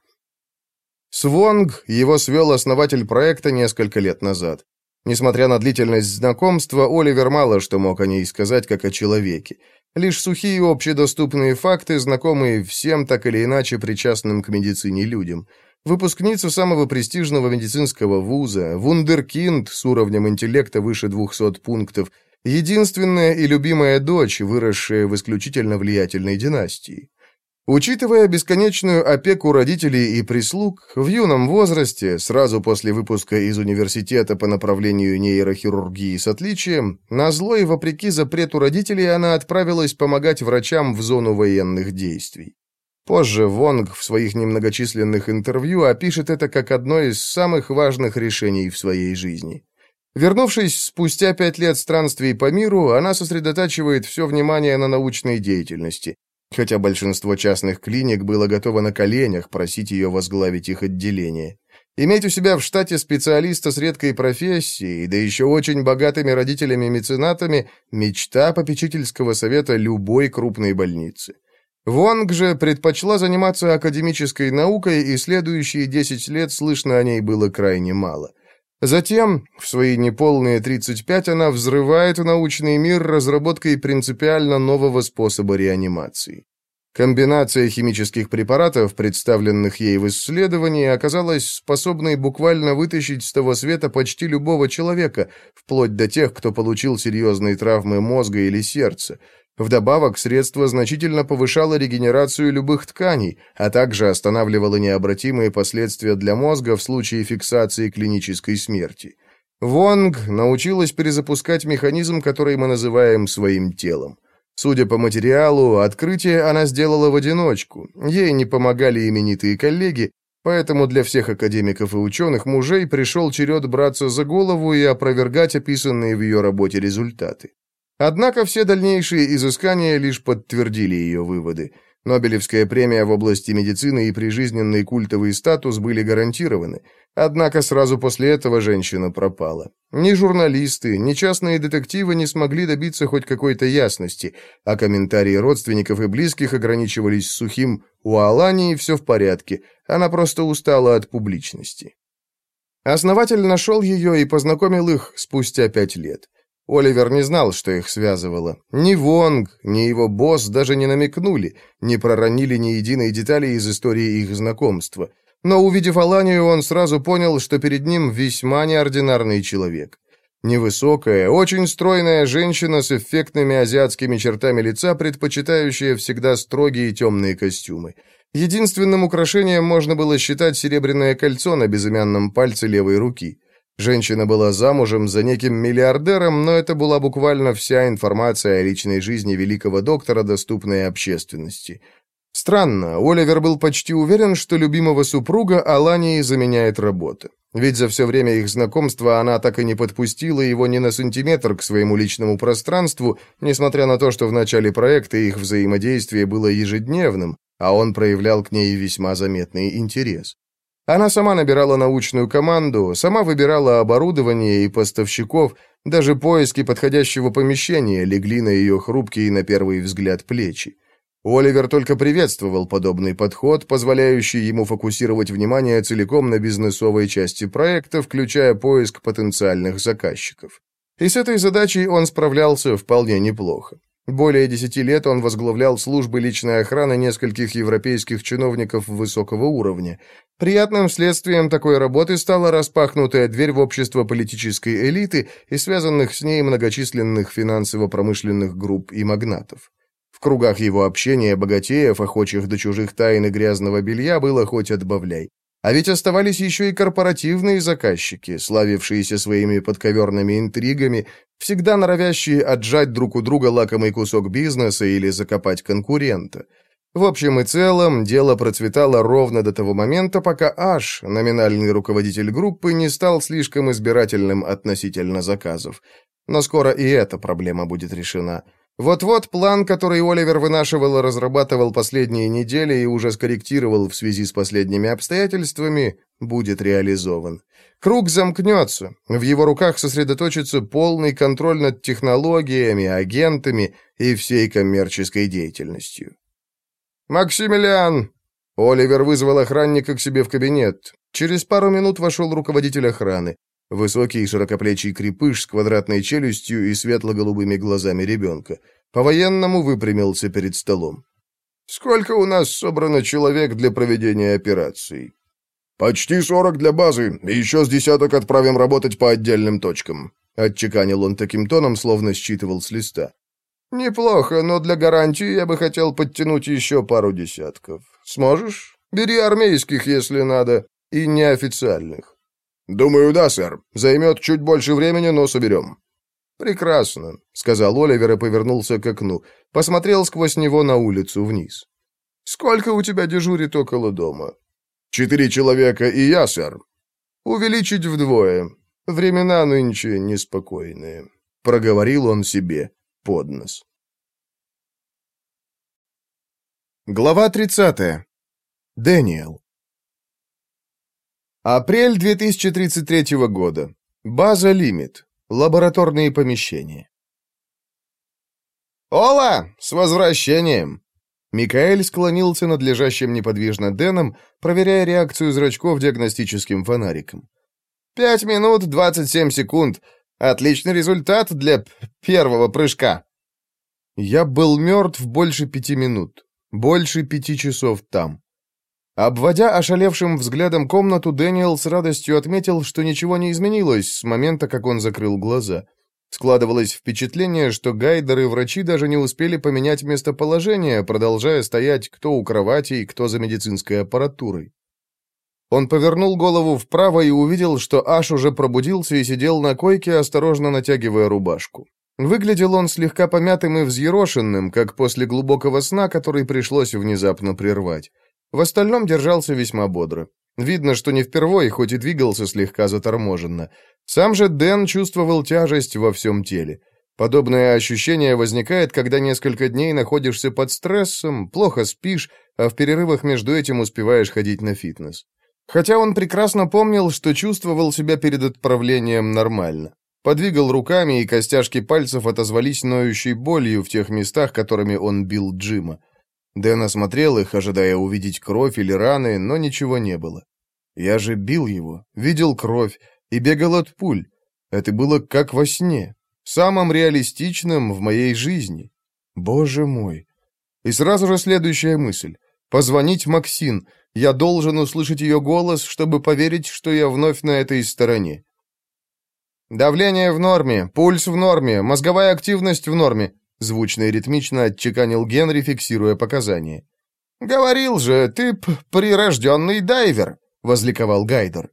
Свонг его свел основатель проекта несколько лет назад. Несмотря на длительность знакомства, Оливер мало что мог о ней сказать, как о человеке. Лишь сухие общедоступные факты, знакомые всем так или иначе причастным к медицине людям. Выпускница самого престижного медицинского вуза, вундеркинд с уровнем интеллекта выше 200 пунктов, единственная и любимая дочь, выросшая в исключительно влиятельной династии. Учитывая бесконечную опеку родителей и прислуг, в юном возрасте, сразу после выпуска из университета по направлению нейрохирургии с отличием, на зло и вопреки запрету родителей она отправилась помогать врачам в зону военных действий. Позже Вонг в своих немногочисленных интервью опишет это как одно из самых важных решений в своей жизни. Вернувшись спустя пять лет странствий по миру, она сосредотачивает все внимание на научной деятельности, хотя большинство частных клиник было готово на коленях просить ее возглавить их отделение. Иметь у себя в штате специалиста с редкой профессией, да еще очень богатыми родителями-меценатами – мечта попечительского совета любой крупной больницы. Вонг же предпочла заниматься академической наукой, и следующие 10 лет слышно о ней было крайне мало – Затем, в свои неполные 35, она взрывает научный мир разработкой принципиально нового способа реанимации. Комбинация химических препаратов, представленных ей в исследовании, оказалась способной буквально вытащить с того света почти любого человека, вплоть до тех, кто получил серьезные травмы мозга или сердца, Вдобавок, средство значительно повышало регенерацию любых тканей, а также останавливало необратимые последствия для мозга в случае фиксации клинической смерти. Вонг научилась перезапускать механизм, который мы называем своим телом. Судя по материалу, открытие она сделала в одиночку. Ей не помогали именитые коллеги, поэтому для всех академиков и ученых мужей пришел черед браться за голову и опровергать описанные в ее работе результаты. Однако все дальнейшие изыскания лишь подтвердили ее выводы. Нобелевская премия в области медицины и прижизненный культовый статус были гарантированы. Однако сразу после этого женщина пропала. Ни журналисты, ни частные детективы не смогли добиться хоть какой-то ясности, а комментарии родственников и близких ограничивались сухим «у Алании все в порядке, она просто устала от публичности». Основатель нашел ее и познакомил их спустя пять лет. Оливер не знал, что их связывало. Ни Вонг, ни его босс даже не намекнули, не проронили ни единой детали из истории их знакомства. Но, увидев Аланию, он сразу понял, что перед ним весьма неординарный человек. Невысокая, очень стройная женщина с эффектными азиатскими чертами лица, предпочитающая всегда строгие темные костюмы. Единственным украшением можно было считать серебряное кольцо на безымянном пальце левой руки. Женщина была замужем за неким миллиардером, но это была буквально вся информация о личной жизни великого доктора, доступная общественности. Странно, Оливер был почти уверен, что любимого супруга Алании заменяет работа. Ведь за все время их знакомства она так и не подпустила его ни на сантиметр к своему личному пространству, несмотря на то, что в начале проекта их взаимодействие было ежедневным, а он проявлял к ней весьма заметный интерес. Она сама набирала научную команду, сама выбирала оборудование и поставщиков, даже поиски подходящего помещения легли на ее хрупкие на первый взгляд плечи. Оливер только приветствовал подобный подход, позволяющий ему фокусировать внимание целиком на бизнесовой части проекта, включая поиск потенциальных заказчиков. И с этой задачей он справлялся вполне неплохо. Более десяти лет он возглавлял службы личной охраны нескольких европейских чиновников высокого уровня. Приятным следствием такой работы стала распахнутая дверь в общество политической элиты и связанных с ней многочисленных финансово-промышленных групп и магнатов. В кругах его общения богатеев, охочих до чужих тайн и грязного белья, было хоть отбавляй. А ведь оставались еще и корпоративные заказчики, славившиеся своими подковерными интригами, всегда норовящие отжать друг у друга лакомый кусок бизнеса или закопать конкурента. В общем и целом, дело процветало ровно до того момента, пока Аш, номинальный руководитель группы, не стал слишком избирательным относительно заказов. Но скоро и эта проблема будет решена. Вот-вот план, который Оливер вынашивал и разрабатывал последние недели и уже скорректировал в связи с последними обстоятельствами, будет реализован. Круг замкнется, в его руках сосредоточится полный контроль над технологиями, агентами и всей коммерческой деятельностью. «Максимилиан!» Оливер вызвал охранника к себе в кабинет. Через пару минут вошел руководитель охраны. Высокий широкоплечий крепыш с квадратной челюстью и светло-голубыми глазами ребенка. По-военному выпрямился перед столом. «Сколько у нас собрано человек для проведения операций?» «Почти сорок для базы, и еще с десяток отправим работать по отдельным точкам», отчеканил он таким тоном, словно считывал с листа. «Неплохо, но для гарантии я бы хотел подтянуть еще пару десятков. Сможешь? Бери армейских, если надо, и неофициальных». «Думаю, да, сэр. Займет чуть больше времени, но соберем». «Прекрасно», — сказал Оливер и повернулся к окну. Посмотрел сквозь него на улицу вниз. «Сколько у тебя дежурит около дома?» «Четыре человека и я, сэр». «Увеличить вдвое. Времена нынче неспокойные», — проговорил он себе под нос. Глава 30. Дэниел. Апрель 2033 года. База «Лимит». Лабораторные помещения. «Ола! С возвращением!» Микаэль склонился над лежащим неподвижно Дэном, проверяя реакцию зрачков диагностическим фонариком. «Пять минут двадцать семь секунд. Отличный результат для первого прыжка». Я был мертв больше пяти минут. Больше пяти часов там. Обводя ошалевшим взглядом комнату, Дэниел с радостью отметил, что ничего не изменилось с момента, как он закрыл глаза. Складывалось впечатление, что гайдеры и врачи даже не успели поменять местоположение, продолжая стоять кто у кровати, кто за медицинской аппаратурой. Он повернул голову вправо и увидел, что Аш уже пробудился и сидел на койке, осторожно натягивая рубашку. Выглядел он слегка помятым и взъерошенным, как после глубокого сна, который пришлось внезапно прервать. В остальном держался весьма бодро. Видно, что не впервой, хоть и двигался слегка заторможенно. Сам же Дэн чувствовал тяжесть во всем теле. Подобное ощущение возникает, когда несколько дней находишься под стрессом, плохо спишь, а в перерывах между этим успеваешь ходить на фитнес. Хотя он прекрасно помнил, что чувствовал себя перед отправлением нормально. Подвигал руками, и костяшки пальцев отозвались ноющей болью в тех местах, которыми он бил Джима. Дэн осмотрел их, ожидая увидеть кровь или раны, но ничего не было. Я же бил его, видел кровь и бегал от пуль. Это было как во сне, самым реалистичным в моей жизни. Боже мой. И сразу же следующая мысль. Позвонить Максин. Я должен услышать ее голос, чтобы поверить, что я вновь на этой стороне. «Давление в норме, пульс в норме, мозговая активность в норме», звучно и ритмично отчеканил Генри, фиксируя показания. «Говорил же, ты прирожденный дайвер», — возликовал Гайдер.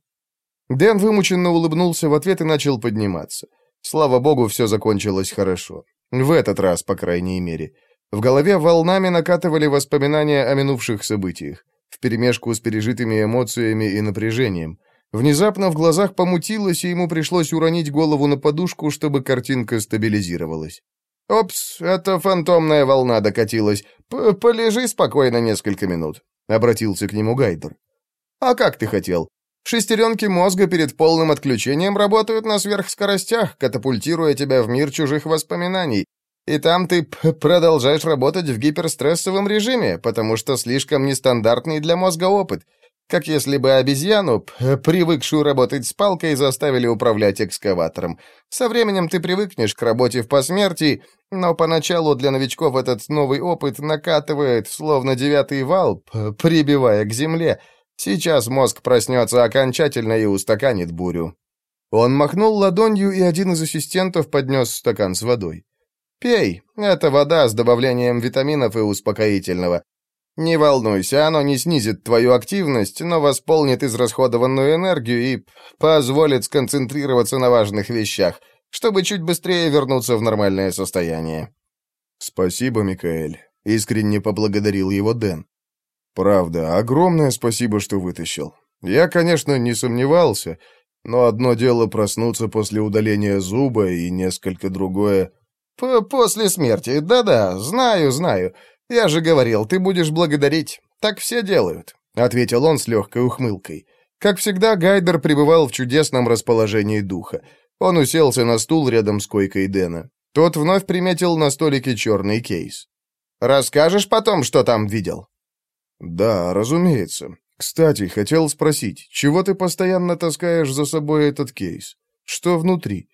Дэн вымученно улыбнулся в ответ и начал подниматься. Слава богу, все закончилось хорошо. В этот раз, по крайней мере. В голове волнами накатывали воспоминания о минувших событиях, вперемешку с пережитыми эмоциями и напряжением — Внезапно в глазах помутилось, и ему пришлось уронить голову на подушку, чтобы картинка стабилизировалась. «Опс, это фантомная волна докатилась. Полежи спокойно несколько минут», — обратился к нему Гайдер. «А как ты хотел? Шестеренки мозга перед полным отключением работают на сверхскоростях, катапультируя тебя в мир чужих воспоминаний. И там ты продолжаешь работать в гиперстрессовом режиме, потому что слишком нестандартный для мозга опыт — как если бы обезьяну, привыкшую работать с палкой, заставили управлять экскаватором. Со временем ты привыкнешь к работе в посмертии, но поначалу для новичков этот новый опыт накатывает, словно девятый вал, прибивая к земле. Сейчас мозг проснется окончательно и устаканит бурю. Он махнул ладонью, и один из ассистентов поднес стакан с водой. «Пей. Это вода с добавлением витаминов и успокоительного. Не волнуйся, оно не снизит твою активность, но восполнит израсходованную энергию и позволит сконцентрироваться на важных вещах, чтобы чуть быстрее вернуться в нормальное состояние. Спасибо, Микаэль, искренне поблагодарил его Дэн. Правда, огромное спасибо, что вытащил. Я, конечно, не сомневался, но одно дело проснуться после удаления зуба и несколько другое... П «После смерти, да-да, знаю, знаю. «Я же говорил, ты будешь благодарить. Так все делают», — ответил он с легкой ухмылкой. Как всегда, Гайдер пребывал в чудесном расположении духа. Он уселся на стул рядом с койкой Дэна. Тот вновь приметил на столике черный кейс. «Расскажешь потом, что там видел?» «Да, разумеется. Кстати, хотел спросить, чего ты постоянно таскаешь за собой этот кейс? Что внутри?»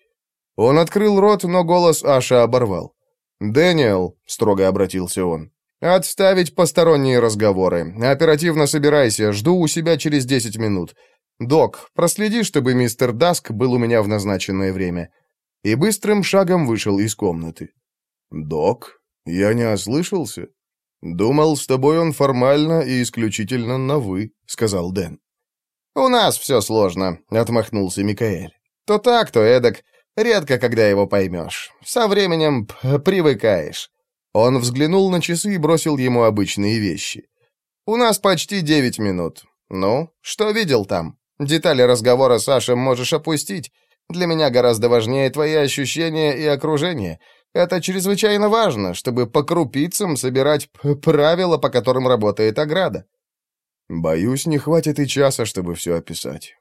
Он открыл рот, но голос Аша оборвал. «Дэниел», — строго обратился он, «Отставить посторонние разговоры. Оперативно собирайся, жду у себя через десять минут. Док, проследи, чтобы мистер Даск был у меня в назначенное время». И быстрым шагом вышел из комнаты. «Док? Я не ослышался?» «Думал, с тобой он формально и исключительно на «вы», — сказал Дэн. «У нас все сложно», — отмахнулся Микаэль. «То так, то эдак. Редко, когда его поймешь. Со временем привыкаешь». Он взглянул на часы и бросил ему обычные вещи. «У нас почти девять минут. Ну, что видел там? Детали разговора с Сашей можешь опустить. Для меня гораздо важнее твои ощущения и окружение. Это чрезвычайно важно, чтобы по крупицам собирать правила, по которым работает ограда». «Боюсь, не хватит и часа, чтобы все описать».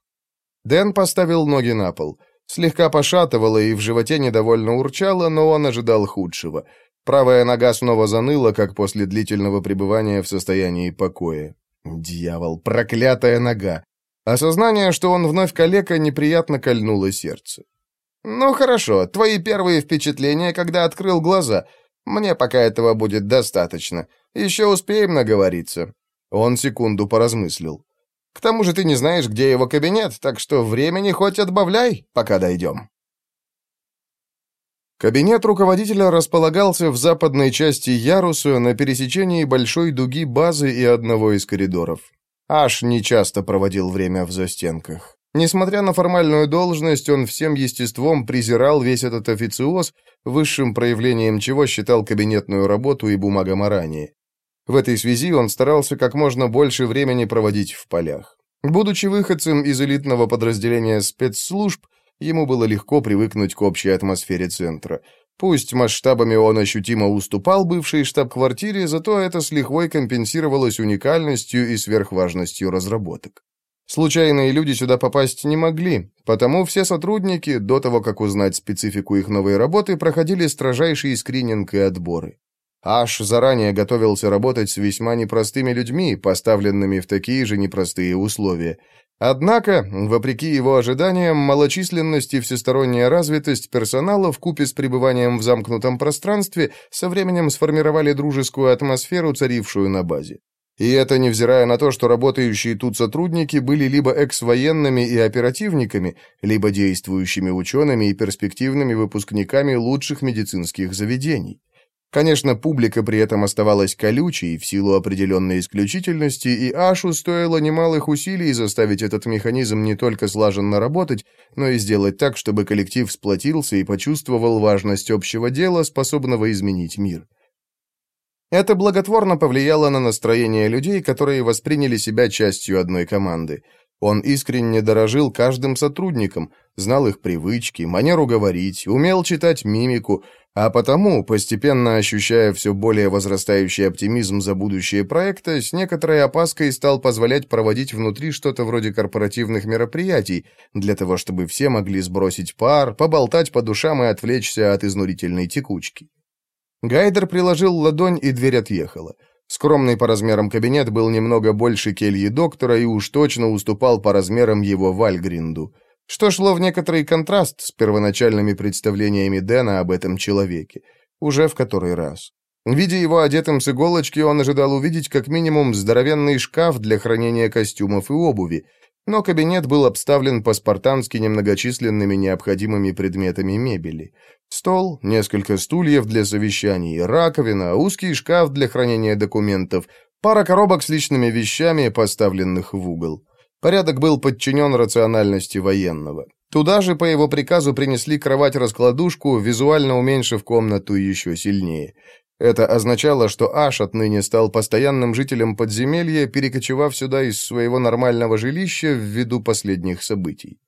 Дэн поставил ноги на пол. Слегка пошатывало и в животе недовольно урчало, но он ожидал худшего — Правая нога снова заныла, как после длительного пребывания в состоянии покоя. Дьявол, проклятая нога! Осознание, что он вновь калека, неприятно кольнуло сердце. «Ну хорошо, твои первые впечатления, когда открыл глаза. Мне пока этого будет достаточно. Еще успеем наговориться». Он секунду поразмыслил. «К тому же ты не знаешь, где его кабинет, так что времени хоть отбавляй, пока дойдем». Кабинет руководителя располагался в западной части яруса на пересечении большой дуги базы и одного из коридоров. Аш нечасто проводил время в застенках. Несмотря на формальную должность, он всем естеством презирал весь этот официоз, высшим проявлением чего считал кабинетную работу и бумагоморание. В этой связи он старался как можно больше времени проводить в полях. Будучи выходцем из элитного подразделения спецслужб, ему было легко привыкнуть к общей атмосфере центра. Пусть масштабами он ощутимо уступал бывшей штаб-квартире, зато это с лихвой компенсировалось уникальностью и сверхважностью разработок. Случайные люди сюда попасть не могли, потому все сотрудники, до того, как узнать специфику их новой работы, проходили строжайший скрининг и отборы. Аш заранее готовился работать с весьма непростыми людьми, поставленными в такие же непростые условия. Однако, вопреки его ожиданиям, малочисленность и всесторонняя развитость персонала в купе с пребыванием в замкнутом пространстве со временем сформировали дружескую атмосферу, царившую на базе. И это невзирая на то, что работающие тут сотрудники были либо экс-военными и оперативниками, либо действующими учеными и перспективными выпускниками лучших медицинских заведений. Конечно, публика при этом оставалась колючей в силу определенной исключительности, и Ашу стоило немалых усилий заставить этот механизм не только слаженно работать, но и сделать так, чтобы коллектив сплотился и почувствовал важность общего дела, способного изменить мир. Это благотворно повлияло на настроение людей, которые восприняли себя частью одной команды. Он искренне дорожил каждым сотрудником, знал их привычки, манеру говорить, умел читать мимику, а потому, постепенно ощущая все более возрастающий оптимизм за будущее проекта, с некоторой опаской стал позволять проводить внутри что-то вроде корпоративных мероприятий, для того чтобы все могли сбросить пар, поболтать по душам и отвлечься от изнурительной текучки. Гайдер приложил ладонь, и дверь отъехала. Скромный по размерам кабинет был немного больше кельи доктора и уж точно уступал по размерам его Вальгринду, что шло в некоторый контраст с первоначальными представлениями Дэна об этом человеке, уже в который раз. Видя его одетым с иголочки, он ожидал увидеть как минимум здоровенный шкаф для хранения костюмов и обуви, но кабинет был обставлен по-спартански немногочисленными необходимыми предметами мебели. Стол, несколько стульев для совещаний, раковина, узкий шкаф для хранения документов, пара коробок с личными вещами, поставленных в угол. Порядок был подчинен рациональности военного. Туда же по его приказу принесли кровать-раскладушку, визуально уменьшив комнату еще сильнее. Это означало, что Аш отныне стал постоянным жителем подземелья, перекочевав сюда из своего нормального жилища ввиду последних событий.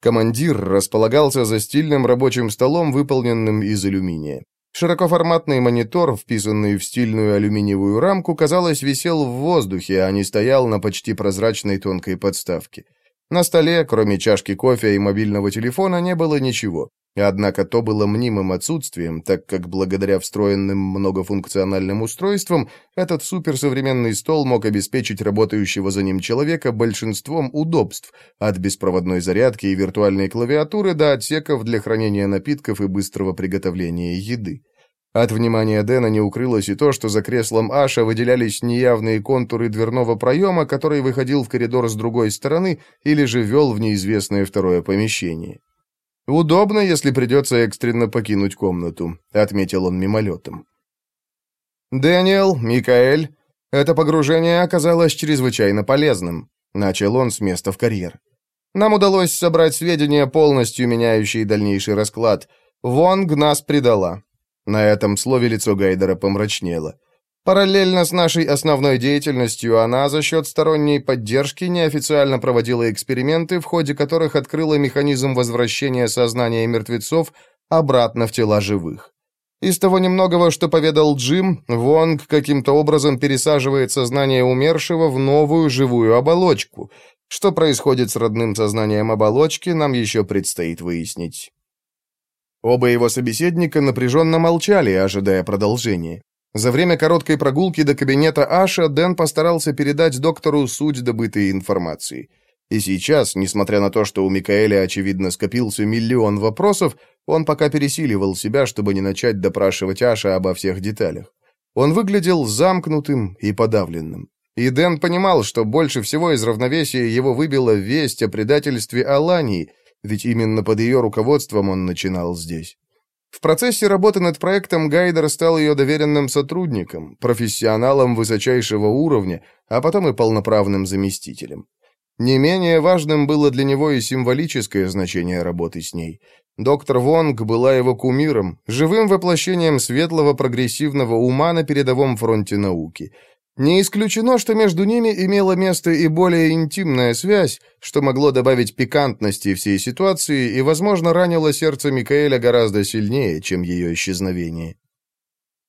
Командир располагался за стильным рабочим столом, выполненным из алюминия. Широкоформатный монитор, вписанный в стильную алюминиевую рамку, казалось, висел в воздухе, а не стоял на почти прозрачной тонкой подставке. На столе, кроме чашки кофе и мобильного телефона, не было ничего. Однако то было мнимым отсутствием, так как благодаря встроенным многофункциональным устройствам этот суперсовременный стол мог обеспечить работающего за ним человека большинством удобств, от беспроводной зарядки и виртуальной клавиатуры до отсеков для хранения напитков и быстрого приготовления еды. От внимания Дэна не укрылось и то, что за креслом Аша выделялись неявные контуры дверного проема, который выходил в коридор с другой стороны или же вел в неизвестное второе помещение. «Удобно, если придется экстренно покинуть комнату», — отметил он мимолетом. «Дэниел, Микаэль, это погружение оказалось чрезвычайно полезным», — начал он с места в карьер. «Нам удалось собрать сведения, полностью меняющие дальнейший расклад. Вонг нас предала». На этом слове лицо Гайдера помрачнело. Параллельно с нашей основной деятельностью она за счет сторонней поддержки неофициально проводила эксперименты, в ходе которых открыла механизм возвращения сознания мертвецов обратно в тела живых. Из того немногого, что поведал Джим, Вонг каким-то образом пересаживает сознание умершего в новую живую оболочку. Что происходит с родным сознанием оболочки, нам еще предстоит выяснить. Оба его собеседника напряженно молчали, ожидая продолжения. За время короткой прогулки до кабинета Аша Дэн постарался передать доктору суть добытой информации. И сейчас, несмотря на то, что у Микаэля, очевидно, скопился миллион вопросов, он пока пересиливал себя, чтобы не начать допрашивать Аша обо всех деталях. Он выглядел замкнутым и подавленным. И Дэн понимал, что больше всего из равновесия его выбила весть о предательстве Алании, ведь именно под ее руководством он начинал здесь. В процессе работы над проектом Гайдер стал ее доверенным сотрудником, профессионалом высочайшего уровня, а потом и полноправным заместителем. Не менее важным было для него и символическое значение работы с ней. Доктор Вонг была его кумиром, живым воплощением светлого прогрессивного ума на передовом фронте науки. Не исключено, что между ними имела место и более интимная связь, что могло добавить пикантности всей ситуации и, возможно, ранило сердце Микаэля гораздо сильнее, чем ее исчезновение.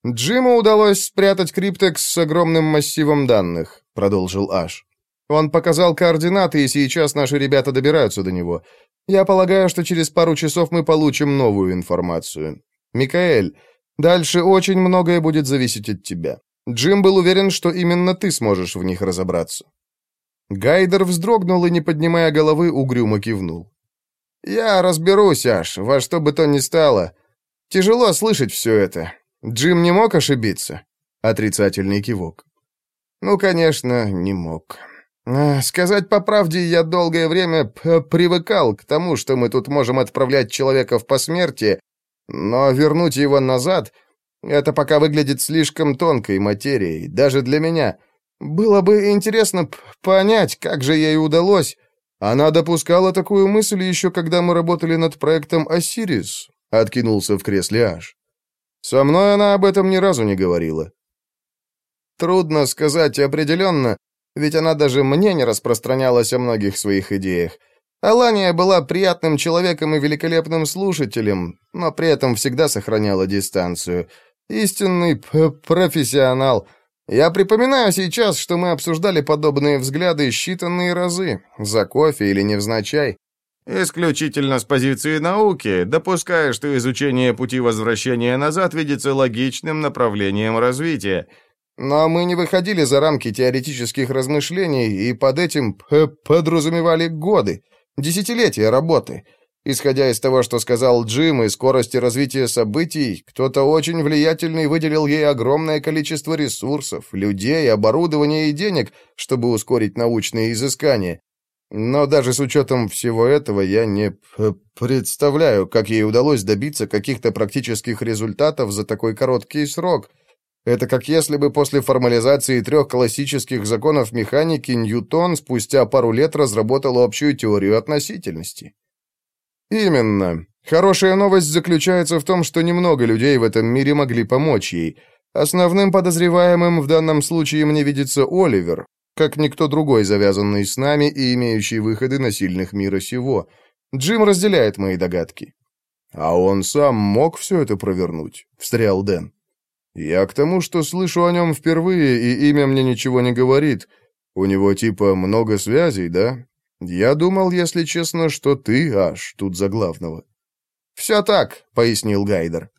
«Джиму удалось спрятать криптекс с огромным массивом данных», — продолжил Аш. Он показал координаты, и сейчас наши ребята добираются до него. Я полагаю, что через пару часов мы получим новую информацию. Микаэль, дальше очень многое будет зависеть от тебя. Джим был уверен, что именно ты сможешь в них разобраться. Гайдер вздрогнул и, не поднимая головы, угрюмо кивнул. «Я разберусь, Аш, во что бы то ни стало. Тяжело слышать все это. Джим не мог ошибиться?» Отрицательный кивок. «Ну, конечно, не мог». Э, «Сказать по правде, я долгое время привыкал к тому, что мы тут можем отправлять человека в посмертие, но вернуть его назад — это пока выглядит слишком тонкой материей, даже для меня. Было бы интересно понять, как же ей удалось. Она допускала такую мысль еще когда мы работали над проектом «Осирис», — откинулся в кресле Аш. «Со мной она об этом ни разу не говорила». Трудно сказать определенно, ведь она даже мне не распространялась о многих своих идеях. Алания была приятным человеком и великолепным слушателем, но при этом всегда сохраняла дистанцию. Истинный профессионал. Я припоминаю сейчас, что мы обсуждали подобные взгляды считанные разы, за кофе или невзначай. Исключительно с позиции науки, допуская, что изучение пути возвращения назад видится логичным направлением развития — но мы не выходили за рамки теоретических размышлений и под этим подразумевали годы, десятилетия работы. Исходя из того, что сказал Джим, и скорости развития событий, кто-то очень влиятельный выделил ей огромное количество ресурсов, людей, оборудования и денег, чтобы ускорить научные изыскания. Но даже с учетом всего этого я не представляю, как ей удалось добиться каких-то практических результатов за такой короткий срок — это как если бы после формализации трех классических законов механики Ньютон спустя пару лет разработал общую теорию относительности. Именно. Хорошая новость заключается в том, что немного людей в этом мире могли помочь ей. Основным подозреваемым в данном случае мне видится Оливер, как никто другой, завязанный с нами и имеющий выходы на сильных мира сего. Джим разделяет мои догадки. «А он сам мог все это провернуть?» — встрял Дэн. «Я к тому, что слышу о нем впервые, и имя мне ничего не говорит. У него типа много связей, да? Я думал, если честно, что ты аж тут за главного». «Все так», — пояснил Гайдер.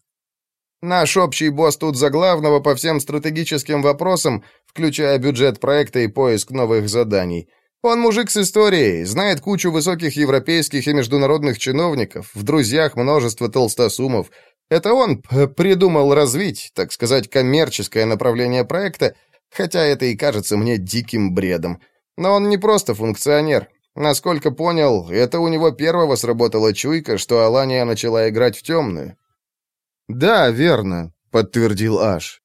«Наш общий босс тут за главного по всем стратегическим вопросам, включая бюджет проекта и поиск новых заданий». Он мужик с историей, знает кучу высоких европейских и международных чиновников, в друзьях множество толстосумов, это он придумал развить, так сказать, коммерческое направление проекта, хотя это и кажется мне диким бредом. Но он не просто функционер. Насколько понял, это у него первого сработала чуйка, что Алания начала играть в темную. «Да, верно», — подтвердил Аш.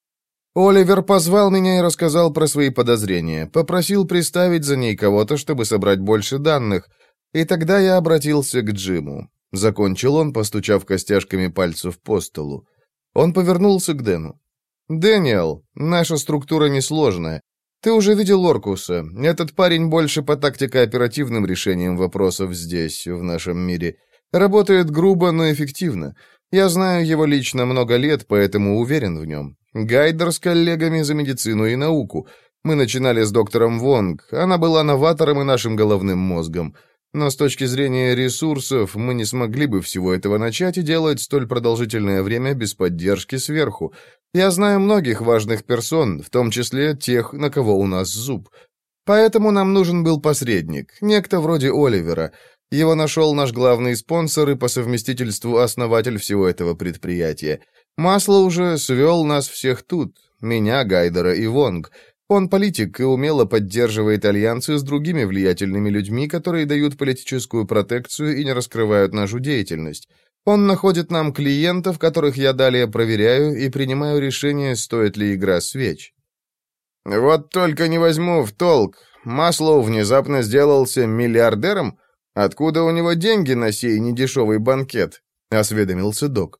Оливер позвал меня и рассказал про свои подозрения, попросил приставить за ней кого-то, чтобы собрать больше данных, и тогда я обратился к Джиму. Закончил он, постучав костяшками пальцев по столу. Он повернулся к Дэну. «Дэниел, наша структура несложная. Ты уже видел Оркуса. Этот парень больше по тактико-оперативным решениям вопросов здесь, в нашем мире. Работает грубо, но эффективно. Я знаю его лично много лет, поэтому уверен в нем. Гайдер с коллегами за медицину и науку. Мы начинали с доктором Вонг. Она была новатором и нашим головным мозгом. Но с точки зрения ресурсов мы не смогли бы всего этого начать и делать столь продолжительное время без поддержки сверху. Я знаю многих важных персон, в том числе тех, на кого у нас зуб. Поэтому нам нужен был посредник, некто вроде Оливера. Его нашел наш главный спонсор и по совместительству основатель всего этого предприятия. Масло уже свел нас всех тут, меня, Гайдера и Вонг — он политик и умело поддерживает альянсы с другими влиятельными людьми, которые дают политическую протекцию и не раскрывают нашу деятельность. Он находит нам клиентов, которых я далее проверяю и принимаю решение, стоит ли игра свеч. Вот только не возьму в толк. Маслоу внезапно сделался миллиардером? Откуда у него деньги на сей недешевый банкет?» — осведомился док.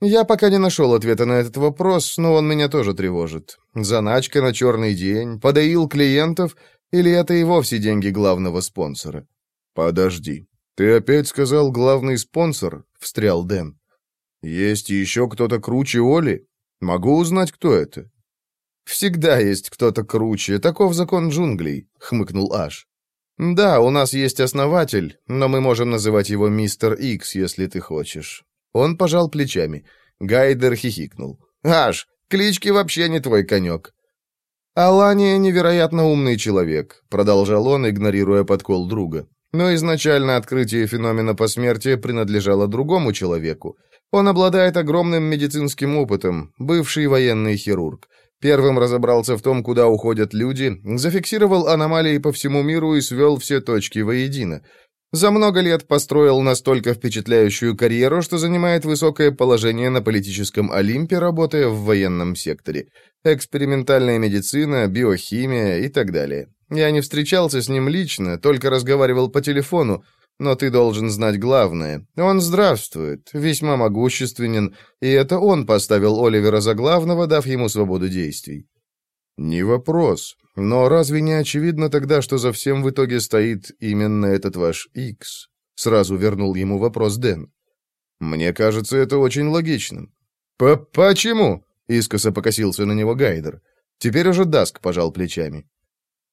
«Я пока не нашел ответа на этот вопрос, но он меня тоже тревожит. Заначка на черный день, подоил клиентов, или это и вовсе деньги главного спонсора?» «Подожди, ты опять сказал главный спонсор?» — встрял Дэн. «Есть еще кто-то круче Оли? Могу узнать, кто это?» «Всегда есть кто-то круче, таков закон джунглей», — хмыкнул Аш. «Да, у нас есть основатель, но мы можем называть его мистер Икс, если ты хочешь». Он пожал плечами. Гайдер хихикнул. «Аш, клички вообще не твой конек». «Алания невероятно умный человек», — продолжал он, игнорируя подкол друга. Но изначально открытие феномена посмертия принадлежало другому человеку. Он обладает огромным медицинским опытом, бывший военный хирург. Первым разобрался в том, куда уходят люди, зафиксировал аномалии по всему миру и свел все точки воедино. За много лет построил настолько впечатляющую карьеру, что занимает высокое положение на политическом Олимпе, работая в военном секторе. Экспериментальная медицина, биохимия и так далее. Я не встречался с ним лично, только разговаривал по телефону, но ты должен знать главное. Он здравствует, весьма могущественен, и это он поставил Оливера за главного, дав ему свободу действий. Не вопрос. Но разве не очевидно тогда, что за всем в итоге стоит именно этот ваш Икс? Сразу вернул ему вопрос Дэн. Мне кажется, это очень логичным. П «Почему?» — искоса покосился на него Гайдер. Теперь уже Даск пожал плечами.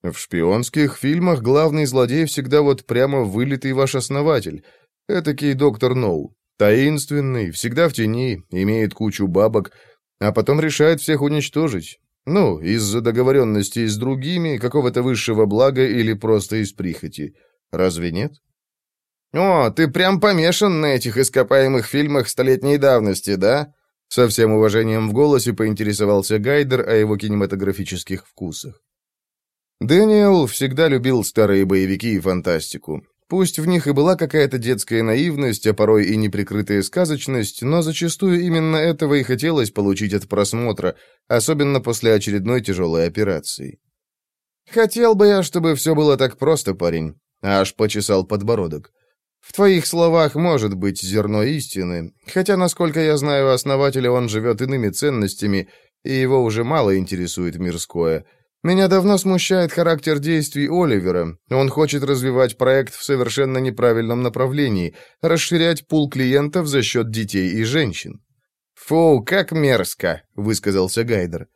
В шпионских фильмах главный злодей всегда вот прямо вылитый ваш основатель. Этакий доктор Ноу. Таинственный, всегда в тени, имеет кучу бабок, а потом решает всех уничтожить. Ну, из-за договоренности с другими, какого-то высшего блага или просто из прихоти. Разве нет? «О, ты прям помешан на этих ископаемых фильмах столетней давности, да?» Со всем уважением в голосе поинтересовался Гайдер о его кинематографических вкусах. Дэниел всегда любил старые боевики и фантастику. Пусть в них и была какая-то детская наивность, а порой и неприкрытая сказочность, но зачастую именно этого и хотелось получить от просмотра, особенно после очередной тяжелой операции. «Хотел бы я, чтобы все было так просто, парень», — аж почесал подбородок. «В твоих словах может быть зерно истины, хотя, насколько я знаю основателя, он живет иными ценностями, и его уже мало интересует мирское». Меня давно смущает характер действий Оливера. Он хочет развивать проект в совершенно неправильном направлении, расширять пул клиентов за счет детей и женщин. «Фу, как мерзко», — высказался Гайдер.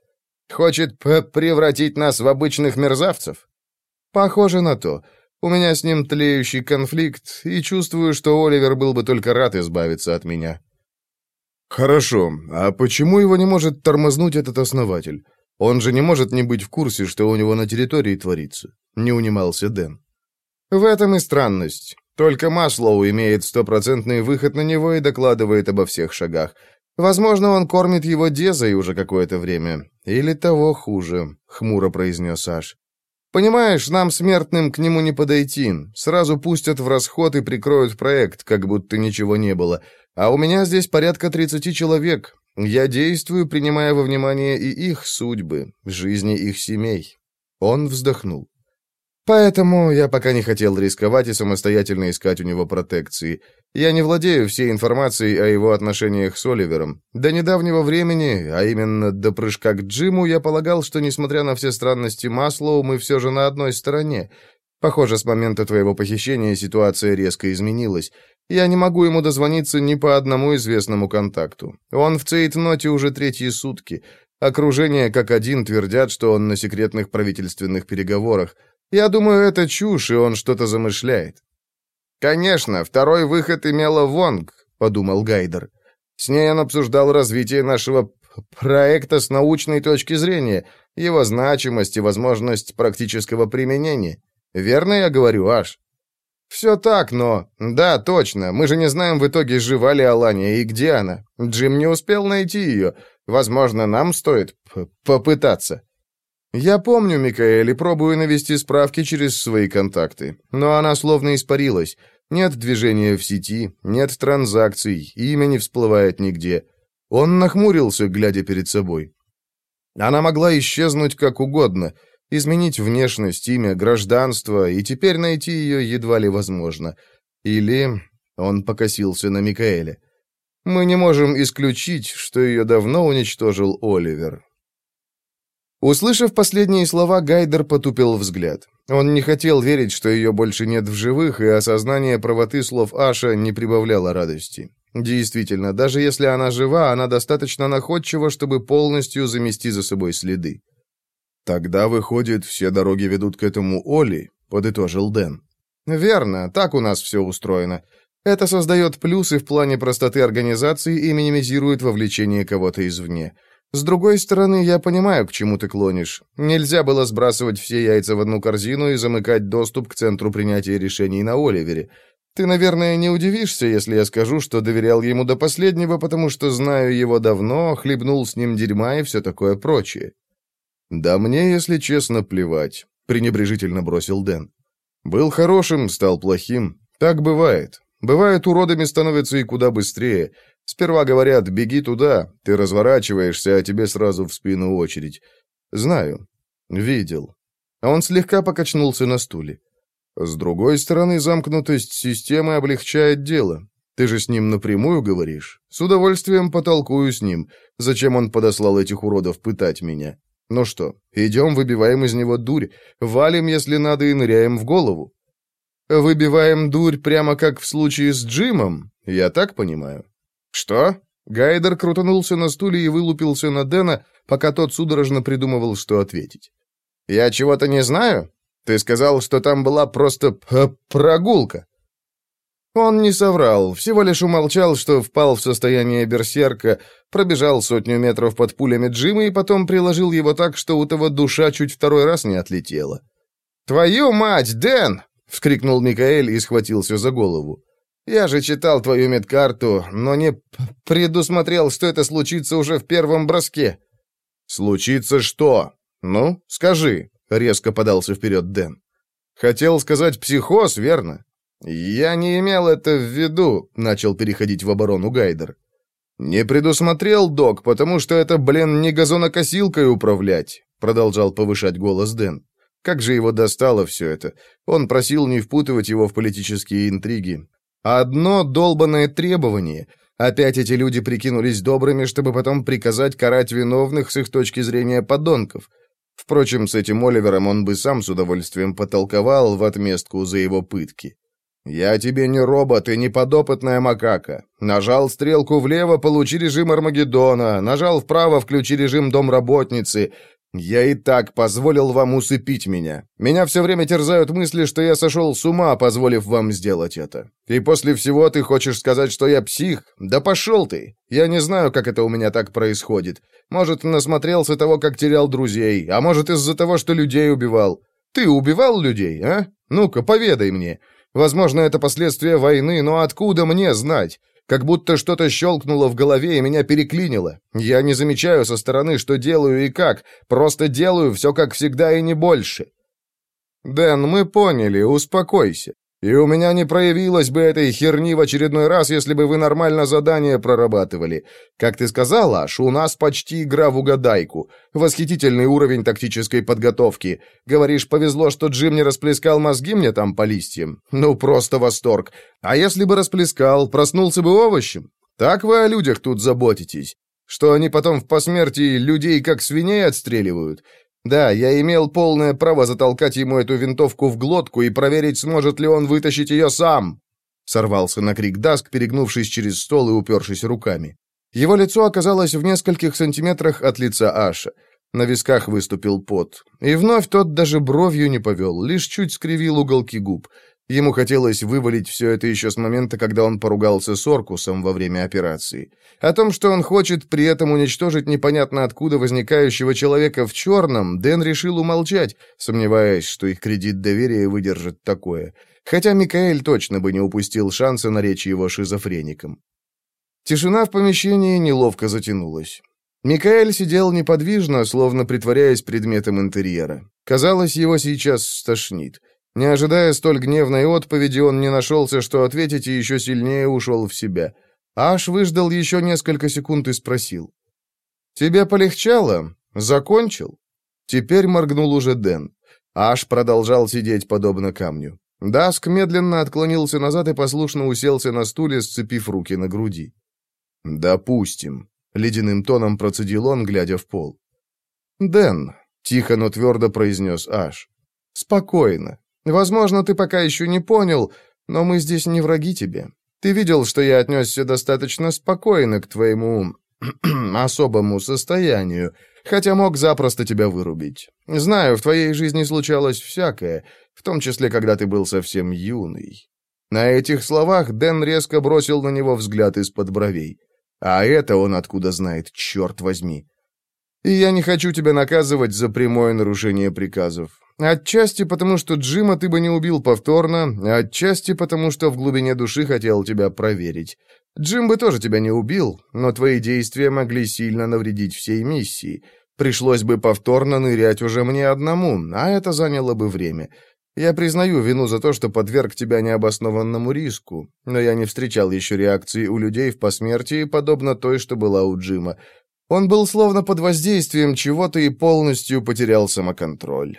«Хочет превратить нас в обычных мерзавцев?» «Похоже на то. У меня с ним тлеющий конфликт, и чувствую, что Оливер был бы только рад избавиться от меня». «Хорошо. А почему его не может тормознуть этот основатель? Он же не может не быть в курсе, что у него на территории творится», — не унимался Дэн. «В этом и странность. Только Маслоу имеет стопроцентный выход на него и докладывает обо всех шагах. Возможно, он кормит его Дезой уже какое-то время. Или того хуже», — хмуро произнес Аш. «Понимаешь, нам, смертным, к нему не подойти. Сразу пустят в расход и прикроют проект, как будто ничего не было. А у меня здесь порядка 30 человек. Я действую, принимая во внимание и их судьбы, жизни их семей. Он вздохнул. Поэтому я пока не хотел рисковать и самостоятельно искать у него протекции. Я не владею всей информацией о его отношениях с Оливером. До недавнего времени, а именно до прыжка к Джиму, я полагал, что, несмотря на все странности Маслоу, мы все же на одной стороне. Похоже, с момента твоего похищения ситуация резко изменилась. Я не могу ему дозвониться ни по одному известному контакту. Он в Цейтноте уже третьи сутки. Окружение как один твердят, что он на секретных правительственных переговорах. Я думаю, это чушь, и он что-то замышляет. «Конечно, второй выход имела Вонг», — подумал Гайдер. «С ней он обсуждал развитие нашего проекта с научной точки зрения, его значимость и возможность практического применения. Верно я говорю, Аш?» «Все так, но... Да, точно, мы же не знаем в итоге, жива ли Алания и где она. Джим не успел найти ее. Возможно, нам стоит попытаться». «Я помню, Микаэль, и пробую навести справки через свои контакты. Но она словно испарилась. Нет движения в сети, нет транзакций, имя не всплывает нигде». Он нахмурился, глядя перед собой. Она могла исчезнуть как угодно, изменить внешность, имя, гражданство, и теперь найти ее едва ли возможно. Или... Он покосился на Микаэля. Мы не можем исключить, что ее давно уничтожил Оливер. Услышав последние слова, Гайдер потупил взгляд. Он не хотел верить, что ее больше нет в живых, и осознание правоты слов Аша не прибавляло радости. Действительно, даже если она жива, она достаточно находчива, чтобы полностью замести за собой следы. «Тогда, выходит, все дороги ведут к этому Оли», — подытожил Дэн. «Верно, так у нас все устроено. Это создает плюсы в плане простоты организации и минимизирует вовлечение кого-то извне. С другой стороны, я понимаю, к чему ты клонишь. Нельзя было сбрасывать все яйца в одну корзину и замыкать доступ к центру принятия решений на Оливере. Ты, наверное, не удивишься, если я скажу, что доверял ему до последнего, потому что знаю его давно, хлебнул с ним дерьма и все такое прочее. Да мне, если честно, плевать, пренебрежительно бросил Дэн. Был хорошим, стал плохим. Так бывает. Бывает, уродами становятся и куда быстрее. Сперва говорят «беги туда», ты разворачиваешься, а тебе сразу в спину очередь. Знаю. Видел. А он слегка покачнулся на стуле. С другой стороны, замкнутость системы облегчает дело. Ты же с ним напрямую говоришь. С удовольствием потолкую с ним. Зачем он подослал этих уродов пытать меня? Ну что, идем, выбиваем из него дурь, валим, если надо, и ныряем в голову. Выбиваем дурь прямо как в случае с Джимом, я так понимаю. Что? Гайдер крутанулся на стуле и вылупился на Дэна, пока тот судорожно придумывал, что ответить. «Я чего-то не знаю? Ты сказал, что там была просто прогулка. Он не соврал, всего лишь умолчал, что впал в состояние берсерка, пробежал сотню метров под пулями Джима и потом приложил его так, что у того душа чуть второй раз не отлетела. «Твою мать, Дэн!» — вскрикнул Микаэль и схватился за голову. «Я же читал твою медкарту, но не предусмотрел, что это случится уже в первом броске». «Случится что? Ну, скажи», — резко подался вперед Дэн. «Хотел сказать психоз, верно?» «Я не имел это в виду», — начал переходить в оборону Гайдер. «Не предусмотрел, док, потому что это, блин, не газонокосилкой управлять», — продолжал повышать голос Дэн. Как же его достало все это? Он просил не впутывать его в политические интриги. Одно долбанное требование. Опять эти люди прикинулись добрыми, чтобы потом приказать карать виновных с их точки зрения подонков. Впрочем, с этим Оливером он бы сам с удовольствием потолковал в отместку за его пытки. «Я тебе не робот и не подопытная макака. Нажал стрелку влево, получи режим Армагеддона. Нажал вправо, включи режим домработницы. Я и так позволил вам усыпить меня. Меня все время терзают мысли, что я сошел с ума, позволив вам сделать это. И после всего ты хочешь сказать, что я псих? Да пошел ты! Я не знаю, как это у меня так происходит. Может, насмотрелся того, как терял друзей, а может, из-за того, что людей убивал. Ты убивал людей, а? Ну-ка, поведай мне. Возможно, это последствия войны, но откуда мне знать? Как будто что-то щелкнуло в голове и меня переклинило. Я не замечаю со стороны, что делаю и как. Просто делаю все как всегда и не больше. Дэн, мы поняли, успокойся. И у меня не проявилось бы этой херни в очередной раз, если бы вы нормально задание прорабатывали. Как ты сказал, Аш, у нас почти игра в угадайку. Восхитительный уровень тактической подготовки. Говоришь, повезло, что Джим не расплескал мозги мне там по листьям. Ну, просто восторг. А если бы расплескал, проснулся бы овощем? Так вы о людях тут заботитесь. Что они потом в посмертии людей как свиней отстреливают. Да, я имел полное право затолкать ему эту винтовку в глотку и проверить, сможет ли он вытащить ее сам. Сорвался на крик Даск, перегнувшись через стол и упершись руками. Его лицо оказалось в нескольких сантиметрах от лица Аша. На висках выступил пот. И вновь тот даже бровью не повел, лишь чуть скривил уголки губ. Ему хотелось вывалить все это еще с момента, когда он поругался с Оркусом во время операции. О том, что он хочет при этом уничтожить непонятно откуда возникающего человека в черном, Дэн решил умолчать, сомневаясь, что их кредит доверия выдержит такое. Хотя Микаэль точно бы не упустил шанса наречь его шизофреником. Тишина в помещении неловко затянулась. Микаэль сидел неподвижно, словно притворяясь предметом интерьера. Казалось, его сейчас стошнит. Не ожидая столь гневной отповеди, он не нашелся, что ответить, и еще сильнее ушел в себя. Аш выждал еще несколько секунд и спросил. «Тебе полегчало? Закончил?» Теперь моргнул уже Дэн. Аш продолжал сидеть подобно камню. Даск медленно отклонился назад и послушно уселся на стуле, сцепив руки на груди. «Допустим», — ледяным тоном процедил он, глядя в пол. «Дэн», — тихо, но твердо произнес Аш, — «спокойно. Возможно, ты пока еще не понял, но мы здесь не враги тебе. Ты видел, что я отнесся достаточно спокойно к твоему особому состоянию, хотя мог запросто тебя вырубить. Знаю, в твоей жизни случалось всякое, в том числе, когда ты был совсем юный». На этих словах Дэн резко бросил на него взгляд из-под бровей. А это он откуда знает, черт возьми. И я не хочу тебя наказывать за прямое нарушение приказов. Отчасти потому, что Джима ты бы не убил повторно, отчасти потому, что в глубине души хотел тебя проверить. Джим бы тоже тебя не убил, но твои действия могли сильно навредить всей миссии. Пришлось бы повторно нырять уже мне одному, а это заняло бы время. Я признаю вину за то, что подверг тебя необоснованному риску, но я не встречал еще реакции у людей в посмертии, подобно той, что была у Джима. Он был словно под воздействием чего-то и полностью потерял самоконтроль.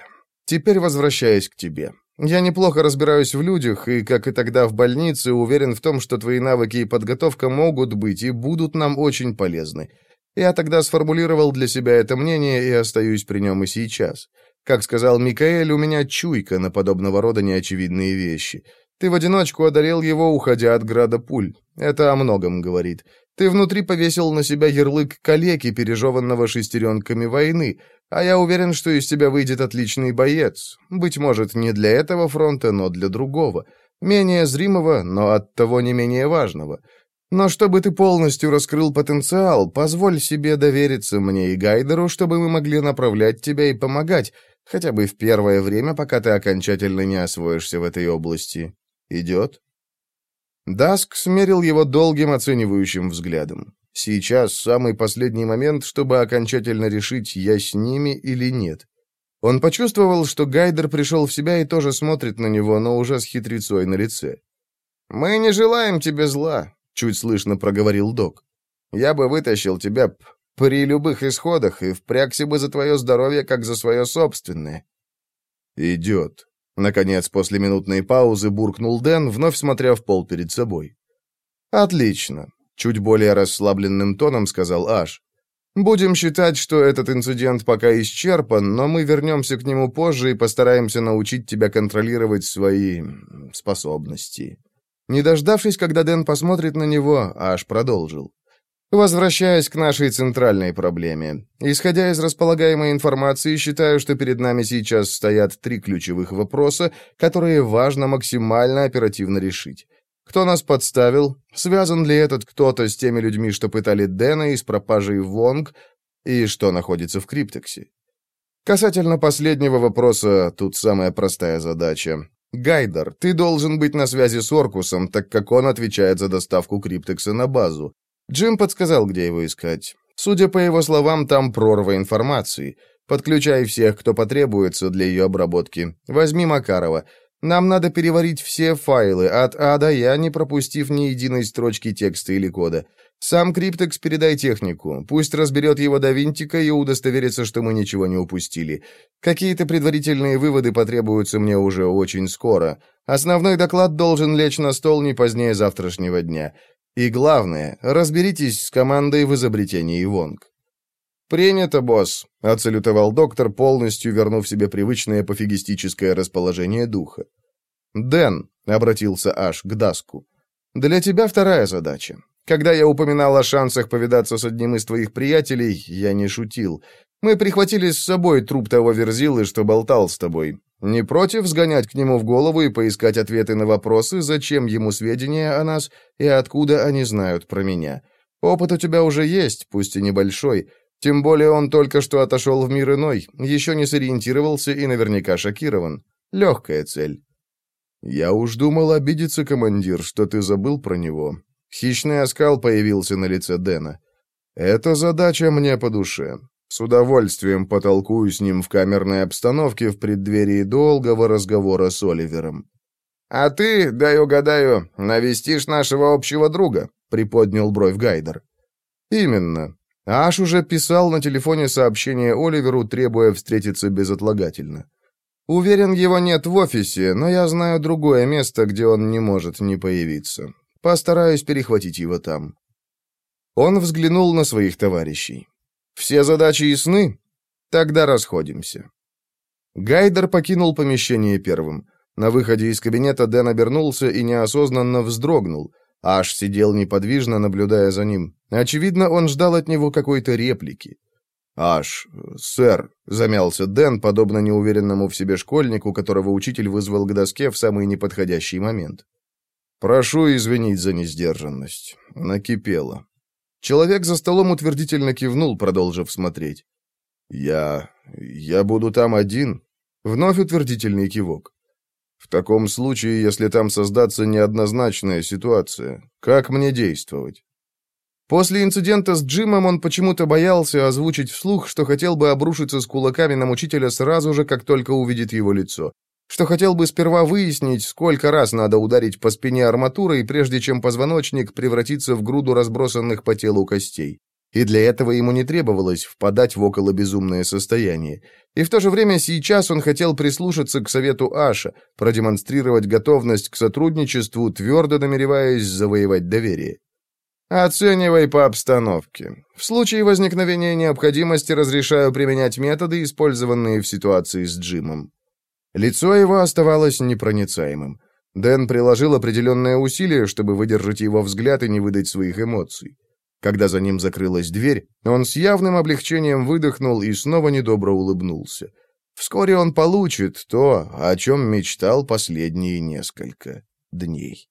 Теперь возвращаясь к тебе. Я неплохо разбираюсь в людях, и, как и тогда в больнице, уверен в том, что твои навыки и подготовка могут быть и будут нам очень полезны. Я тогда сформулировал для себя это мнение и остаюсь при нем и сейчас. Как сказал Микаэль, у меня чуйка на подобного рода неочевидные вещи. Ты в одиночку одарил его, уходя от града пуль. Это о многом говорит. Ты внутри повесил на себя ярлык калеки, пережеванного шестеренками войны, а я уверен, что из тебя выйдет отличный боец. Быть может, не для этого фронта, но для другого. Менее зримого, но оттого не менее важного. Но чтобы ты полностью раскрыл потенциал, позволь себе довериться мне и Гайдеру, чтобы мы могли направлять тебя и помогать, хотя бы в первое время, пока ты окончательно не освоишься в этой области. Идет?» Даск смерил его долгим оценивающим взглядом. Сейчас самый последний момент, чтобы окончательно решить, я с ними или нет. Он почувствовал, что Гайдер пришел в себя и тоже смотрит на него, но уже с хитрецой на лице. «Мы не желаем тебе зла», — чуть слышно проговорил док. «Я бы вытащил тебя при любых исходах и впрягся бы за твое здоровье, как за свое собственное». «Идет», Наконец, после минутной паузы буркнул Дэн, вновь смотря в пол перед собой. «Отлично», — чуть более расслабленным тоном сказал Аш. «Будем считать, что этот инцидент пока исчерпан, но мы вернемся к нему позже и постараемся научить тебя контролировать свои... способности». Не дождавшись, когда Дэн посмотрит на него, Аш продолжил. Возвращаясь к нашей центральной проблеме. Исходя из располагаемой информации, считаю, что перед нами сейчас стоят три ключевых вопроса, которые важно максимально оперативно решить. Кто нас подставил? Связан ли этот кто-то с теми людьми, что пытали Дэна и с пропажей Вонг? И что находится в Криптексе? Касательно последнего вопроса, тут самая простая задача. Гайдер, ты должен быть на связи с Оркусом, так как он отвечает за доставку Криптекса на базу. Джим подсказал, где его искать. Судя по его словам, там прорва информации. Подключай всех, кто потребуется для ее обработки. Возьми Макарова. Нам надо переварить все файлы от А до Я, не пропустив ни единой строчки текста или кода. Сам Криптекс передай технику. Пусть разберет его до винтика и удостоверится, что мы ничего не упустили. Какие-то предварительные выводы потребуются мне уже очень скоро. Основной доклад должен лечь на стол не позднее завтрашнего дня. И главное, разберитесь с командой в изобретении Вонг. «Принято, босс», — отсалютовал доктор, полностью вернув себе привычное пофигистическое расположение духа. «Дэн», — обратился Аш к Даску, — «для тебя вторая задача. Когда я упоминал о шансах повидаться с одним из твоих приятелей, я не шутил. Мы прихватили с собой труп того верзилы, что болтал с тобой. Не против сгонять к нему в голову и поискать ответы на вопросы, зачем ему сведения о нас и откуда они знают про меня. Опыт у тебя уже есть, пусть и небольшой. Тем более он только что отошел в мир иной, еще не сориентировался и наверняка шокирован. Легкая цель. Я уж думал обидеться, командир, что ты забыл про него. Хищный оскал появился на лице Дэна. Эта задача мне по душе. С удовольствием потолкую с ним в камерной обстановке в преддверии долгого разговора с Оливером. «А ты, дай угадаю, навестишь нашего общего друга», — приподнял бровь Гайдер. «Именно. Аш уже писал на телефоне сообщение Оливеру, требуя встретиться безотлагательно. Уверен, его нет в офисе, но я знаю другое место, где он не может не появиться. Постараюсь перехватить его там. Он взглянул на своих товарищей. Все задачи ясны? Тогда расходимся. Гайдер покинул помещение первым. На выходе из кабинета Дэн обернулся и неосознанно вздрогнул. Аш сидел неподвижно, наблюдая за ним. Очевидно, он ждал от него какой-то реплики. «Аш, сэр», — замялся Дэн, подобно неуверенному в себе школьнику, которого учитель вызвал к доске в самый неподходящий момент. «Прошу извинить за несдержанность. Накипело». Человек за столом утвердительно кивнул, продолжив смотреть. «Я... я буду там один?» Вновь утвердительный кивок. «В таком случае, если там создаться неоднозначная ситуация, как мне действовать?» После инцидента с Джимом он почему-то боялся озвучить вслух, что хотел бы обрушиться с кулаками на мучителя сразу же, как только увидит его лицо. Что хотел бы сперва выяснить, сколько раз надо ударить по спине арматурой, прежде чем позвоночник превратится в груду разбросанных по телу костей. И для этого ему не требовалось впадать в околобезумное состояние. И в то же время сейчас он хотел прислушаться к совету Аша, продемонстрировать готовность к сотрудничеству, твердо намереваясь завоевать доверие. Оценивай по обстановке. В случае возникновения необходимости разрешаю применять методы, использованные в ситуации с Джимом. Лицо его оставалось непроницаемым. Дэн приложил определенное усилие, чтобы выдержать его взгляд и не выдать своих эмоций. Когда за ним закрылась дверь, он с явным облегчением выдохнул и снова недобро улыбнулся. Вскоре он получит то, о чем мечтал последние несколько дней.